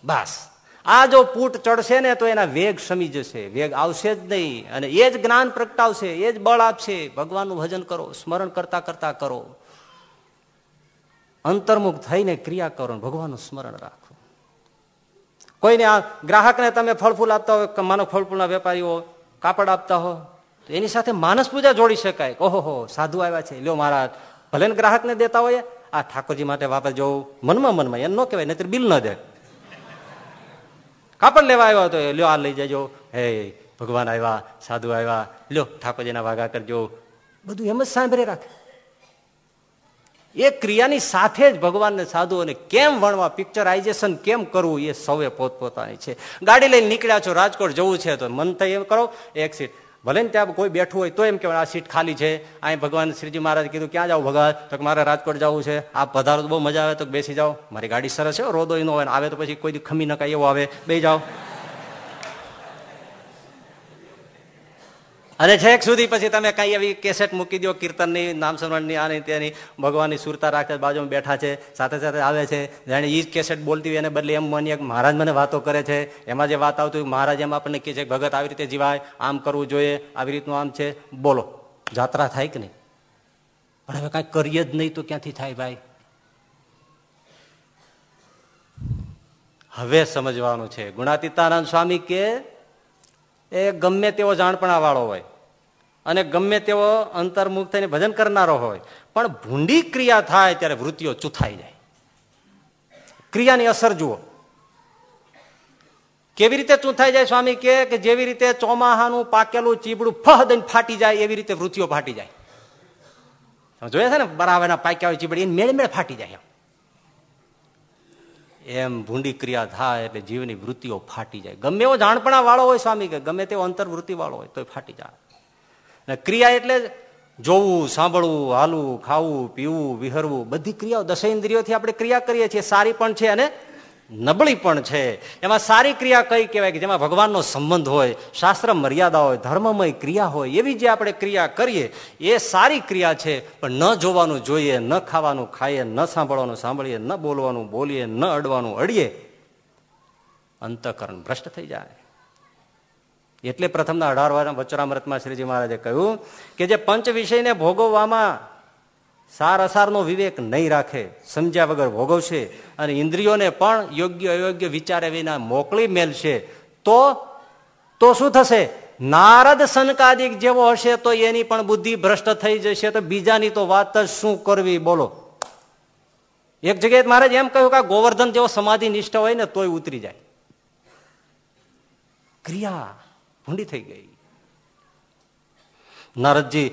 બસ. આ જો પૂટ ચડશે ને તો એના વેગ સમી જશે. વેગ આવશે જ નહીં. અને એ જ જ્ઞાન પ્રગટાવશે. એ જ બળ આપશે. ભગવાનનું ભજન કરો. સ્મરણ કરતા કરતા કરો. અંતર્મુખ થઈને ક્રિયા કરો ભગવાનનું સ્મરણ રાખો. કોઈને આ ગ્રાહકને તમે ફળફૂલ આપતા હોય માનો ફળફૂલના વેપારીઓ કાપડ આપતા હો, તો એની સાથે માનસ પૂજા જોડી શકાય. ઓહો સાધુ આવ્યા છે. લ્યો મારા ભલે ગ્રાહકને દેતા હોય, આ ઠાકોરજી માટે વાપર જવું મનમાં મનમાં, એમ ન કહેવાય નહીં બિલ ન દે. કાપડ લેવા આવ્યો તો લ્યો આ લઈ જજો. હે, ભગવાન આવ્યા, સાધુ આવ્યા. લ્યો, ઠાકોરજીના વાગા કરજો. બધું એમ જ સાંભળી રાખે. એ ક્રિયાની સાથે જ ભગવાનને સાધુઓને કેમ વણવા પિક્ચરાઇઝેશન કેમ કરવું, એ સૌએ પોતપોતાની છે. ગાડી લઈને નીકળ્યા છો, રાજકોટ જવું છે તો મન થઈ એમ કરો, એક સીટ ભલે ને ત્યાં કોઈ બેઠું હોય તો એમ કહેવાય, આ સીટ ખાલી છે. અહીં ભગવાન શ્રીજી મહારાજ કીધું, ક્યાં જાવ ભગવાન? તો મારે રાજકોટ જવું છે. આ પધારો તો બહુ મજા આવે. તો બેસી જાઓ. મારી ગાડી સરસ છે રોદો નો હોય આવે તો પછી કોઈ ખમી નકાય એવો આવે. બે જાઓ. અને છેક સુધી પછી તમે કઈ એવી કેસેટ મૂકી દો, કીર્તનની, નામ સ્મરણની આની તેની, ભગવાનની સુરતા રાખે બાજુમાં બેઠા છે, સાથે સાથે આવે છે. જાણે એ જ કેસેટ બોલતી હોય એને બદલે એમ માનીએ મહારાજ મને વાતો કરે છે. એમાં જે વાત આવતી મહારાજ એમ આપણને કહે છે, ભગત, આવી રીતે જીવાય, આમ કરવું જોઈએ, આવી રીતનું આમ છે. બોલો. જાત્રા થાય કે નહીં? પણ હવે કાંઈ કરીએ જ નહીં તો ક્યાંથી થાય ભાઈ? હવે સમજવાનું છે. ગુણાતીતાનંદ સ્વામી કે એ ગમે તેવો જાણપણા વાળો હોય. અને ગમે તેવો અંતર્મુખ થઈને ભજન કરનારો હોય. પણ ભૂંડી ક્રિયા થાય ત્યારે વૃત્તિઓ ચૂથાઈ જાય. ક્રિયાની અસર જુઓ. કેવી રીતે ચૂથાઈ જાય સ્વામી કે જેવી રીતે ચોમાહાનું પાકેલું ચીબડું ફહ દઈને ફાટી જાય, એવી રીતે વૃત્તિઓ ફાટી જાય. જોયા છે ને બરાબરના પાક્યા હોય ચીબડી મેળ મેળ ફાટી જાય એમ ભૂંડી ક્રિયા થાય એટલે જીવની વૃત્તિઓ ફાટી જાય. ગમે એવો જાણપણા વાળો હોય સ્વામી કે ગમે તેવો અંતર્વૃત્તિ વાળો હોય તો ફાટી જાય. અને ક્રિયા એટલે જોવું, સાંભળવું, હાલવું, ખાવું, પીવું, વિહરવું બધી ક્રિયાઓ દશેન્દ્રિયોથી આપણે ક્રિયા કરીએ છીએ, સારી પણ છે અને નબળી પણ છે. એમાં સારી ક્રિયા કઈ કહેવાય કે જેમાં ભગવાનનો સંબંધ હોય, શાસ્ત્ર મર્યાદા હોય, ધર્મમય ક્રિયા હોય, એવી જે આપણે ક્રિયા કરીએ, એ સારી ક્રિયા છે, પણ ન જોવાનું જોઈએ, ન ખાવાનું ખાઈએ, ન સાંભળવાનું સાંભળીએ, ન બોલવાનું બોલીએ, ન અડવાનું અડીએ, અંતકરણ ભ્રષ્ટ થઈ જાય. એટલે પ્રથમના અઢાર વાર વચરામૃતમાં શ્રીજી મહારાજે કહ્યું કે જે પંચ વિષયને ભોગવવામાં સાર અસારનો વિવેક નહીં રાખે, સમજ્યા વગર ભોગવશે અને ઇન્દ્રિયોને પણ યોગ્ય અયોગ્ય વિચારે વિના મોકલી મેલશે, તો તો શું થશે? નારદ સનકાદિક જેવો હશે તો એની પણ બુદ્ધિ ભ્રષ્ટ થઈ જશે, તો બીજાની તો વાત જ શું કરવી? બોલો. એક જગ્યાએ મારે એમ કહ્યું કે ગોવર્ધન જેવો સમાધિ નિષ્ઠ હોય ને તોય ઉતરી જાય. ક્રિયા ભૂંડી થઈ ગઈ. નારદજી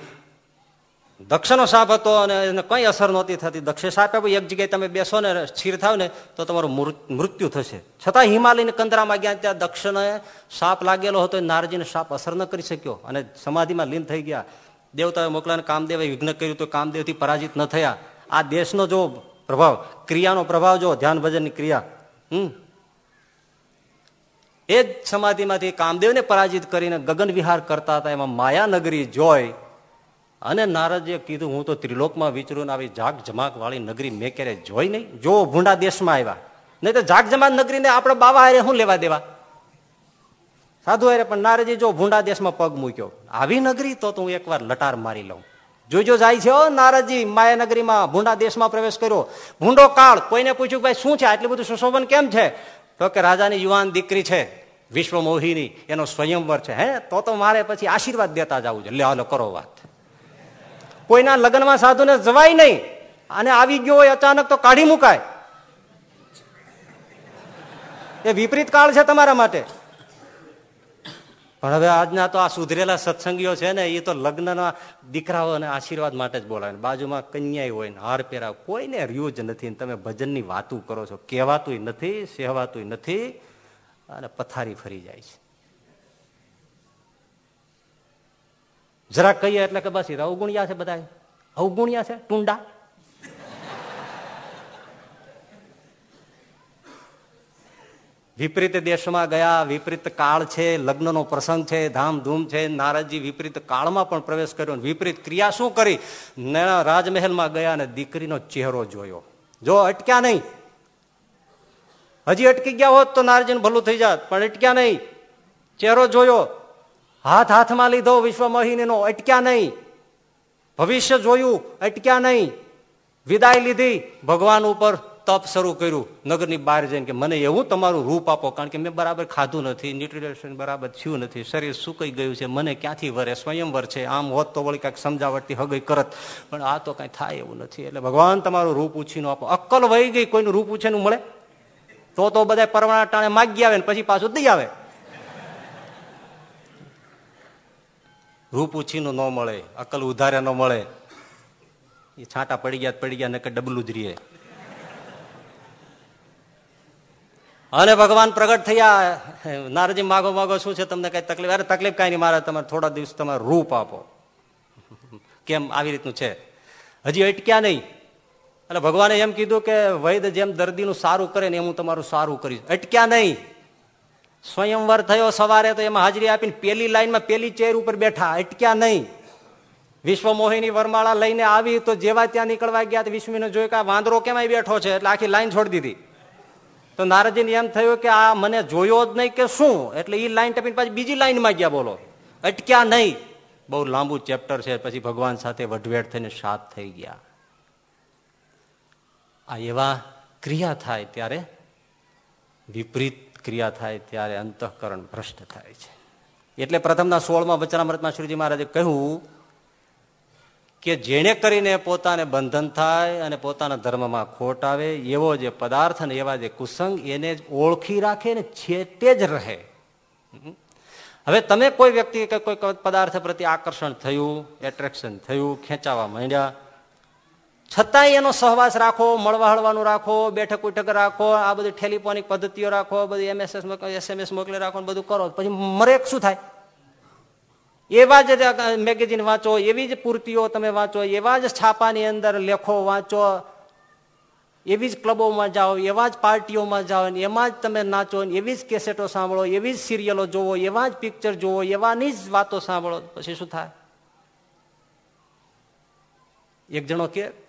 દક્ષનો સાપ હતો અને એને કઈ અસર નહોતી થતી. દક્ષે સાપ આપ્યો, એક જગ્યાએ તમે બેસો ને સ્થિર થાવ ને, તો તમારું મૃત્યુ થશે. છતાં હિમાલયની કંદરામાં ગયા ત્યાં દક્ષને સાપ લાગેલો હતો નારજીને સાપ અસર ન કરી શક્યો. અને સમાધિમાં લીન થઈ ગયા. દેવતાએ મોકલાને કામદેવે વિઘ્ન કર્યું તો કામદેવથી પરાજિત ન થયા. આ દેશનો જો પ્રભાવ, ક્રિયાનો પ્રભાવ જો, ધ્યાન ભજનની ક્રિયા, હમ? એ જ સમાધિમાંથી કામદેવને પરાજિત કરીને ગગન વિહાર કરતા હતા. એમાં માયાનગરી જોઈ અને નારદજીએ કીધું, હું તો ત્રિલોકમાં વિચરું આવી જાગ જમાક વાળી નગરી મેં ક્યારે જોઈ નહીં? જો ભૂંડા દેશમાં આવ્યા, નહીં તો જાગ જમાક નગરીને આપણે બાવા હારે શું લેવા દેવા? સાધુ અરે પણ નારજી જો ભૂંડા દેશમાં પગ મૂક્યો, આવી નગરી તો હું એકવાર લટાર મારી લઉં. જોજો જાય છે નારદજી, માયા નગરીમાં ભૂંડા દેશમાં પ્રવેશ કર્યો. ભૂંડો કાળ, કોઈને પૂછ્યું ભાઈ શું છે? આટલું બધું સુશોભન કેમ છે? તો કે, રાજાની યુવાન દીકરી છે વિશ્વ મોહિની એનો સ્વયંવર છે. હે, તો તો મારે પછી આશીર્વાદ દેતા જવું છે. લે, હાલો, કરો વાત. કોઈના લગ્નમાં સાધુને જવાય નહીં. અને આવી ગયો હોય અચાનક તો કાઢી મુકાય. એ વિપરીત કાળ છે તમારા માટે. પણ હવે આજના તો આ સુધરેલા સત્સંગીઓ છે ને, એ તો લગ્નના દીકરાઓને આશીર્વાદ માટે જ બોલાવે બાજુમાં કન્યા હોય ને, હાર પહેરાવ, કોઈને રહ્યું નથી તમે ભજનની વાતું કરો છો કહેવાતું નથી સહેવાતું નથી, અને પથારી ફરી જાય છે. જરા કહીએ એટલે કે બસ અવગુણિયા છે બધા અવગુણિયા છે? ટુંડા? વિપરીત દેશમાં ગયા, વિપરીત કાળ છે, લગ્નનો પ્રસંગ છે, ધામધૂમ છે નારદજી વિપરીત કાળમાં પણ પ્રવેશ કર્યો વિપરીત ક્રિયા શું કરી? રાજમહેલમાં ગયા અને દીકરીનો ચહેરો જોયો. જો અટક્યા નહીં. હજી અટકી ગયા હોત તો નારજીને ભલું થઈ જાત, પણ અટક્યા નહીં. ચહેરો જોયો. હાથ હાથમાં લીધો, વિશ્વ મોહિનીનો અટક્યા નહીં. ભવિષ્ય જોયું, અટક્યા નહીં. વિદાય લીધી, ભગવાન ઉપર તપ શરૂ કર્યું. નગરની બહાર જઈને કે, મને એવું તમારું રૂપ આપો, કારણ કે મેં બરાબર ખાધું નથી ન્યુટ્રિશન બરાબર થયું નથી, શરીર સુકાઈ ગયું છે, મને ક્યાંથી વરે? સ્વયંવર છે, આમ હોત તો વળી કાંઈક સમજાવટથી હગઈ કરત. પણ આ તો કાંઈ થાય એવું નથી. એટલે ભગવાન તમારું રૂપ ઉછીનું આપો. અક્કલ વહી ગઈ, કોઈનું રૂપ ઉછેનું મળે? તો તો બધા પરવાના ટાણે માગી આવે ને પછી પાછું દઈ આવે. રૂપ ઉછીનું ન મળે, અકલ ઉધારે ન મળે. એ છાંટા પડી ગયા પડી ગયા નકર ડબલું જ રીએ. અને ભગવાન પ્રગટ થયા. નારજી માગો માગો, શું છે તમને કઈ તકલીફ? અરે તકલીફ કઈ નહીં મારે તમે થોડા દિવસ તમે રૂપ આપો. કેમ આવી રીતનું છે? હજી અટક્યા નહીં. એટલે ભગવાને એમ કીધું કે વૈદ જેમ દર્દીનું સારું કરે ને એમ હું તમારું સારું કરીશ. અટક્યા નહીં. સ્વયંવર થયો સવારે તો એમાં હાજરી આપીને પેલી લાઈનમાં પેલી ચેર ઉપર બેઠા, અટક્યા નહીં. વિશ્વ મોહિની વરમાળા લઈને આવી તો જેવા ત્યાં નીકળવા ગયા વિશ્વમીને જોયું કે આ વાંદરો કેમાં બેઠો છે, એટલે આખી લાઈન છોડી દીધી. તો નારદજીને એમ થયું કે આ મને જોયો જ નહીં કે શું? એટલે એ લાઈન ટપીને પાછી બીજી લાઈનમાં ગયા બોલો. અટક્યા નહીં. બહુ લાંબુ ચેપ્ટર છે, પછી ભગવાન સાથે વઢવેડ થઈને સાત થઈ ગયા. આ એવા ક્રિયા થાય ત્યારે વિપરીત ક્રિયા થાય ત્યારે અંતઃકરણ ભ્રષ્ટ થાય છે. એટલે પ્રથમના સોળમાં વચનામૃતમાં શ્રીજી મહારાજે કહ્યું કે જેણે કરીને પોતાને બંધન થાય અને પોતાના ધર્મમાં ખોટ આવે, એવો જે પદાર્થ અને એવા જે કુસંગ, એને જ ઓળખી રાખે ને છેટે જ રહે. હવે તમે કોઈ વ્યક્તિ કે કોઈ પદાર્થ પ્રત્યે આકર્ષણ થયું એટ્રેક્શન થયું, ખેંચાવા માંડ્યા છતાંય એનો સહવાસ રાખો મળવા હળવાનું રાખો, બેઠક ઉઠક રાખો, આ બધી ટેલિફોનિક પદ્ધતિઓ રાખો, બધી એમએસએસ એસએમએસ મોકલી રાખો બધું કરો. પછી મરેક શું થાય? એવા જ મેગેઝિન વાંચો, એવી જ પૂર્તિઓ તમે વાંચો, એવા જ છાપાની અંદર લેખો વાંચો, એવી જ ક્લબોમાં જાઓ, એવા જ પાર્ટીઓમાં જાઓ એમાં જ તમે નાચો એવી જ કેસેટો સાંભળો, એવી જ સિરિયલો જોવો, એવા જ પિક્ચર જોવો, એવાની જ વાતો સાંભળો, પછી શું થાય? એક જણો કે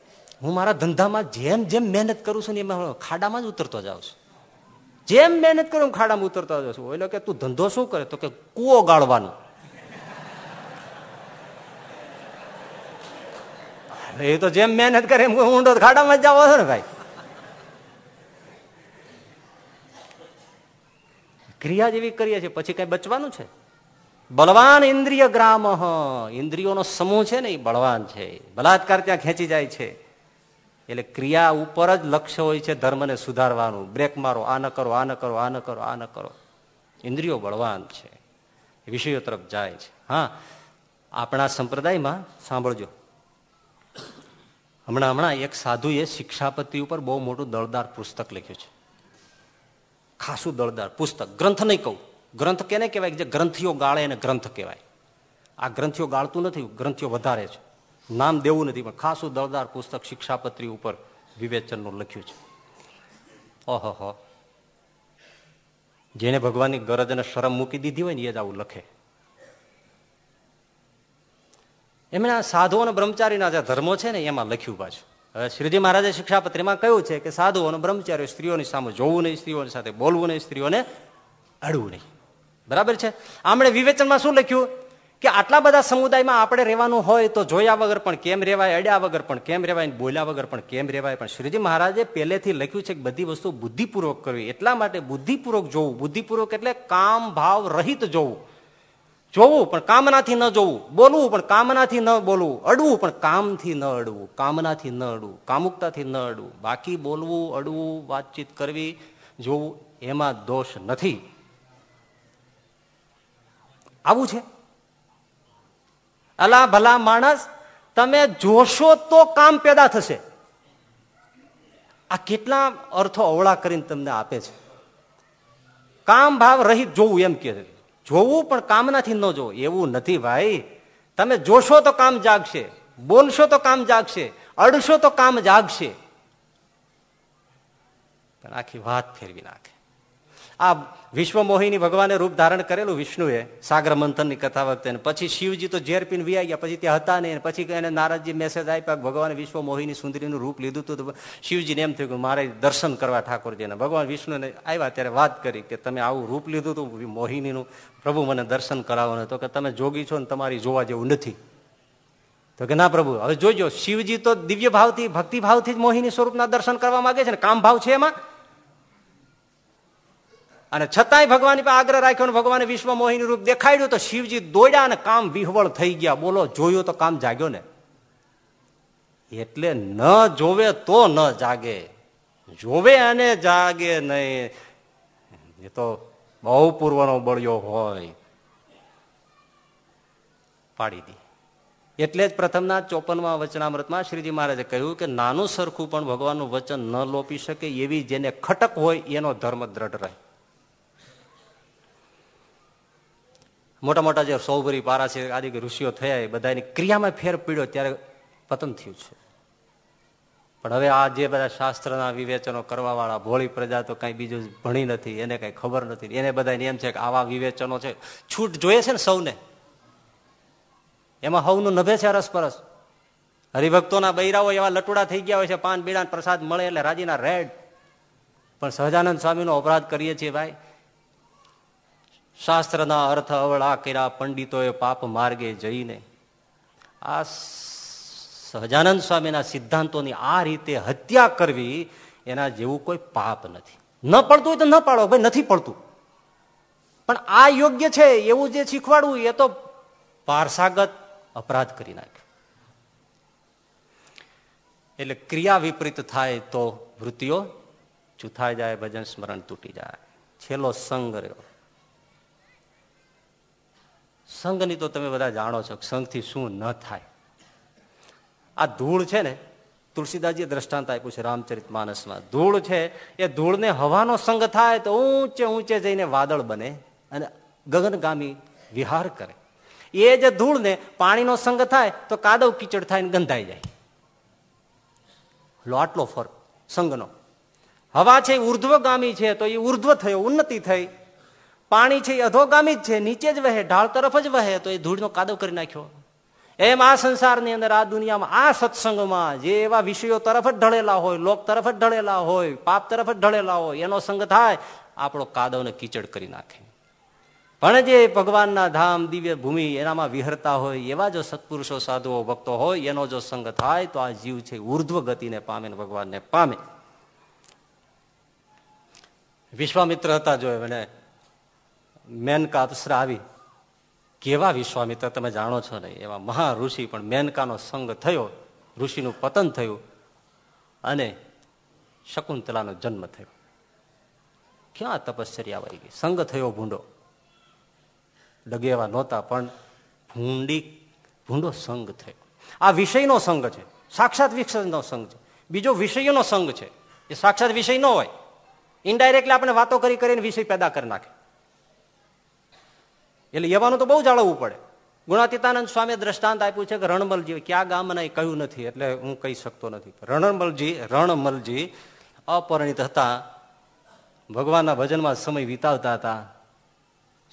હું મારા ધંધામાં જેમ જેમ મહેનત કરું છું ને એમાં ખાડામાં જ ઉતરતો જાઉં છું. જેમ મહેનત કરું ખાડામાં ઉતરતો જાઉં છું. એટલે કે, તું ધંધો શું કરે? તો કે, કુવો ગાળવાનો. એ તો જેમ મહેનત કરે એમ ઊંડો ખાડામાં જ જાવ છો ને ભાઈ. ક્રિયા જેવી કરીએ છીએ, પછી કઈ બચવાનું છે? બળવાન ઇન્દ્રિય ગ્રામ. ઇન્દ્રિયોનો સમૂહ છે ને, એ બળવાન છે. બલાત્કાર ત્યાં ખેંચી જાય છે. એટલે ક્રિયા ઉપર જ લક્ષ્ય હોય છે ધર્મને સુધારવાનું. બ્રેક મારો, આ ન કરો, આ ન કરો, આ ન કરો, આ ન કરો. ઇન્દ્રિયો બળવાન છે. વિષયો તરફ જાય છે. હા, આપણા સંપ્રદાયમાં સાંભળજો. હમણાં હમણાં એક સાધુએ શિક્ષાપતિ ઉપર બહુ મોટું દળદાર પુસ્તક લખ્યું છે. ખાસું દળદાર પુસ્તક. ગ્રંથ નહીં કહું. ગ્રંથ કેને કહેવાય? જે ગ્રંથિઓ ગાળે એને ગ્રંથ કહેવાય. આ ગ્રંથિઓ ગાળતું નથી. ગ્રંથિઓ વધારે છે. નામ દેવું નથી, પણ ખાસું દળદાર પુસ્તક શિક્ષાપત્રી ઉપર વિવેચનનું લખ્યું છે. ઓહો જેને ભગવાનની ગરજ અને શરમ મૂકી દીધી હોય ને એ જ આવું લખે. એમના સાધુ અને બ્રહ્મચારીના જે ધર્મો છે ને એમાં લખ્યું પાછું. હવે શ્રીજી મહારાજે શિક્ષાપત્રીમાં કહ્યું છે કે સાધુ અને બ્રહ્મચારીઓ સ્ત્રીઓની સામે જોવું નહીં, સ્ત્રીઓની સાથે બોલવું નહીં, સ્ત્રીઓને અડવું નહીં. બરાબર છે? આમણે વિવેચનમાં શું લખ્યું? કે આટલા બધા સમુદાયમાં આપણે રહેવાનું હોય તો જોયા વગર પણ કેમ રેવાય અડ્યા વગર પણ કેમ રેવાય બોલ્યા વગર પણ કેમ રેવાય પણ શ્રીજી મહારાજે પહેલેથી લખ્યું છે કે બધી વસ્તુ બુદ્ધિપૂર્વક કરવી. એટલા માટે બુદ્ધિપૂર્વક જોવું. બુદ્ધિપૂર્વક એટલે કામ ભાવ રહિત જોવું. જોવું પણ કામનાથી ન જોવું. બોલવું પણ કામનાથી ન બોલવું. અડવું પણ કામથી ન અડવું. કામનાથી ન અડવું. કામુકતાથી ન અડવું. બાકી બોલવું, અડવું, વાતચીત કરવી, જોવું એમાં દોષ નથી. આવું છે? અલા ભલા માણસ, તમે જોશો તો કામ પેદા થશે. આ કેટલા અર્થો અવળા કરીને તમને આપે છે. કામ ભાવ રહિત જોવું એમ કે જોવું પણ કામનાથી ન જોવું. એવું નથી ભાઈ. તમે જોશો તો કામ જાગશે. બોલશો તો કામ જાગશે. અડશો તો કામ જાગશે. આખી વાત ફેરવી નાખે. આ વિશ્વ મોહિની ભગવાને રૂપ ધારણ કરેલું વિષ્ણુએ સાગર મંથનની કથા વખતે પછી શિવજી તો ઝેર પીને વી ગયા, પછી ત્યાં હતા નહીં, પછી એને નારદજી મેસેજ આપ્યા ભગવાને વિશ્વ મોહિની સુંદરીનું રૂપ લીધું હતું શિવજીને એમ થયું કે મારે દર્શન કરવા ઠાકોરજીને. ભગવાન વિષ્ણુને આવ્યા ત્યારે વાત કરી કે તમે આવું રૂપ લીધું હતું મોહિનીનું, પ્રભુ મને દર્શન કરાવો તો કે તમે જોગી છો ને તમારી જોવા જેવું નથી. તો કે ના પ્રભુ, હવે જોજો, શિવજી તો દિવ્ય ભાવથી ભક્તિ ભાવથી જ મોહિની સ્વરૂપના દર્શન કરવા માંગે છે ને કામ ભાવ છે એમાં? અને છતાંય ભગવાન પર આગ્રહ રાખ્યો ભગવાને વિશ્વ મોહિની રૂપ દેખાડ્યું તો શિવજી દોડ્યા અને કામ વિહવળ થઈ ગયા. બોલો, જોયું તો કામ જાગ્યો ને? એટલે ન જોવે તો ન જાગે. જોવે અને જાગે નહીં. એ તો બહુ પૂર્વનો બળ્યો હોય. પાડી દી. એટલે જ પ્રથમના ચોપનમાં વચનામૃતમાં શ્રીજી મહારાજે કહ્યું કે નાનું સરખું પણ ભગવાનનું વચન ન લોપી શકે એવી જેને ખટક હોય એનો ધર્મ દ્રઢ રહે. મોટા મોટા જે સૌભરી પારા છે, આદિ ઋષિઓ થયા એ બધાની ક્રિયામાં ફેર પીડ્યો ત્યારે પતન થયું છે. પણ હવે આ જે બધા શાસ્ત્રના વિવેચનો કરવા વાળા ભોળી પ્રજા તો કઈ બીજું ભણી નથી, એને કઈ ખબર નથી. એને બધા એમ છે કે આવા વિવેચનો છે. છૂટ જોઈએ છે ને સૌને. એમાં હવનું નભે છે અરસપરસ. હરિભક્તોના બૈરાઓ એવા લટુડા થઈ ગયા હોય છે, પાન બીડા પ્રસાદ મળે એટલે રાજીના રેડ. પણ સહજાનંદ સ્વામીનો અપરાધ કરીએ છીએ ભાઈ. શાસ્ત્રના અર્થ અવળા કર્યા પંડિતોએ પાપ માર્ગે જઈને. આ સહજાનંદ સ્વામીના સિદ્ધાંતોની આ રીતે હત્યા કરવી એના જેવું કોઈ પાપ નથી. ન પડતું હોય તો ન પાડો, ભાઈ, નથી પડતું. પણ આ યોગ્ય છે, એવું જે શીખવાડવું, એ તો પારસાગત અપરાધ કરી નાખ્યો. એટલે ક્રિયા વિપરીત થાય તો વૃત્તિઓ ચૂથાઈ જાય, ભજન સ્મરણ તૂટી જાય. છેલ્લો સંગ રહ્યો. સંઘની તો તમે બધા જાણો છો સંઘથી શું ન થાય. આ ધૂળ છે ને તુલસીદાસજી દ્રષ્ટાંત આપ્યું છે રામચરિત માનસમાં. ધૂળ છે, એ ધૂળને હવાનો સંગ થાય તો ઊંચે ઊંચે જઈને વાદળ બને અને ગગનગામી વિહાર કરે. એ જે ધૂળને પાણીનો સંગ થાય તો કાદવ કીચડ થાય ગંધાઈ જાય. લો આટલો ફરક સંઘનો હવા છે ઉર્ધ્વગામી છે તો એ ઉર્ધ્વ થયો, ઉન્નતિ થઈ. પાણી છે એ અધોગામી જ છે, નીચે જ વહે, ઢાળ તરફ જ વહે, તો એ ધૂળનો કાદવ કરી નાખ્યો. એમ આ સંસારની અંદર, આ દુનિયામાં, આ સત્સંગમાં, જે એવા વિષયો તરફ જ ઢળેલા હોય, લોક તરફ જ ઢળેલા હોય, પાપ તરફ જ ઢળેલા હોય, એનો સંગ થાય, આપણો કાદવને કીચડ કરી નાખે. પણ જે ભગવાનના ધામ, દિવ્ય ભૂમિ એનામાં વિહરતા હોય, એવા જો સત્પુરુષો, સાધુઓ, ભક્તો હોય, એનો જો સંગ થાય, તો આ જીવ છે ઉર્ધ્વ ગતિને પામે ભગવાનને પામે. વિશ્વામિત્ર હતા જો એને મેનકા અપ્સરા કેવા વિશ્વામિત્ર તમે જાણો છો નહીં એવા મહા ઋષિ પણ મેનકાનો સંગ થયો, ઋષિનું પતન થયું અને શકુંતલાનો જન્મ થયો. ક્યાં તપશ્ચર્યા વહી ગઈ? સંગ થયો ભૂંડો. ડગેવા નહોતા, પણ ભૂંડી, ભૂંડો સંગ થયો. આ વિષયનો સંગ છે, સાક્ષાત વિષયનો સંગ છે. બીજો વિષયનો સંગ છે, એ સાક્ષાત વિષય ન હોય. ઇનડાયરેક્ટલી આપણે વાતો કરી કરીને વિષય પેદા કરી નાખે. એટલે એવાનું તો બહુ જાળવવું પડે. ગુણાતીતાનંદ સ્વામી દ્રષ્ટાંત આપ્યું છે કે રણમલજી, ક્યાં ગામના કહ્યું નથી, એટલે હું કહી શકતો નથી. રણમલજી રણમલજી અપરિણિત હતા. ભગવાનના ભજનમાં સમય વિતાવતા હતા.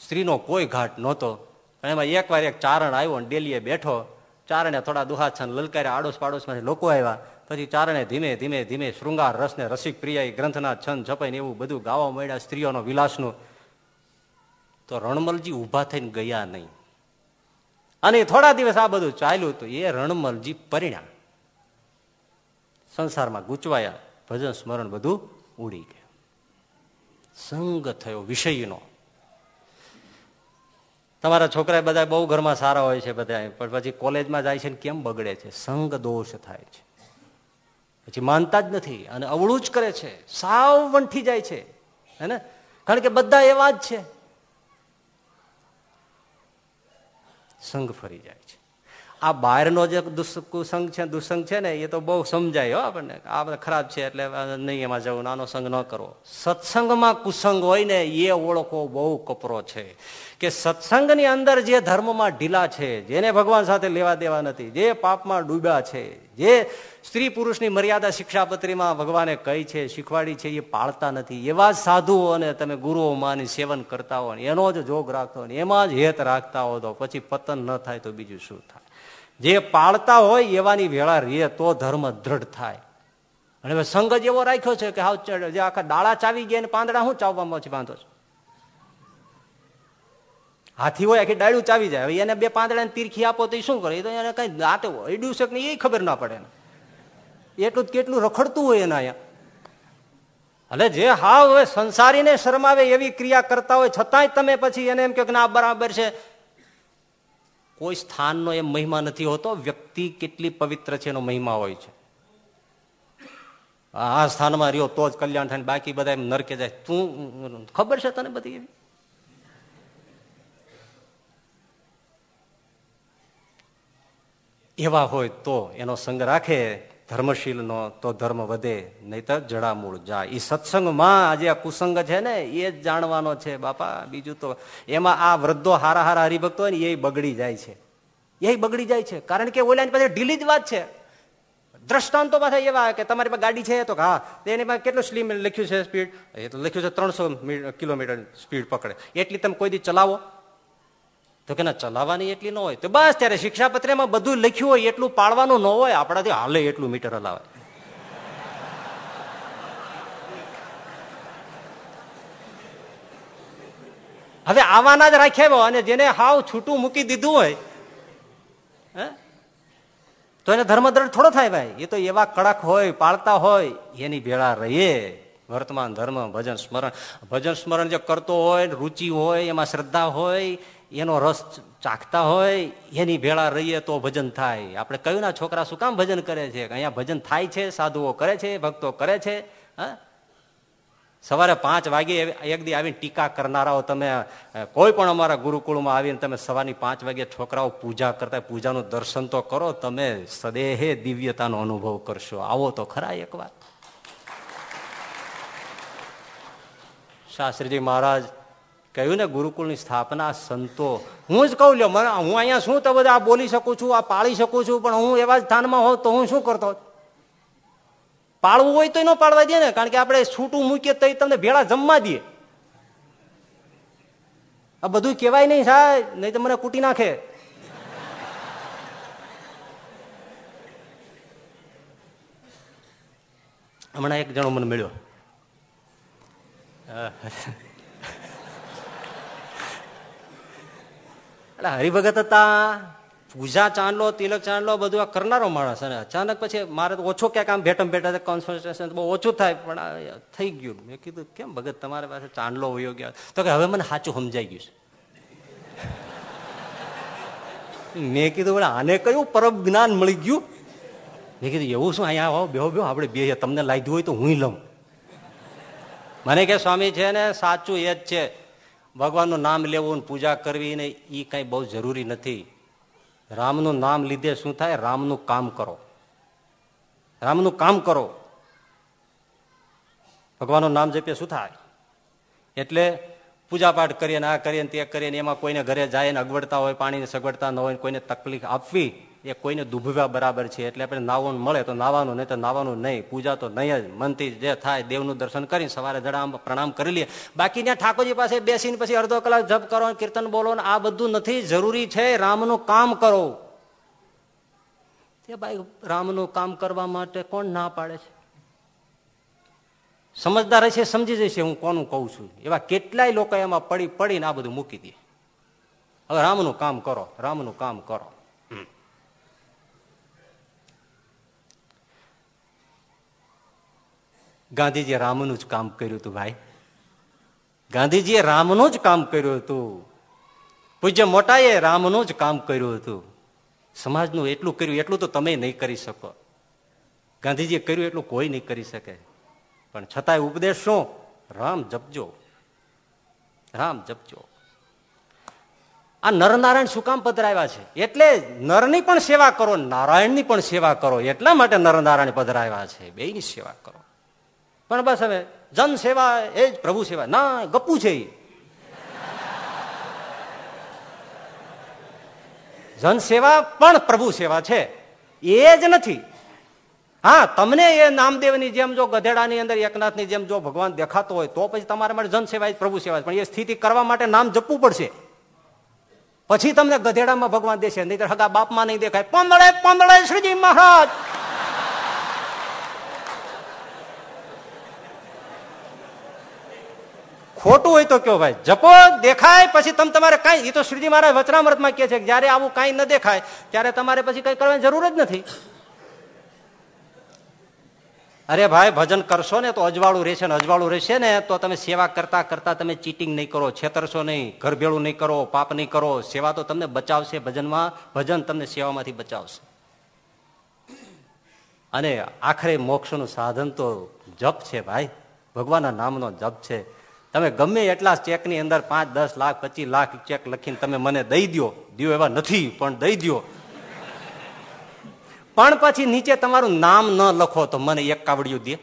સ્ત્રીનો કોઈ ઘાટ નહોતો. એમાં એકવાર એક ચારણ આવ્યો ડેલીએ બેઠો. ચારણે થોડા દુહાછન લલકાર્યા આડોશ પાડોશમાંથી લોકો આવ્યા. પછી ચારણે ધીમે ધીમે ધીમે શૃંગાર રસને રસિક પ્રિય ગ્રંથના છંદ છપાઈને એવું બધું ગાવા મળ્યા સ્ત્રીઓનો વિલાસનું. તો રણમલજી ઊભા થઈને ગયા નહીં. અને થોડા દિવસ આ બધું ચાલ્યું તો એ રણમલજી પરિણામ. સંસારમાં ગૂંચવાયા, ભજન, સ્મરણ બધું ઉડી ગયું. સંગ થયો વિષયનો. તમારા છોકરા બધા બહુ ઘરમાં સારા હોય છે બધા પણ પછી કોલેજમાં જાય છે ને કેમ બગડે છે? સંગ દોષ થાય છે. પછી માનતા જ નથી અને અવળું જ કરે છે. સાવ વંઠી જાય છે. હે ને? કારણ કે બધા એવા જ છે. સંગ ફરી જાય છે. આ બહારનો જે કુસંગ છે દુસંગ છે ને, એ તો બહુ સમજાય હો આપણને. આ બધા ખરાબ છે એટલે નહીં એમાં જવું, નાનો સંગ ન કરવો. સત્સંગમાં કુસંગ હોય ને, એ ઓળખો બહુ કપરો છે. કે સત્સંગની અંદર જે ધર્મમાં ઢીલા છે, જેને ભગવાન સાથે લેવા દેવા નથી, જે પાપમાં ડૂબ્યા છે, જે સ્ત્રી પુરુષની મર્યાદા શિક્ષાપત્રીમાં ભગવાને કઈ છે, શીખવાડી છે, એ પાળતા નથી. એવા જ સાધુઓ અને તમે ગુરુઓ માની સેવન કરતા હો એનો જ જોગ રાખતો હોય એમાં જ હેત રાખતા હો તો પછી પતન ન થાય તો બીજું શું થાય? જે પાળતા હોય એવાની વેળા રે તો ધર્મ દ્રઢ થાય. અને હવે સંઘ જ એવો રાખ્યો છે કે હાવ જે આખા ડાળા ચાવી ગયા પાંદડા શું ચાવવામાં બાંધો છે? હાથી હોય આખી ડાળું ચાવી જાય. એને બે પાંદડા તીરખી આપો તો શું કરે? એ તો એને કઈ દાંત એડ્યું છે કે એ ખબર ના પડે એટલું કેટલું રખડતું હોય એના અહીંયા. એટલે જે હાવ હવે સંસારીને શરમાવે એવી ક્રિયા કરતા હોય, છતાંય તમે પછી એને એમ કહો કે ના બરાબર છે. કોઈ સ્થાનનો એમ મહિમા નથી હોતો. વ્યક્તિ કેટલી પવિત્ર છે એનો મહિમા હોય છે. આ સ્થાનમાં રહ્યો તો જ કલ્યાણ થાય બાકી બધા એમ નરકે જાય. તું. ખબર છે તને બધી એવી? એવા હોય તો એનો સંગ રાખે, ધર્મશીલનો તો ધર્મ વધે નહીં તો જડામૂળ જાય. એ સત્સંગમાં આજે આ કુસંગ છે ને, એ જ જાણવાનો છે, બાપા, બીજું તો એમાં આ વૃદ્ધો હારા હારા હરિભક્તો હોય ને, એ બગડી જાય છે. એ બગડી જાય છે. કારણ કે ઓલાની પાસે ઢીલી જ વાત છે. દ્રષ્ટાંતો પાસે એવા કે તમારી પાસે ગાડી છે તો હા એની પાસે કેટલું સ્લીમ લખ્યું છે સ્પીડ? એ તો લખ્યું છે ત્રણસો કિલોમીટર સ્પીડ પકડે. એટલી તમે કોઈ દી ચલાવો? તો કે ના, ચલાવવાની એટલી ન હોય. તો બસ, ત્યારે શિક્ષાપત્રમાં બધું લખ્યું હોય, એટલું પાળવાનું ન હોય, આપણાથી હાલે એટલું મીટર હલાવે હવે આવાના જ રાખ્યા અને જેને હાવ છૂટું મૂકી દીધું હોય તો એને ધર્મદ્રઢ થોડો થાય ભાઈ. એ તો એવા કડક હોય, પાળતા હોય, એની ભેળા રહીએ. વર્તમાન ધર્મ, ભજન સ્મરણ. ભજન સ્મરણ જે કરતો હોય, રુચિ હોય, એમાં શ્રદ્ધા હોય એનો રસ ચાખતા હોય, એની ભેળા રહીએ તો ભજન થાય. આપણે કયું ના છોકરા શું કામ ભજન કરે છે? અહીંયા ભજન થાય છે, સાધુઓ કરે છે, ભક્તો કરે છે, હા? સવારે પાંચ વાગે એક દી આવીને ટીકા કરનારાઓ તમે કોઈ પણ અમારા ગુરુકુળમાં આવીને તમે સવારની પાંચ વાગે છોકરાઓ પૂજા કરતા પૂજાનું દર્શન તો કરો, તમે સદેહે દિવ્યતાનો અનુભવ કરશો. આવો તો ખરા એકવાર શાસ્ત્રીજી મહારાજ કહ્યું ને, ગુરુકુળની સ્થાપના સંતો, હું જ કહું લ્યો, મને, હું અહીંયા શું તો બધા બોલી શકું છું, આ પાળી શકું છું, પણ હું એવા સ્થાનમાં હોઉં તો હું શું કરતો? પાળવું હોય તો ન પાડવા દે ને, કારણ કે આપણે છૂટું મૂકીએ તો તમને ભેળા જમવા દઈએ. આ બધું કહેવાય નહીં સાહેબ, નહીં તો મને કૂટી નાખે. હમણાં એક જણો મને મળ્યો. એટલે હરિભગત હતા પૂજા ચાંદલો, તિલક ચાંદલો બધું આ કરનારો માણસ અને અચાનક પછી મારે તો ઓછો ક્યાંક આમ ભેટમ ભેટા કોન્સન્ટ્રેશન બહુ ઓછું થાય, પણ થઈ ગયું. મેં કીધું, કેમ ભગત, તમારી પાસે ચાંદલો હોયો ગયા? તો કે, હવે મને સાચું સમજાઈ ગયું છે. મેં કીધું, પણ આને કયું પરમ જ્ઞાન મળી ગયું? મેં કીધું, એવું શું, અહીંયા આવો, બેહો બેહો, આપણે બે તમને લાગ્યું હોય તો હું લઉં. મને કે, સ્વામી છે ને, સાચું એ જ છે. ભગવાનનું નામ લેવું પૂજા કરવી ને એ કંઈ બહુ જરૂરી નથી. રામનું નામ લીધે શું થાય? રામનું કામ કરો. રામનું કામ કરો. ભગવાનનું નામ જપીએ શું થાય? એટલે પૂજાપાઠ કરીએ આ કરીએ તે કરીએ એમાં કોઈને ઘરે જાય ને અગવડતા હોય, પાણીની સગવડતા ન હોય કોઈને તકલીફ આપવી એ કોઈને દુભવ્યા બરાબર છે, એટલે આપણે નાવાનું મળે તો નાવાનું નહીં તો નાવાનું નહીં. પૂજા તો નહીં જ, મનથી જે થાય દેવનું દર્શન કરીને સવારે જડા પ્રણામ કરી લઈએ. બાકી ત્યાં ઠાકોરજી પાસે બેસીને પછી અડધો કલાક જપ કરો કીર્તન બોલો આ બધું નથી, જરૂરી છે રામનું કામ કરો. તે ભાઈ, રામનું કામ કરવા માટે કોણ ના પાડે છે? સમજદાર હશે, સમજી જશે હું કોનું કઉ છું. એવા કેટલાય લોકો એમાં પડી, પડીને આ બધું મૂકી દે. હવે રામનું કામ કરો, રામનું કામ કરો. ગાંધીજીએ રામનું જ કામ કર્યું હતું ભાઈ. ગાંધીજીએ રામનું જ કામ કર્યું હતું. પૂજ્ય મોટાએ રામનું જ કામ કર્યું હતું. સમાજનું એટલું કર્યું, એટલું તો તમે નહીં કરી શકો. ગાંધીજીએ કર્યું એટલું કોઈ નહીં કરી શકે. પણ છતાંય ઉપદેશ શું? રામ જપજો. રામ જપજો. આ નરનારાયણ શું કામ પધરાવ્યા છે? એટલે નરની પણ સેવા કરો, નારાયણની પણ સેવા કરો. એટલા માટે નરનારાયણ પધરાવ્યા છે. બે સેવા કરો. પણ બસ હવે, જન સેવા એ જ પ્રભુ સેવા. ના ગપુ છે જન સેવા પણ પ્રભુ સેવા છે. એ જ નથી. હા, તમને એ નામદેવની જેમ જો ગધેડાની અંદર, એકનાથની જેમ જો ભગવાન દેખાતો હોય, તો પછી તમારા માટે જન સેવા પ્રભુ સેવા પણ એ સ્થિતિ કરવા માટે નામ જપવું પડશે. પછી તમને ગધેડામાં ભગવાન દેશે નહીં હગા બાપમાં નહીં દેખાય. પંદળે પંદળે શ્રીજી મહારાજ! ખોટું હોય તો કયો ભાઈ? જપો, દેખાય, પછી તમે તમારે કઈ એ તો શ્રીજી મહારાજ વચનામૃતમાં કે છે કે જયારે આવું કઈ ન દેખાય, ત્યારે તમારે પછી કઈ કરવાની જરૂર જ નથી. અરે ભાઈ, ભજન કરશો ને તો અજવાળું રહેશે ને અજવાળું રહેશે ને, તો તમે સેવા કરતા કરતા તમે ચીટિંગ નહીં કરો, છેતરશો નહીં ઘર ભેળું નહીં કરો, પાપ નહીં કરો, સેવા તો તમને બચાવશે ભજનમાં, ભજન તમને સેવામાંથી બચાવશે. અને આખરે મોક્ષનું સાધન તો જપ છે ભાઈ, ભગવાનના નામનો જપ છે. તમે ગમે એટલા ચેકની અંદર પાંચ, દસ લાખ, પચીસ લાખ ચેક લખીને તમે મને દઈ દો દો એવા નથી, પણ દઈ દો પણ પછી નીચે તમારું નામ ન લખો તો મને એક કાવડિયું દે.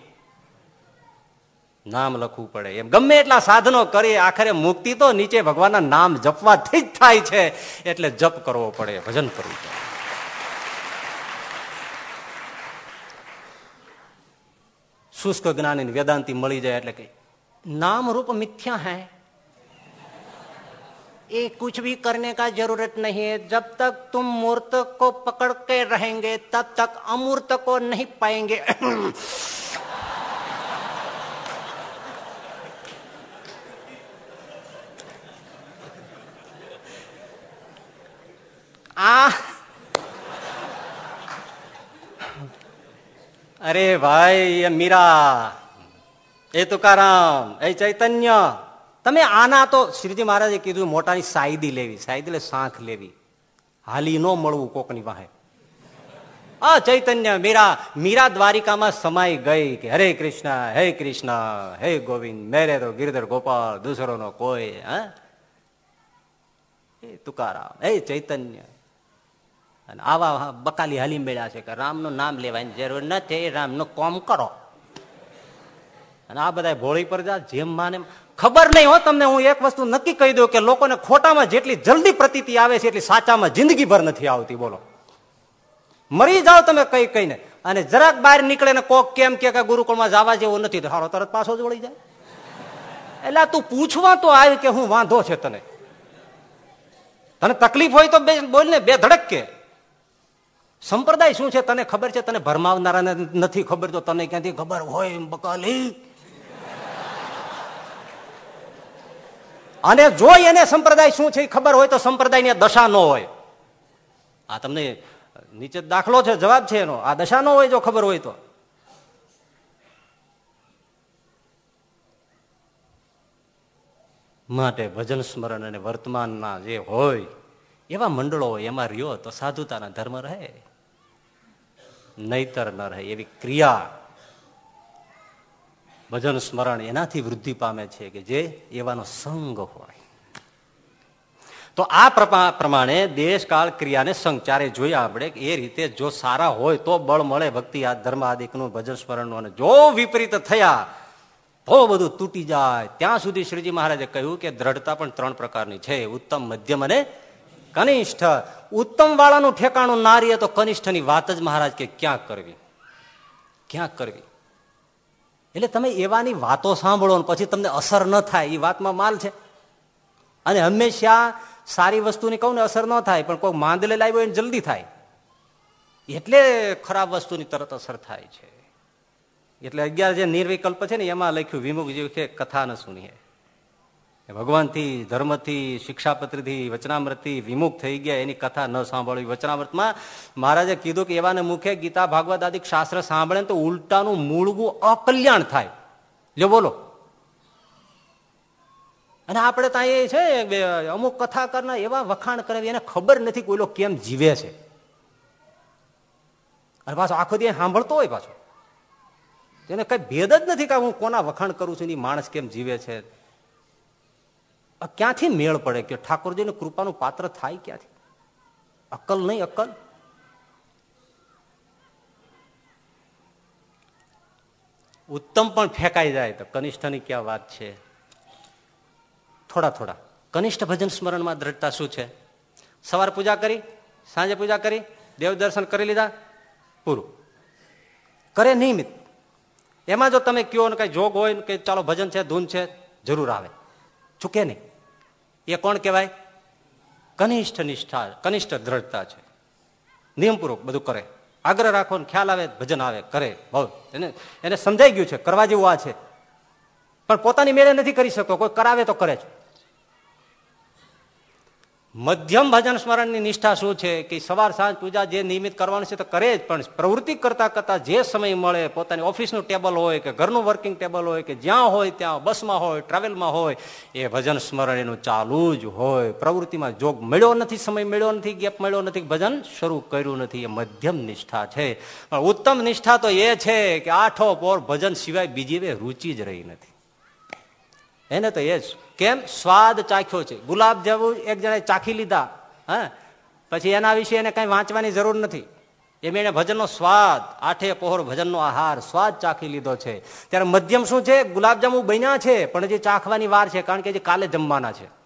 નામ લખવું પડે. એમ ગમે એટલા સાધનો કરી આખરે મુક્તિ તો નીચે ભગવાનના નામ જપવાથી જ થાય છે. એટલે જપ કરવો પડે, ભજન કરવું પડે. શુષ્ક જ્ઞાની વેદાંતિ મળી જાય એટલે કઈ नाम रूप मिथ्या है। ये कुछ भी करने का ज़रूरत नहीं है। जब तक तुम मूर्त को पकड़ के रहेंगे, तब तक अमूर्त को नहीं पाएँगे। आ। अरे भाई, ये मीरा। એ તુકારામ એ ચૈતન્ય. તમે આના તો શ્રીજી મહારાજે કીધું મોટાની સાયદી લેવી. સાયદી એટલે શાંખ લેવી. હાલી ન મળવું કોકની વાહે. આ ચૈતન્ય મીરા મીરા દ્વારિકામાં સમાઈ ગઈ કે હરે કૃષ્ણ, હે કૃષ્ણ, હે ગોવિંદ, મેરે તો ગિરધર ગોપાલ દૂસરો નો કોઈ, હે? તુકારામ હે ચૈતન્ય. અને આવા બકાલી હાલી મેળ્યા છે કે રામનું નામ લેવાની જરૂર નથી. રામનું કોમ કરો. અને આ બધા ભોળી પર જા જેમ માને ખબર નહીં હો તમને, હું એક વસ્તુ નક્કી કહી દઉં કે લોકોને ખોટામાં જેટલી જલ્દી પ્રતીતિ આવે છે, એટલી સાચામાં જિંદગીભર નથી આવતી. બોલો. મરી જાઓ તમે કઈ કઈને. અને જરાક બહાર નીકળે ને કોક કેમ કે ગુરુકુળમાં જવા જેવું નથી, તો સારો તરત પાછો જ વળી જાય. એટલે તું પૂછવા તો આવી કે હું વાંધો છે તને. તને તકલીફ હોય તો બોલ ને, બે ધડક. કે સંપ્રદાય શું છે તને ખબર છે? તને ભરમાવનારા નથી ખબર તો તને ક્યાંથી ખબર હોય બકાલી. અને જો એને સંપ્રદાય શું છે ખબર હોય તો સંપ્રદાયની દશા ન હોય. આ તમને નીચે દાખલો છે, જવાબ છે એનો. આ દશા ન હોય જો ખબર હોય તો. માટે ભજન સ્મરણ અને વર્તમાનના જે હોય, એવા મંડળો એમાં રહ્યો તો સાધુતાના ધર્મ રહે. નહીતર ન રહે એવી ક્રિયા ભજન સ્મરણ એનાથી વૃદ્ધિ પામે છે કે જે એવાનો સંગ હોય. તો આ પ્રમાણે દેશકાળ ક્રિયાને સંગ. ચારે જોયા આપણે એ રીતે જો સારા હોય તો બળ મળે ભક્તિ આ ધર્મ આદિકનું ભજન સ્મરણનું. અને જો વિપરીત થયા, તો બધું તૂટી જાય. ત્યાં સુધી શ્રીજી મહારાજે કહ્યું કે દ્રઢતા પણ ત્રણ પ્રકારની છે. ઉત્તમ, મધ્યમ અને કનિષ્ઠ. ઉત્તમ વાળાનું ઠેકાણું નારીએ તો કનિષ્ઠની વાત જ મહારાજ કે ક્યાં કરવી? ક્યાં કરવી? એટલે તમે એવાની વાતો સાંભળો પછી તમને અસર ન થાય એ વાતમાં માલ છે. અને હંમેશા સારી વસ્તુની કહું ને અસર ન થાય, પણ કોઈ માંદલે લાવ્યો એને જલ્દી થાય. એટલે ખરાબ વસ્તુની તરત અસર થાય છે. એટલે અગિયાર જે નિર્વિકલ્પ છે ને, એમાં લખ્યું, વિમુખ જેવું કે કથા ન સુનીએ ભગવાનથી, ધર્મથી, શિક્ષાપત્રથી, વચનામૃતથી વિમુખ થઈ ગયા, એની કથા ન સાંભળવી. વચનામૃતમાં મહારાજે કીધું કે એવાને મુખે ગીતા ભાગવત આદિક શાસ્ત્ર સાંભળે તો ઉલટાનું મૂળવું અકલ્યાણ થાય. જો બોલો. અને આપણે ત્યાં એ છે અમુક કથાકારના એવા વખાણ કરે એને ખબર નથી કોઈ લોકો કેમ જીવે છે. અને પાછો આખો દી સાંભળતો હોય પાછો. એને કઈ ભેદ જ નથી કે હું કોના વખાણ કરું છું માણસ કેમ જીવે છે. ક્યાંથી મેળ પડે કે ઠાકોરજીને કૃપાનું પાત્ર થાય ક્યાંથી? અક્કલ નહીં અક્કલ? ઉત્તમ પણ ફેંકાઈ જાય તો કનિષ્ઠની ક્યાં વાત છે? થોડા થોડા. કનિષ્ઠ ભજન સ્મરણમાં દ્રઢતા શું છે? સવાર પૂજા કરી, સાંજે પૂજા કરી, દેવ દર્શન કરી લીધા, પૂરું. કરે નિયમિત. એમાં જો તમે કયો ને કઈ જોગ હોય ને કે ચાલો ભજન છે, ધૂન છે, જરૂર આવે. ચૂકે નહીં. એ કોણ કહેવાય? કનિષ્ઠ નિષ્ઠા, કનિષ્ઠ દ્રઢતા છે. નિયમપૂર્વક બધું કરે. આગ્રહ રાખો ને ખ્યાલ આવે ભજન આવે, કરે. બહુ. એને એને સમજાઈ ગયું છે, કરવા જેવું આ છે. પણ પોતાની મેળે નથી કરી શકતો કોઈ કરાવે તો કરે છે. મધ્યમ ભજન સ્મરણની નિષ્ઠા શું છે? કે સવાર સાંજ પૂજા જે નિયમિત કરવાનું છે તો કરે જ, પણ પ્રવૃત્તિ કરતા કરતા જે સમય મળે, પોતાની ઓફિસનું ટેબલ હોય કે ઘરનું વર્કિંગ ટેબલ હોય કે જ્યાં હોય ત્યાં, બસમાં હોય, ટ્રાવેલમાં હોય, એ ભજન સ્મરણ એનું ચાલુ જ હોય. પ્રવૃત્તિમાં જોગ મળ્યો નથી, સમય મળ્યો નથી, ગેપ મળ્યો નથી, ભજન શરૂ કર્યું નથી. એ મધ્યમ નિષ્ઠા છે. પણ ઉત્તમ નિષ્ઠા તો એ છે કે આઠો પોર ભજન સિવાય બીજી રુચિ જ રહી નથી. એને તો એ જ કેમ? સ્વાદ ચાખ્યો છે. ગુલાબ જેવું એક જણાએ ચાખી લીધા. હા? પછી એના વિશે એને કઈ વાંચવાની જરૂર નથી. એમ એને ભજનનો સ્વાદ, આઠે પહોર ભજનનો આહાર, સ્વાદ ચાખી લીધો છે. ત્યારે મધ્યમ શું છે? ગુલાબજાંબુ બન્યા છે, પણ હજી ચાખવાની વાર છે, કારણ કે હજી કાલે જમવાના છે.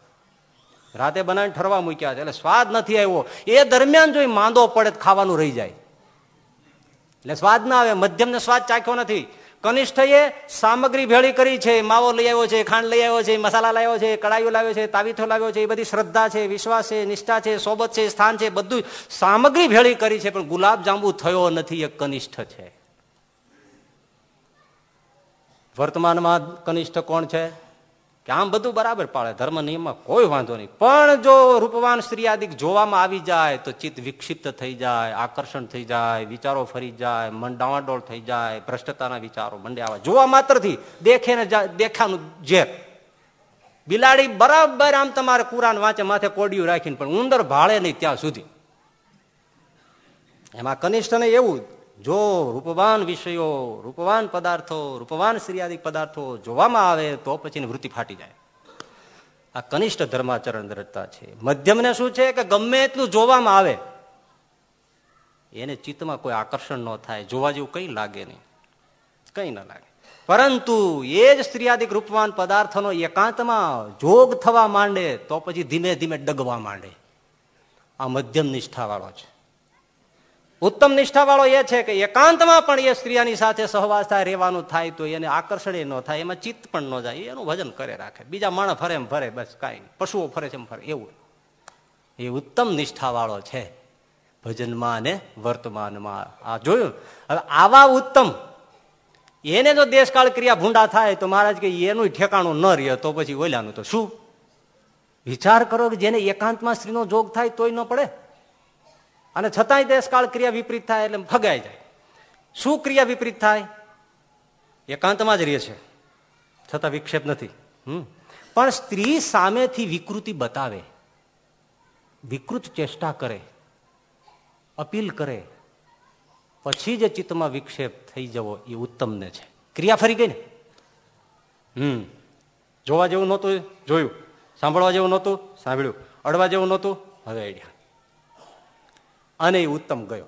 રાતે બનાવીને ઠરવા મૂક્યા છે. એટલે સ્વાદ નથી આવ્યો. એ દરમિયાન જો માંદો પડે ખાવાનું રહી જાય. એટલે સ્વાદ ના આવે. મધ્યમને સ્વાદ ચાખ્યો નથી. કનિષ્ઠએ સામગ્રી ભેળી કરી છે, માવો લઈ આવ્યો છે, ખાંડ લઈ આવ્યો છે, મસાલા લાવ્યો છે, કડાઈઓ લાવ્યો છે, તાવીથો લાવ્યો છે, એ બધી શ્રદ્ધા છે, વિશ્વાસ છે, નિષ્ઠા છે, સોબત છે, સ્થાન છે, બધું સામગ્રી ભેળી કરી છે, પણ ગુલાબ જાંબુ થયો નથી, એ કનિષ્ઠ છે. વર્તમાનમાં કનિષ્ઠ કોણ છે? કે આમ બધું બરાબર પાડે ધર્મ નિયમમાં કોઈ વાંધો નહીં. પણ જો રૂપવાન સ્ત્રી આદિ જોવામાં આવી જાય, તો ચિત્ત વિક્ષિપ્ત થઈ જાય, આકર્ષણ થઈ જાય, વિચારો ફરી જાય, મન ડાવાડોળ થઈ જાય, ભ્રષ્ટતાના વિચારો મંડે આવે. જોવા માત્રથી દેખે ને દેખાનું ઝેર. બિલાડી બરાબર આમ તમારે કુરાન વાંચે, માથે કોડિયું રાખીને, પણ ઉંદર ભાળે નહીં ત્યાં સુધી. એમાં કનિષ્ઠને એવું જો રૂપવાન વિષયો, રૂપવાન પદાર્થો, રૂપવાન સ્ત્રીયાદિક પદાર્થો જોવામાં આવે તો પછી વૃત્તિ ફાટી જાય. આ કનિષ્ઠ ધર્માચરણ દ્રઢતા છે. મધ્યમને શું છે કે ગમે એટલું જોવામાં આવે, એને ચિત્તમાં કોઈ આકર્ષણ ન થાય, જોવા જેવું કઈ લાગે નહીં. કઈ ના લાગે. પરંતુ એ જ સ્ત્રીયાદિક રૂપવાન પદાર્થનો એકાંતમાં જોગ થવા માંડે તો પછી ધીમે ધીમે ડગવા માંડે. આ મધ્યમ નિષ્ઠા વાળો છે. ઉત્તમ નિષ્ઠાવાળો એ છે કે એકાંતમાં પણ એ સ્ત્રીઓની સાથે સહવાસ થાય, રહેવાનું થાય તો એને આકર્ષણ ન થાય, એમાં ચિત્ત પણ ન જાય, એનું ભજન કરે, રાખે. બીજા માણસ ફરે એમ ફરે, બસ કાંઈ પશુઓ ફરે છે એમ ફરે, એવું એ ઉત્તમ નિષ્ઠાવાળો છે ભજનમાં અને વર્તમાનમાં. આ જોયું? હવે આવા ઉત્તમ, એને જો દેશકાળ ક્રિયા ભૂંડા થાય તો મહારાજ કે એનું ઠેકાણું ન રહે, તો પછી ઓલાનું તો શું? વિચાર કરો કે જેને એકાંતમાં સ્ત્રીનો જોગ થાય તોય ન પડે. અને છતાંય દેશકાળ ક્રિયા વિપરીત થાય એટલે ફગાઈ જાય. શું ક્રિયા વિપરીત થાય? એકાંતમાં જ રહે છે. છતાં વિક્ષેપ નથી. પણ સ્ત્રી સામેથી વિકૃતિ બતાવે. વિકૃત ચેષ્ટા કરે. અપીલ કરે. પછી જે ચિત્તમાં વિક્ષેપ થઈ જવો એ ઉત્તમને છે. ક્રિયા ફરી ગઈ ને? હમ. જોવા જેવું નહોતું જોયું. સાંભળવા જેવું નહોતું. સાંભળ્યું. અડવા જેવું નહોતું. હવે આઈડિયા અને એ ઉત્તમ ગયો.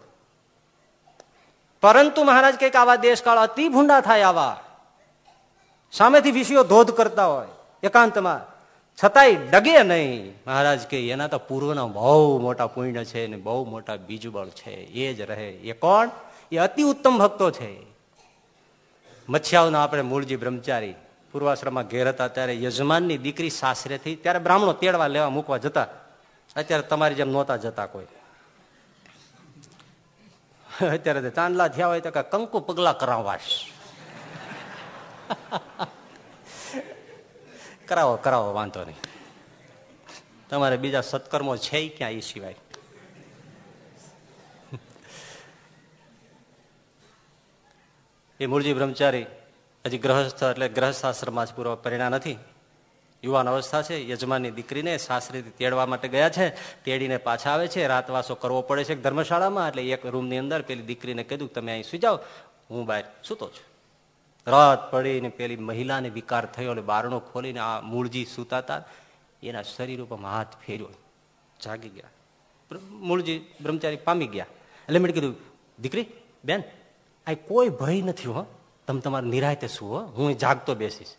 પરંતુ મહારાજ કંઈક આવા દેશકાળ અતિ ભૂંડા થાય આવા. સામેથી વિષયો ધોધ કરતા હોય, એકાંતમાં. છતાંય ડગે નહીં. મહારાજ કે એના તો પૂર્વના બહુ મોટા પુણ્ય છે ને બહુ મોટા બીજબળ છે. એ જ રહે. એ કોણ? એ અતિ ઉત્તમ ભક્તો છે. મચ્છાઓના આપણે મૂળજી બ્રહ્મચારી પૂર્વાશ્રમમાં ઘેર હતા ત્યારે યજમાનની દીકરી સાસરેથી ત્યારે બ્રાહ્મણો તેડવા લેવા મૂકવા જતા. અત્યારે તમારી જેમ નહોતા જતા કોઈ. અત્યારે ચાંદલા થયા હોય તો કે કંકુ પગલા કરાવવાશ. કરાવો કરાવો, વાંધો નહીં. તમારે બીજા સત્કર્મો છે ક્યાં એ સિવાય? એ મૂળજી બ્રહ્મચારી હજી ગ્રહસ્થ એટલે ગ્રહશાસ્ત્રમાં જ પૂરો પરિણામ નથી. યુવાન અવસ્થા છે, યજમાનની દીકરીને સાસરીથી તેડવા માટે ગયા છે, તેડીને પાછા આવે છે, રાતવાસો કરવો પડે છે ધર્મશાળામાં, એટલે એક રૂમની અંદર પેલી દીકરીને કીધું, તમે અહીં સુઈ જાઓ હું બહાર સૂતો છું. રાત પડીને પેલી મહિલાને વિકાર થયો એટલે બારણો ખોલીને આ મૂળજી સૂતા હતા, એના શરીર ઉપર હાથ ફેર્યો, જાગી ગયા. મૂળજી બ્રહ્મચારી પામી ગયા. એટલે મેં કીધું, દીકરી, બેન, આ કોઈ ભય નથી હો તમે તમારે નિરાયતે હો હું જાગતો બેસીશ.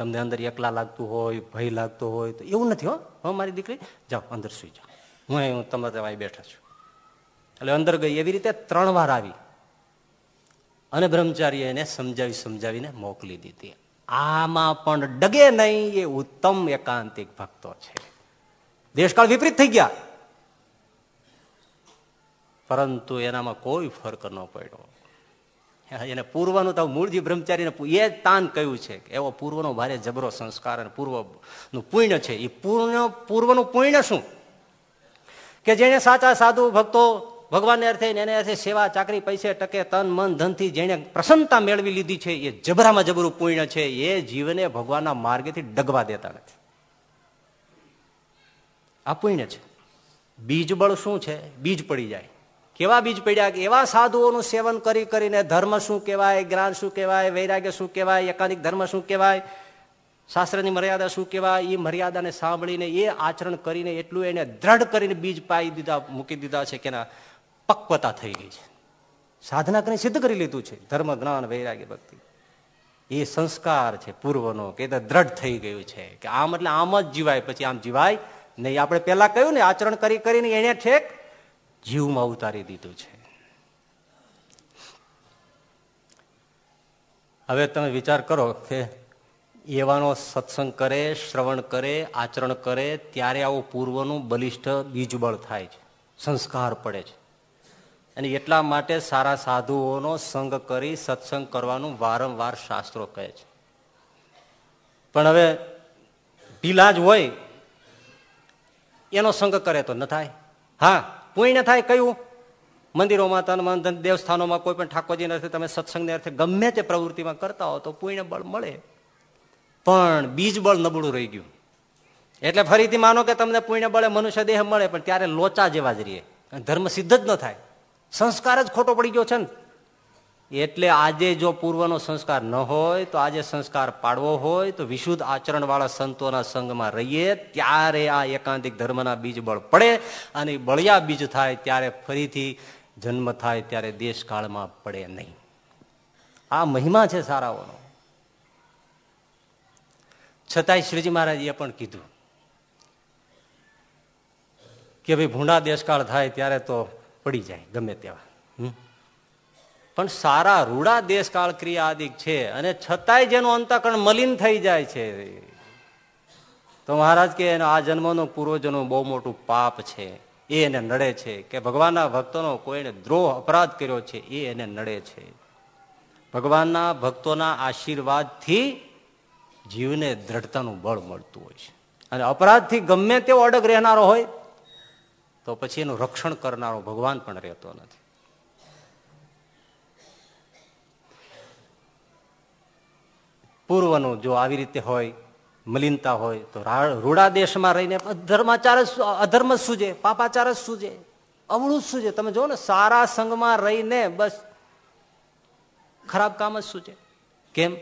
તમને અંદર એકલા લાગતું હોય, ભય લાગતો હોય, તો એવું નથી હો. હું, મારી દીકરી, જાઓ, અંદર સુઈ જાઓ. હું હું તમારે અહીં બેઠા છું. એટલે અંદર ગઈ, એવી રીતે ત્રણ વાર આવી. અને બ્રહ્મચારી એને સમજાવી, સમજાવીને મોકલી દીધી. આમાં પણ ડગે નહીં એ ઉત્તમ એકાંતિક ભક્તો છે. દેશકાળ વિપરીત થઈ ગયા. પરંતુ એનામાં કોઈ ફરક ન પડ્યો. એને પૂર્વનું તો મૂળજી બ્રહ્મચારીને એ તાન કહ્યું છે કે એવો પૂર્વનો ભારે જબરો સંસ્કાર અને પૂર્વનું પુણ્ય છે. એ પૂર્ણ પૂર્વનું પુણ્ય શું? કે જેને સાચા સાધુ ભક્તો ભગવાનને અર્થે એને અર્થે સેવા, ચાકરી, પૈસે, ટકે, તન, મન, ધનથી જેને પ્રસન્નતા મેળવી લીધી છે, એ જબરામાં જબરું પુણ્ય છે, એ જીવને ભગવાનના માર્ગેથી ડગવા દેતા નથી. આ પુણ્ય છે. બીજ બળ શું છે? બીજ પડી જાય. કેવા બીજ પડ્યા કે એવા સાધુઓનું સેવન કરી કરીને ધર્મ શું કહેવાય, જ્ઞાન શું કહેવાય, વૈરાગ્ય શું કહેવાય એકાદિક ધર્મ શું કહેવાય, શાસ્ત્રની મર્યાદા શું કહેવાય એ મર્યાદાને સાંભળીને, એ આચરણ કરીને એટલું એને દ્રઢ કરીને બીજ પાઈ દીધા, મૂકી દીધા છે કે પક્વતા થઈ ગઈ છે. સાધના કરીને સિદ્ધ કરી લીધું છે. ધર્મ, જ્ઞાન, વૈરાગ્ય, ભક્તિ. એ સંસ્કાર છે પૂર્વનો કે દ્રઢ થઈ ગયું છે. કે આમ એટલે આમ જ જીવાય, પછી આમ જીવાય નહીં. આપણે પેલા કહ્યું ને, આચરણ કરી કરીને એને ઠેક જીવમાં ઉતારી દીધું છે. હવે તમે વિચાર કરો કે એવાનો સત્સંગ કરે, શ્રવણ કરે, આચરણ કરે, ત્યારે આવું પૂર્વનું બલિષ્ઠ બીજબળ થાય છે, સંસ્કાર પડે છે. અને એટલા માટે સારા સાધુઓનો સંગ કરી સત્સંગ કરવાનું વારંવાર શાસ્ત્રો કહે છે. પણ હવે પીલા જ હોય, એનો સંગ કરે તો ન થાય. હા પુણ્ય થાય કયું? મંદિરોમાં, તન દેવસ્થાનોમાં કોઈ પણ ઠાકોરજીના અર્થે તમે સત્સંગને અર્થે ગમે તે પ્રવૃત્તિમાં કરતા હો તો પુણ્ય બળ મળે. પણ બીજ બળ નબળું રહી ગયું. એટલે ફરીથી માનો કે તમને પુણ્ય બળે મનુષ્ય દેહ મળે, પણ ત્યારે લોચા જેવા જ રહીએ. ધર્મ સિદ્ધ જ ન થાય. સંસ્કાર જ ખોટો પડી ગયો છે ને. એટલે આજે જો પૂર્વનો સંસ્કાર ન હોય, તો આજે સંસ્કાર પાડવો હોય, તો વિશુદ્ધ આચરણ વાળા સંતોના સંઘમાં રહીએ, ત્યારે આ એકાંતિક ધર્મના બીજ બળ પડે અને બળિયા બીજ થાય ત્યારે ફરીથી જન્મ થાય ત્યારે દેશકાળમાં પડે નહીં. આ મહિમા છે સારાઓનો. છતાંય શ્રીજી મહારાજે પણ કીધું કે ભાઈ ભૂંડા દેશકાળ થાય ત્યારે તો પડી જાય, ગમે તેવા. હમ? પણ સારા રૂડા દેશકાળ ક્રિયા આદિક છે અને છતાંય જેનું અંતકરણ મલિન થઈ જાય છે. તો મહારાજ કે આ જન્મનો પૂર્વજનું બહુ મોટું પાપ છે. એ એને નડે છે કે ભગવાનના ભક્તોનો કોઈને દ્રોહ અપરાધ કર્યો છે, એ એને નડે છે. ભગવાનના ભક્તોના આશીર્વાદથી જીવને દ્રઢતાનું બળ મળતું હોય છે. અને અપરાધથી ગમે તેવો અડગ રહેનારો હોય, તો પછી એનું રક્ષણ કરનારો ભગવાન પણ રહેતો નથી. પૂર્વનું જો આવી રીતે હોય, મલિનતા હોય, તો રૂડા દેશમાં રહીને ધર્માચાર અધર્મ જ સૂજે, પાપાચાર જ સૂજે, અવળું જ સૂજે. તમે જો ને, સારા સંઘમાં રહીને બસ ખરાબ કામ જ સૂજે. કેમ?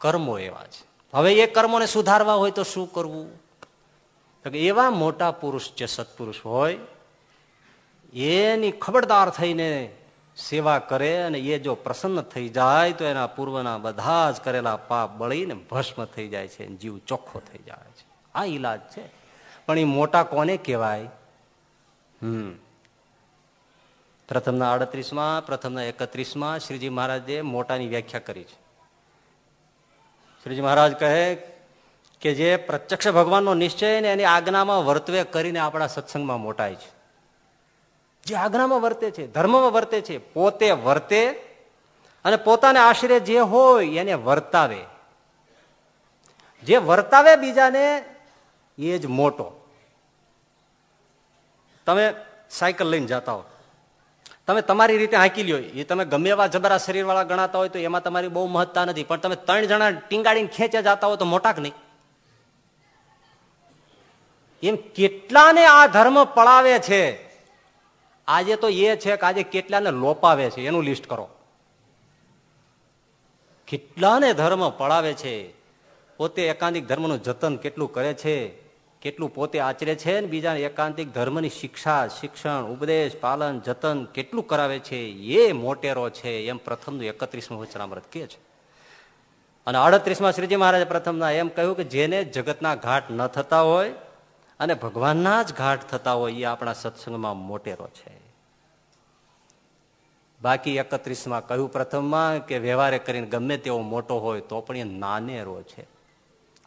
કર્મો એવા છે. હવે એ કર્મોને સુધારવા હોય તો શું કરવું? એવા મોટા પુરુષ જે સત્પુરુષ હોય, એની ખબરદાર થઈને સેવા કરે અને એ જો પ્રસન્ન થઈ જાય, તો એના પૂર્વના બધા જ કરેલા પાપ બળીને ભસ્મ થઈ જાય છે જીવ ચોખ્ખો થઈ જાય છે. આ ઈલાજ છે. પણ એ મોટા કોને કહેવાય? હમ. પ્રથમના આડત્રીસમાં, પ્રથમના એકત્રીસમાં શ્રીજી મહારાજે મોટાની વ્યાખ્યા કરી છે. શ્રીજી મહારાજ કહે કે જે પ્રત્યક્ષ ભગવાનનો નિશ્ચય ને એની આજ્ઞામાં વર્તવે કરીને આપણા સત્સંગમાં મોટાય છે. જે આજ્ઞામાં વર્તે છે, ધર્મમાં વર્તે છે, પોતે વર્તે અને પોતાને આશરે જે હોય એને વર્તાવે. જે વર્તાવે બીજાને એ જ મોટો. તમે સાયકલ લઈને જતા હો. તમે તમારી રીતે હાંકી લ્યો. એ તમે ગમે એવા જબરા શરીર વાળા ગણાતા હોય તો એમાં તમારી બહુ મહત્તા નથી. પણ તમે ત્રણ જણા ટીંગાડીને ખેંચે જતા હો તો મોટા નહીં? એમ કેટલાને આ ધર્મ પળાવે છે? આજે તો એ છે કે આજે કેટલાને લોપાવે છે, એનું લિસ્ટ કરો. કેટલાને ધર્મ પળાવે છે, પોતે એકાંતિક ધર્મનું જતન કેટલું કરે છે, કેટલું પોતે આચરે છે ને બીજા એકાંતિક ધર્મની શિક્ષા, શિક્ષણ, ઉપદેશ, પાલન, જતન કેટલું કરાવે છે, એ મોટેરો છે, એમ પ્રથમનું એકત્રીસમું વચનામૃત કે છે. અને અડત્રીસમાં શ્રીજી મહારાજ પ્રથમના એમ કહ્યું કે જેને જગતના ઘાટ ન થતા હોય અને ભગવાનના જ ઘાટ થતા હોય એ આપણા સત્સંગમાં મોટેરો છે. બાકી એકત્રીસમાં કહ્યું પ્રથમમાં કે વ્યવહારે કરીને ગમે તેવો મોટો હોય તો પણ એ નાનેરો છે.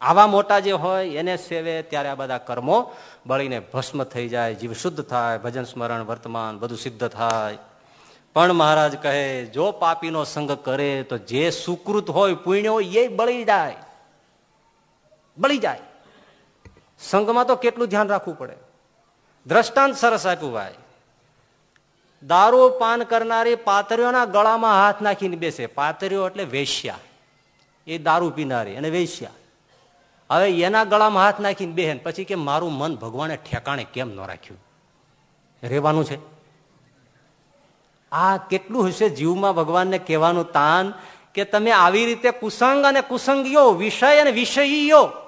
આવા મોટા જે હોય એને સેવે ત્યારે આ બધા કર્મો બળીને ભસ્મ થઈ જાય, જીવ શુદ્ધ થાય, ભજન સ્મરણ, વર્તમાન બધું સિદ્ધ થાય. પણ મહારાજ કહે, જો પાપીનો સંગ કરે તો જે સુકૃત હોય પુણ્ય હોય એ બળી જાય. બળી જાય. સંઘમાં તો કેટલું ધ્યાન રાખવું પડે? દ્રષ્ટાંત સરસ આપ્યું ભાઈ. દારૂ પાન કરનારી પાતરીઓના ગળામાં હાથ નાખીને બેસે. પાતરીઓ એટલે વેશ્યા. એ દારૂ પીનારી અને વેશ્યા. હવે એના ગળામાં હાથ નાખીને બેહેન પછી કે મારું મન ભગવાને ઠેકાણે કેમ ન રાખ્યું? રહેવાનું છે. આ કેટલું હશે જીવમાં ભગવાનને કહેવાનું તાન કે તમે આવી રીતે કુસંગ અને કુસંગીઓ, વિષય અને વિષયીઓ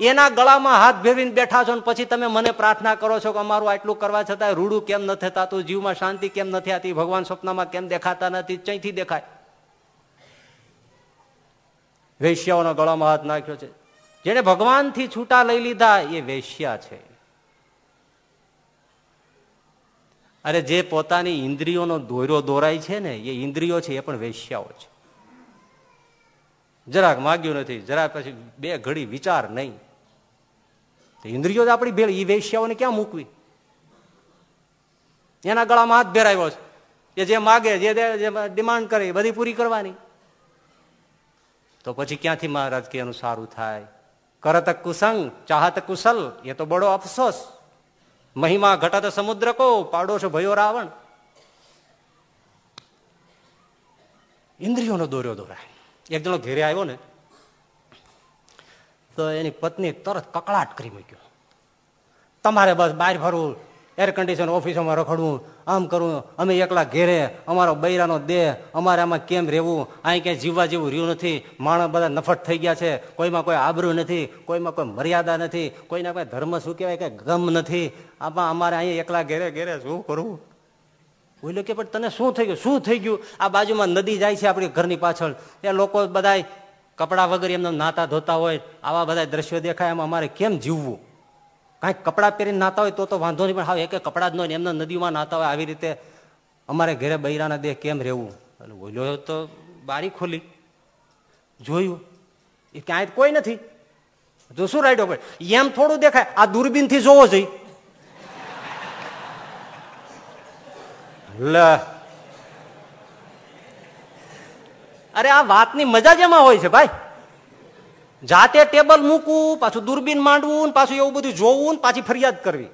એના ગળામાં હાથ ભેરવીને બેઠા છો પછી તમે મને પ્રાર્થના કરો છો કે અમારું આટલું કરવા છતાં રૂડું કેમ ન થતું? જીવમાં શાંતિ કેમ નથી આવતી ભગવાન સ્વપ્નમાં કેમ દેખાતા નથી? ચૈથી દેખાય. વેશ્યાઓના ગળામાં હાથ નાખ્યો છે. જેને ભગવાનથી છૂટા લઈ લીધા, એ વેશ્યા છે. અરે જે પોતાની ઇન્દ્રિયોનો દોરો દોરાય છે ને, એ ઇન્દ્રિયો છે, એ પણ વેશ્યાઓ છે. જરાક માગ્યું નથી, જરાક પછી બે ઘડી વિચાર નહીં. ઇન્દ્રિયો આપણી ભેળ એ વૈશ્યાઓને ક્યાં મૂકવી? એના ગળામાં હાથ ભેરાયો છે. એ જે માગે, જે ડિમાન્ડ કરે બધી પૂરી કરવાની. તો પછી ક્યાંથી મહારાજ કે સારું થાય? કરત કુસંગ, ચાહત કુશલ, એ તો બડો અફસોસ. મહિમા ઘટત સમુદ્ર કો, પાડોશો ભયો રાવણ. ઇન્દ્રિયોનો દોર્યો દોરાય. એક જણો ઘેરે આવ્યો ને તો એની પત્ની તરત કકળાટ કરી મૂક્યો. તમારે બસ બહાર ફરવું એર કન્ડિશન ઓફિસોમાં રખડવું, આમ કરવું, અમે એકલા ઘેરે, અમારો બૈરાનો દેહ, અમારે આમાં કેમ રહેવું, અહીં ક્યાંય જીવવા જેવું રહ્યું નથી, માણસ બધા નફટ થઈ ગયા છે, કોઈમાં કોઈ આબરૂ નથી, કોઈમાં કોઈ મર્યાદા નથી, કોઈના કોઈ ધર્મ શું કહેવાય કે ગમ નથી. આમાં અમારે અહીંયા એકલા ઘેરે ઘેરે શું કરવું? બોલ્યો કે પણ તને શું થઈ ગયું? શું થઈ ગયું? આ બાજુમાં નદી જાય છે આપણી ઘરની પાછળ. એ લોકો બધા કપડા વગર એમને નાતા ધોતા હોય, આવા બધા દ્રશ્યો દેખાય, એમાં અમારે કેમ જીવવું? કાંઈક કપડાં પહેરીને નાતા હોય તો તો વાંધો નહીં, પણ હા એક કપડાં જ ન હોય એમના નદીમાં નાતા હોય, આવી રીતે અમારે ઘરે બૈરાના દેહ કેમ રહેવું? અને બોલ્યો તો બારી ખોલી, જોયું. એ ક્યાંય કોઈ નથી. જો શું રાઈડો એમ થોડું દેખાય, આ દૂરબીનથી જોવો જોઈએ લે. અરે આ વાતની મજા જ એમાં હોય છે ભાઈ. જાતે ટેબલ મૂકવું, પાછું દૂરબીન માંડવું, પાછું એવું બધું જોવું, પાછી ફરિયાદ કરવી.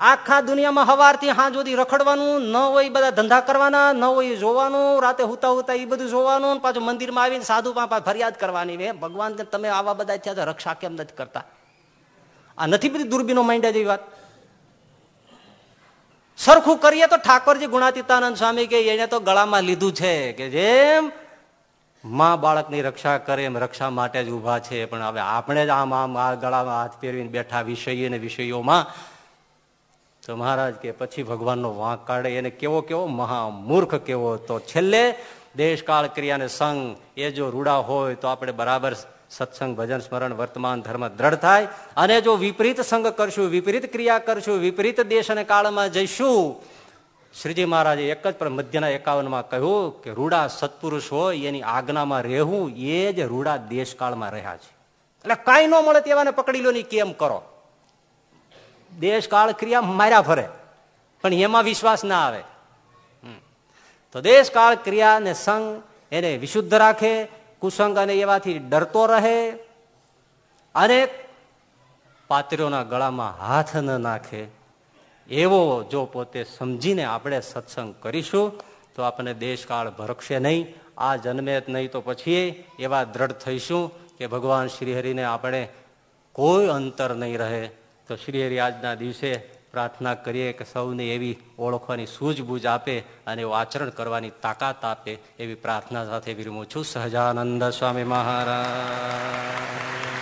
આખા દુનિયામાં હવારથી હાં જોધી રખડવાનું, ન હોય બધા ધંધા કરવાના, ન હોય જોવાનું, રાતે હુતા હુતા એ બધું જોવાનું, પાછું મંદિરમાં આવીને સાધુ ફરિયાદ કરવાની હે ભગવાન તમે આવા બધા થયા રક્ષા કેમ નથી કરતા? આ નથી બધી દૂરબીનો માંડ્યા જેવી વાત. સરખું કરીએ તો ઠાકોરજી ગુણાતીતાનંદ સ્વામી કે એને તો ગળામાં લીધું છે કે જેમ માં બાળકની રક્ષા કરે એમ રક્ષા માટે જ ઊભા છે. પણ હવે આપણે જ આમ આમ આ ગળામાં હાથ પહેરીને બેઠા વિષય અને વિષયોમાં. તો મહારાજ કે પછી ભગવાનનો વાંક કાઢે. એને કેવો કેવો મહામૂર્ખ કેવો તો છેલ્લે દેશકાળ ક્રિયાને સંગ એ જો રૂડા હોય તો આપણે બરાબર સત્સંગ, ભજન, સ્મરણ, વર્તમાન, ધર્મ દ્રઢ થાય. અને જો વિપરીત સંગ કરશું, વિપરીત ક્રિયા કરશું, વિપરીત દેશ અને કાળમાં જઈશું. શ્રીજી મહારાજે એક જ પણ મધ્યના એકાવનમાં કહ્યું કે રૂડા સત્પુરુષ હોય, એની આજ્ઞામાં રહેવું એ જ રૂડા દેશકાળમાં રહ્યા છે. એટલે કાંઈ ન મળે તેવાને પકડી લો ની કેમ કરો? દેશકાળ ક્રિયા માર્યા ફરે, પણ એમાં વિશ્વાસ ના આવે. તો દેશકાળ ક્રિયા અને સંગ એને વિશુદ્ધ રાખે કુસંગ અને એવાથી ડરતો રહે. અને પાત્રોના ગળામાં હાથ ન નાખે. એવો જો પોતે સમજીને આપણે સત્સંગ કરીશું, તો આપણને દેશકાળ ભરખશે નહીં. આ જન્મે નહીં તો પછી એવા દ્રઢ થઈશું કે ભગવાન શ્રીહરિને આપણે કોઈ અંતર નહીં રહે. તો શ્રીહરિ આજના દિવસે પ્રાર્થના કરીએ કે સૌને એવી ઓળખવાની સૂઝબૂઝ આપે અને એવું આચરણ કરવાની તાકાત આપે એવી પ્રાર્થના સાથે વિરમું છું. સહજાનંદ સ્વામી મહારાજ.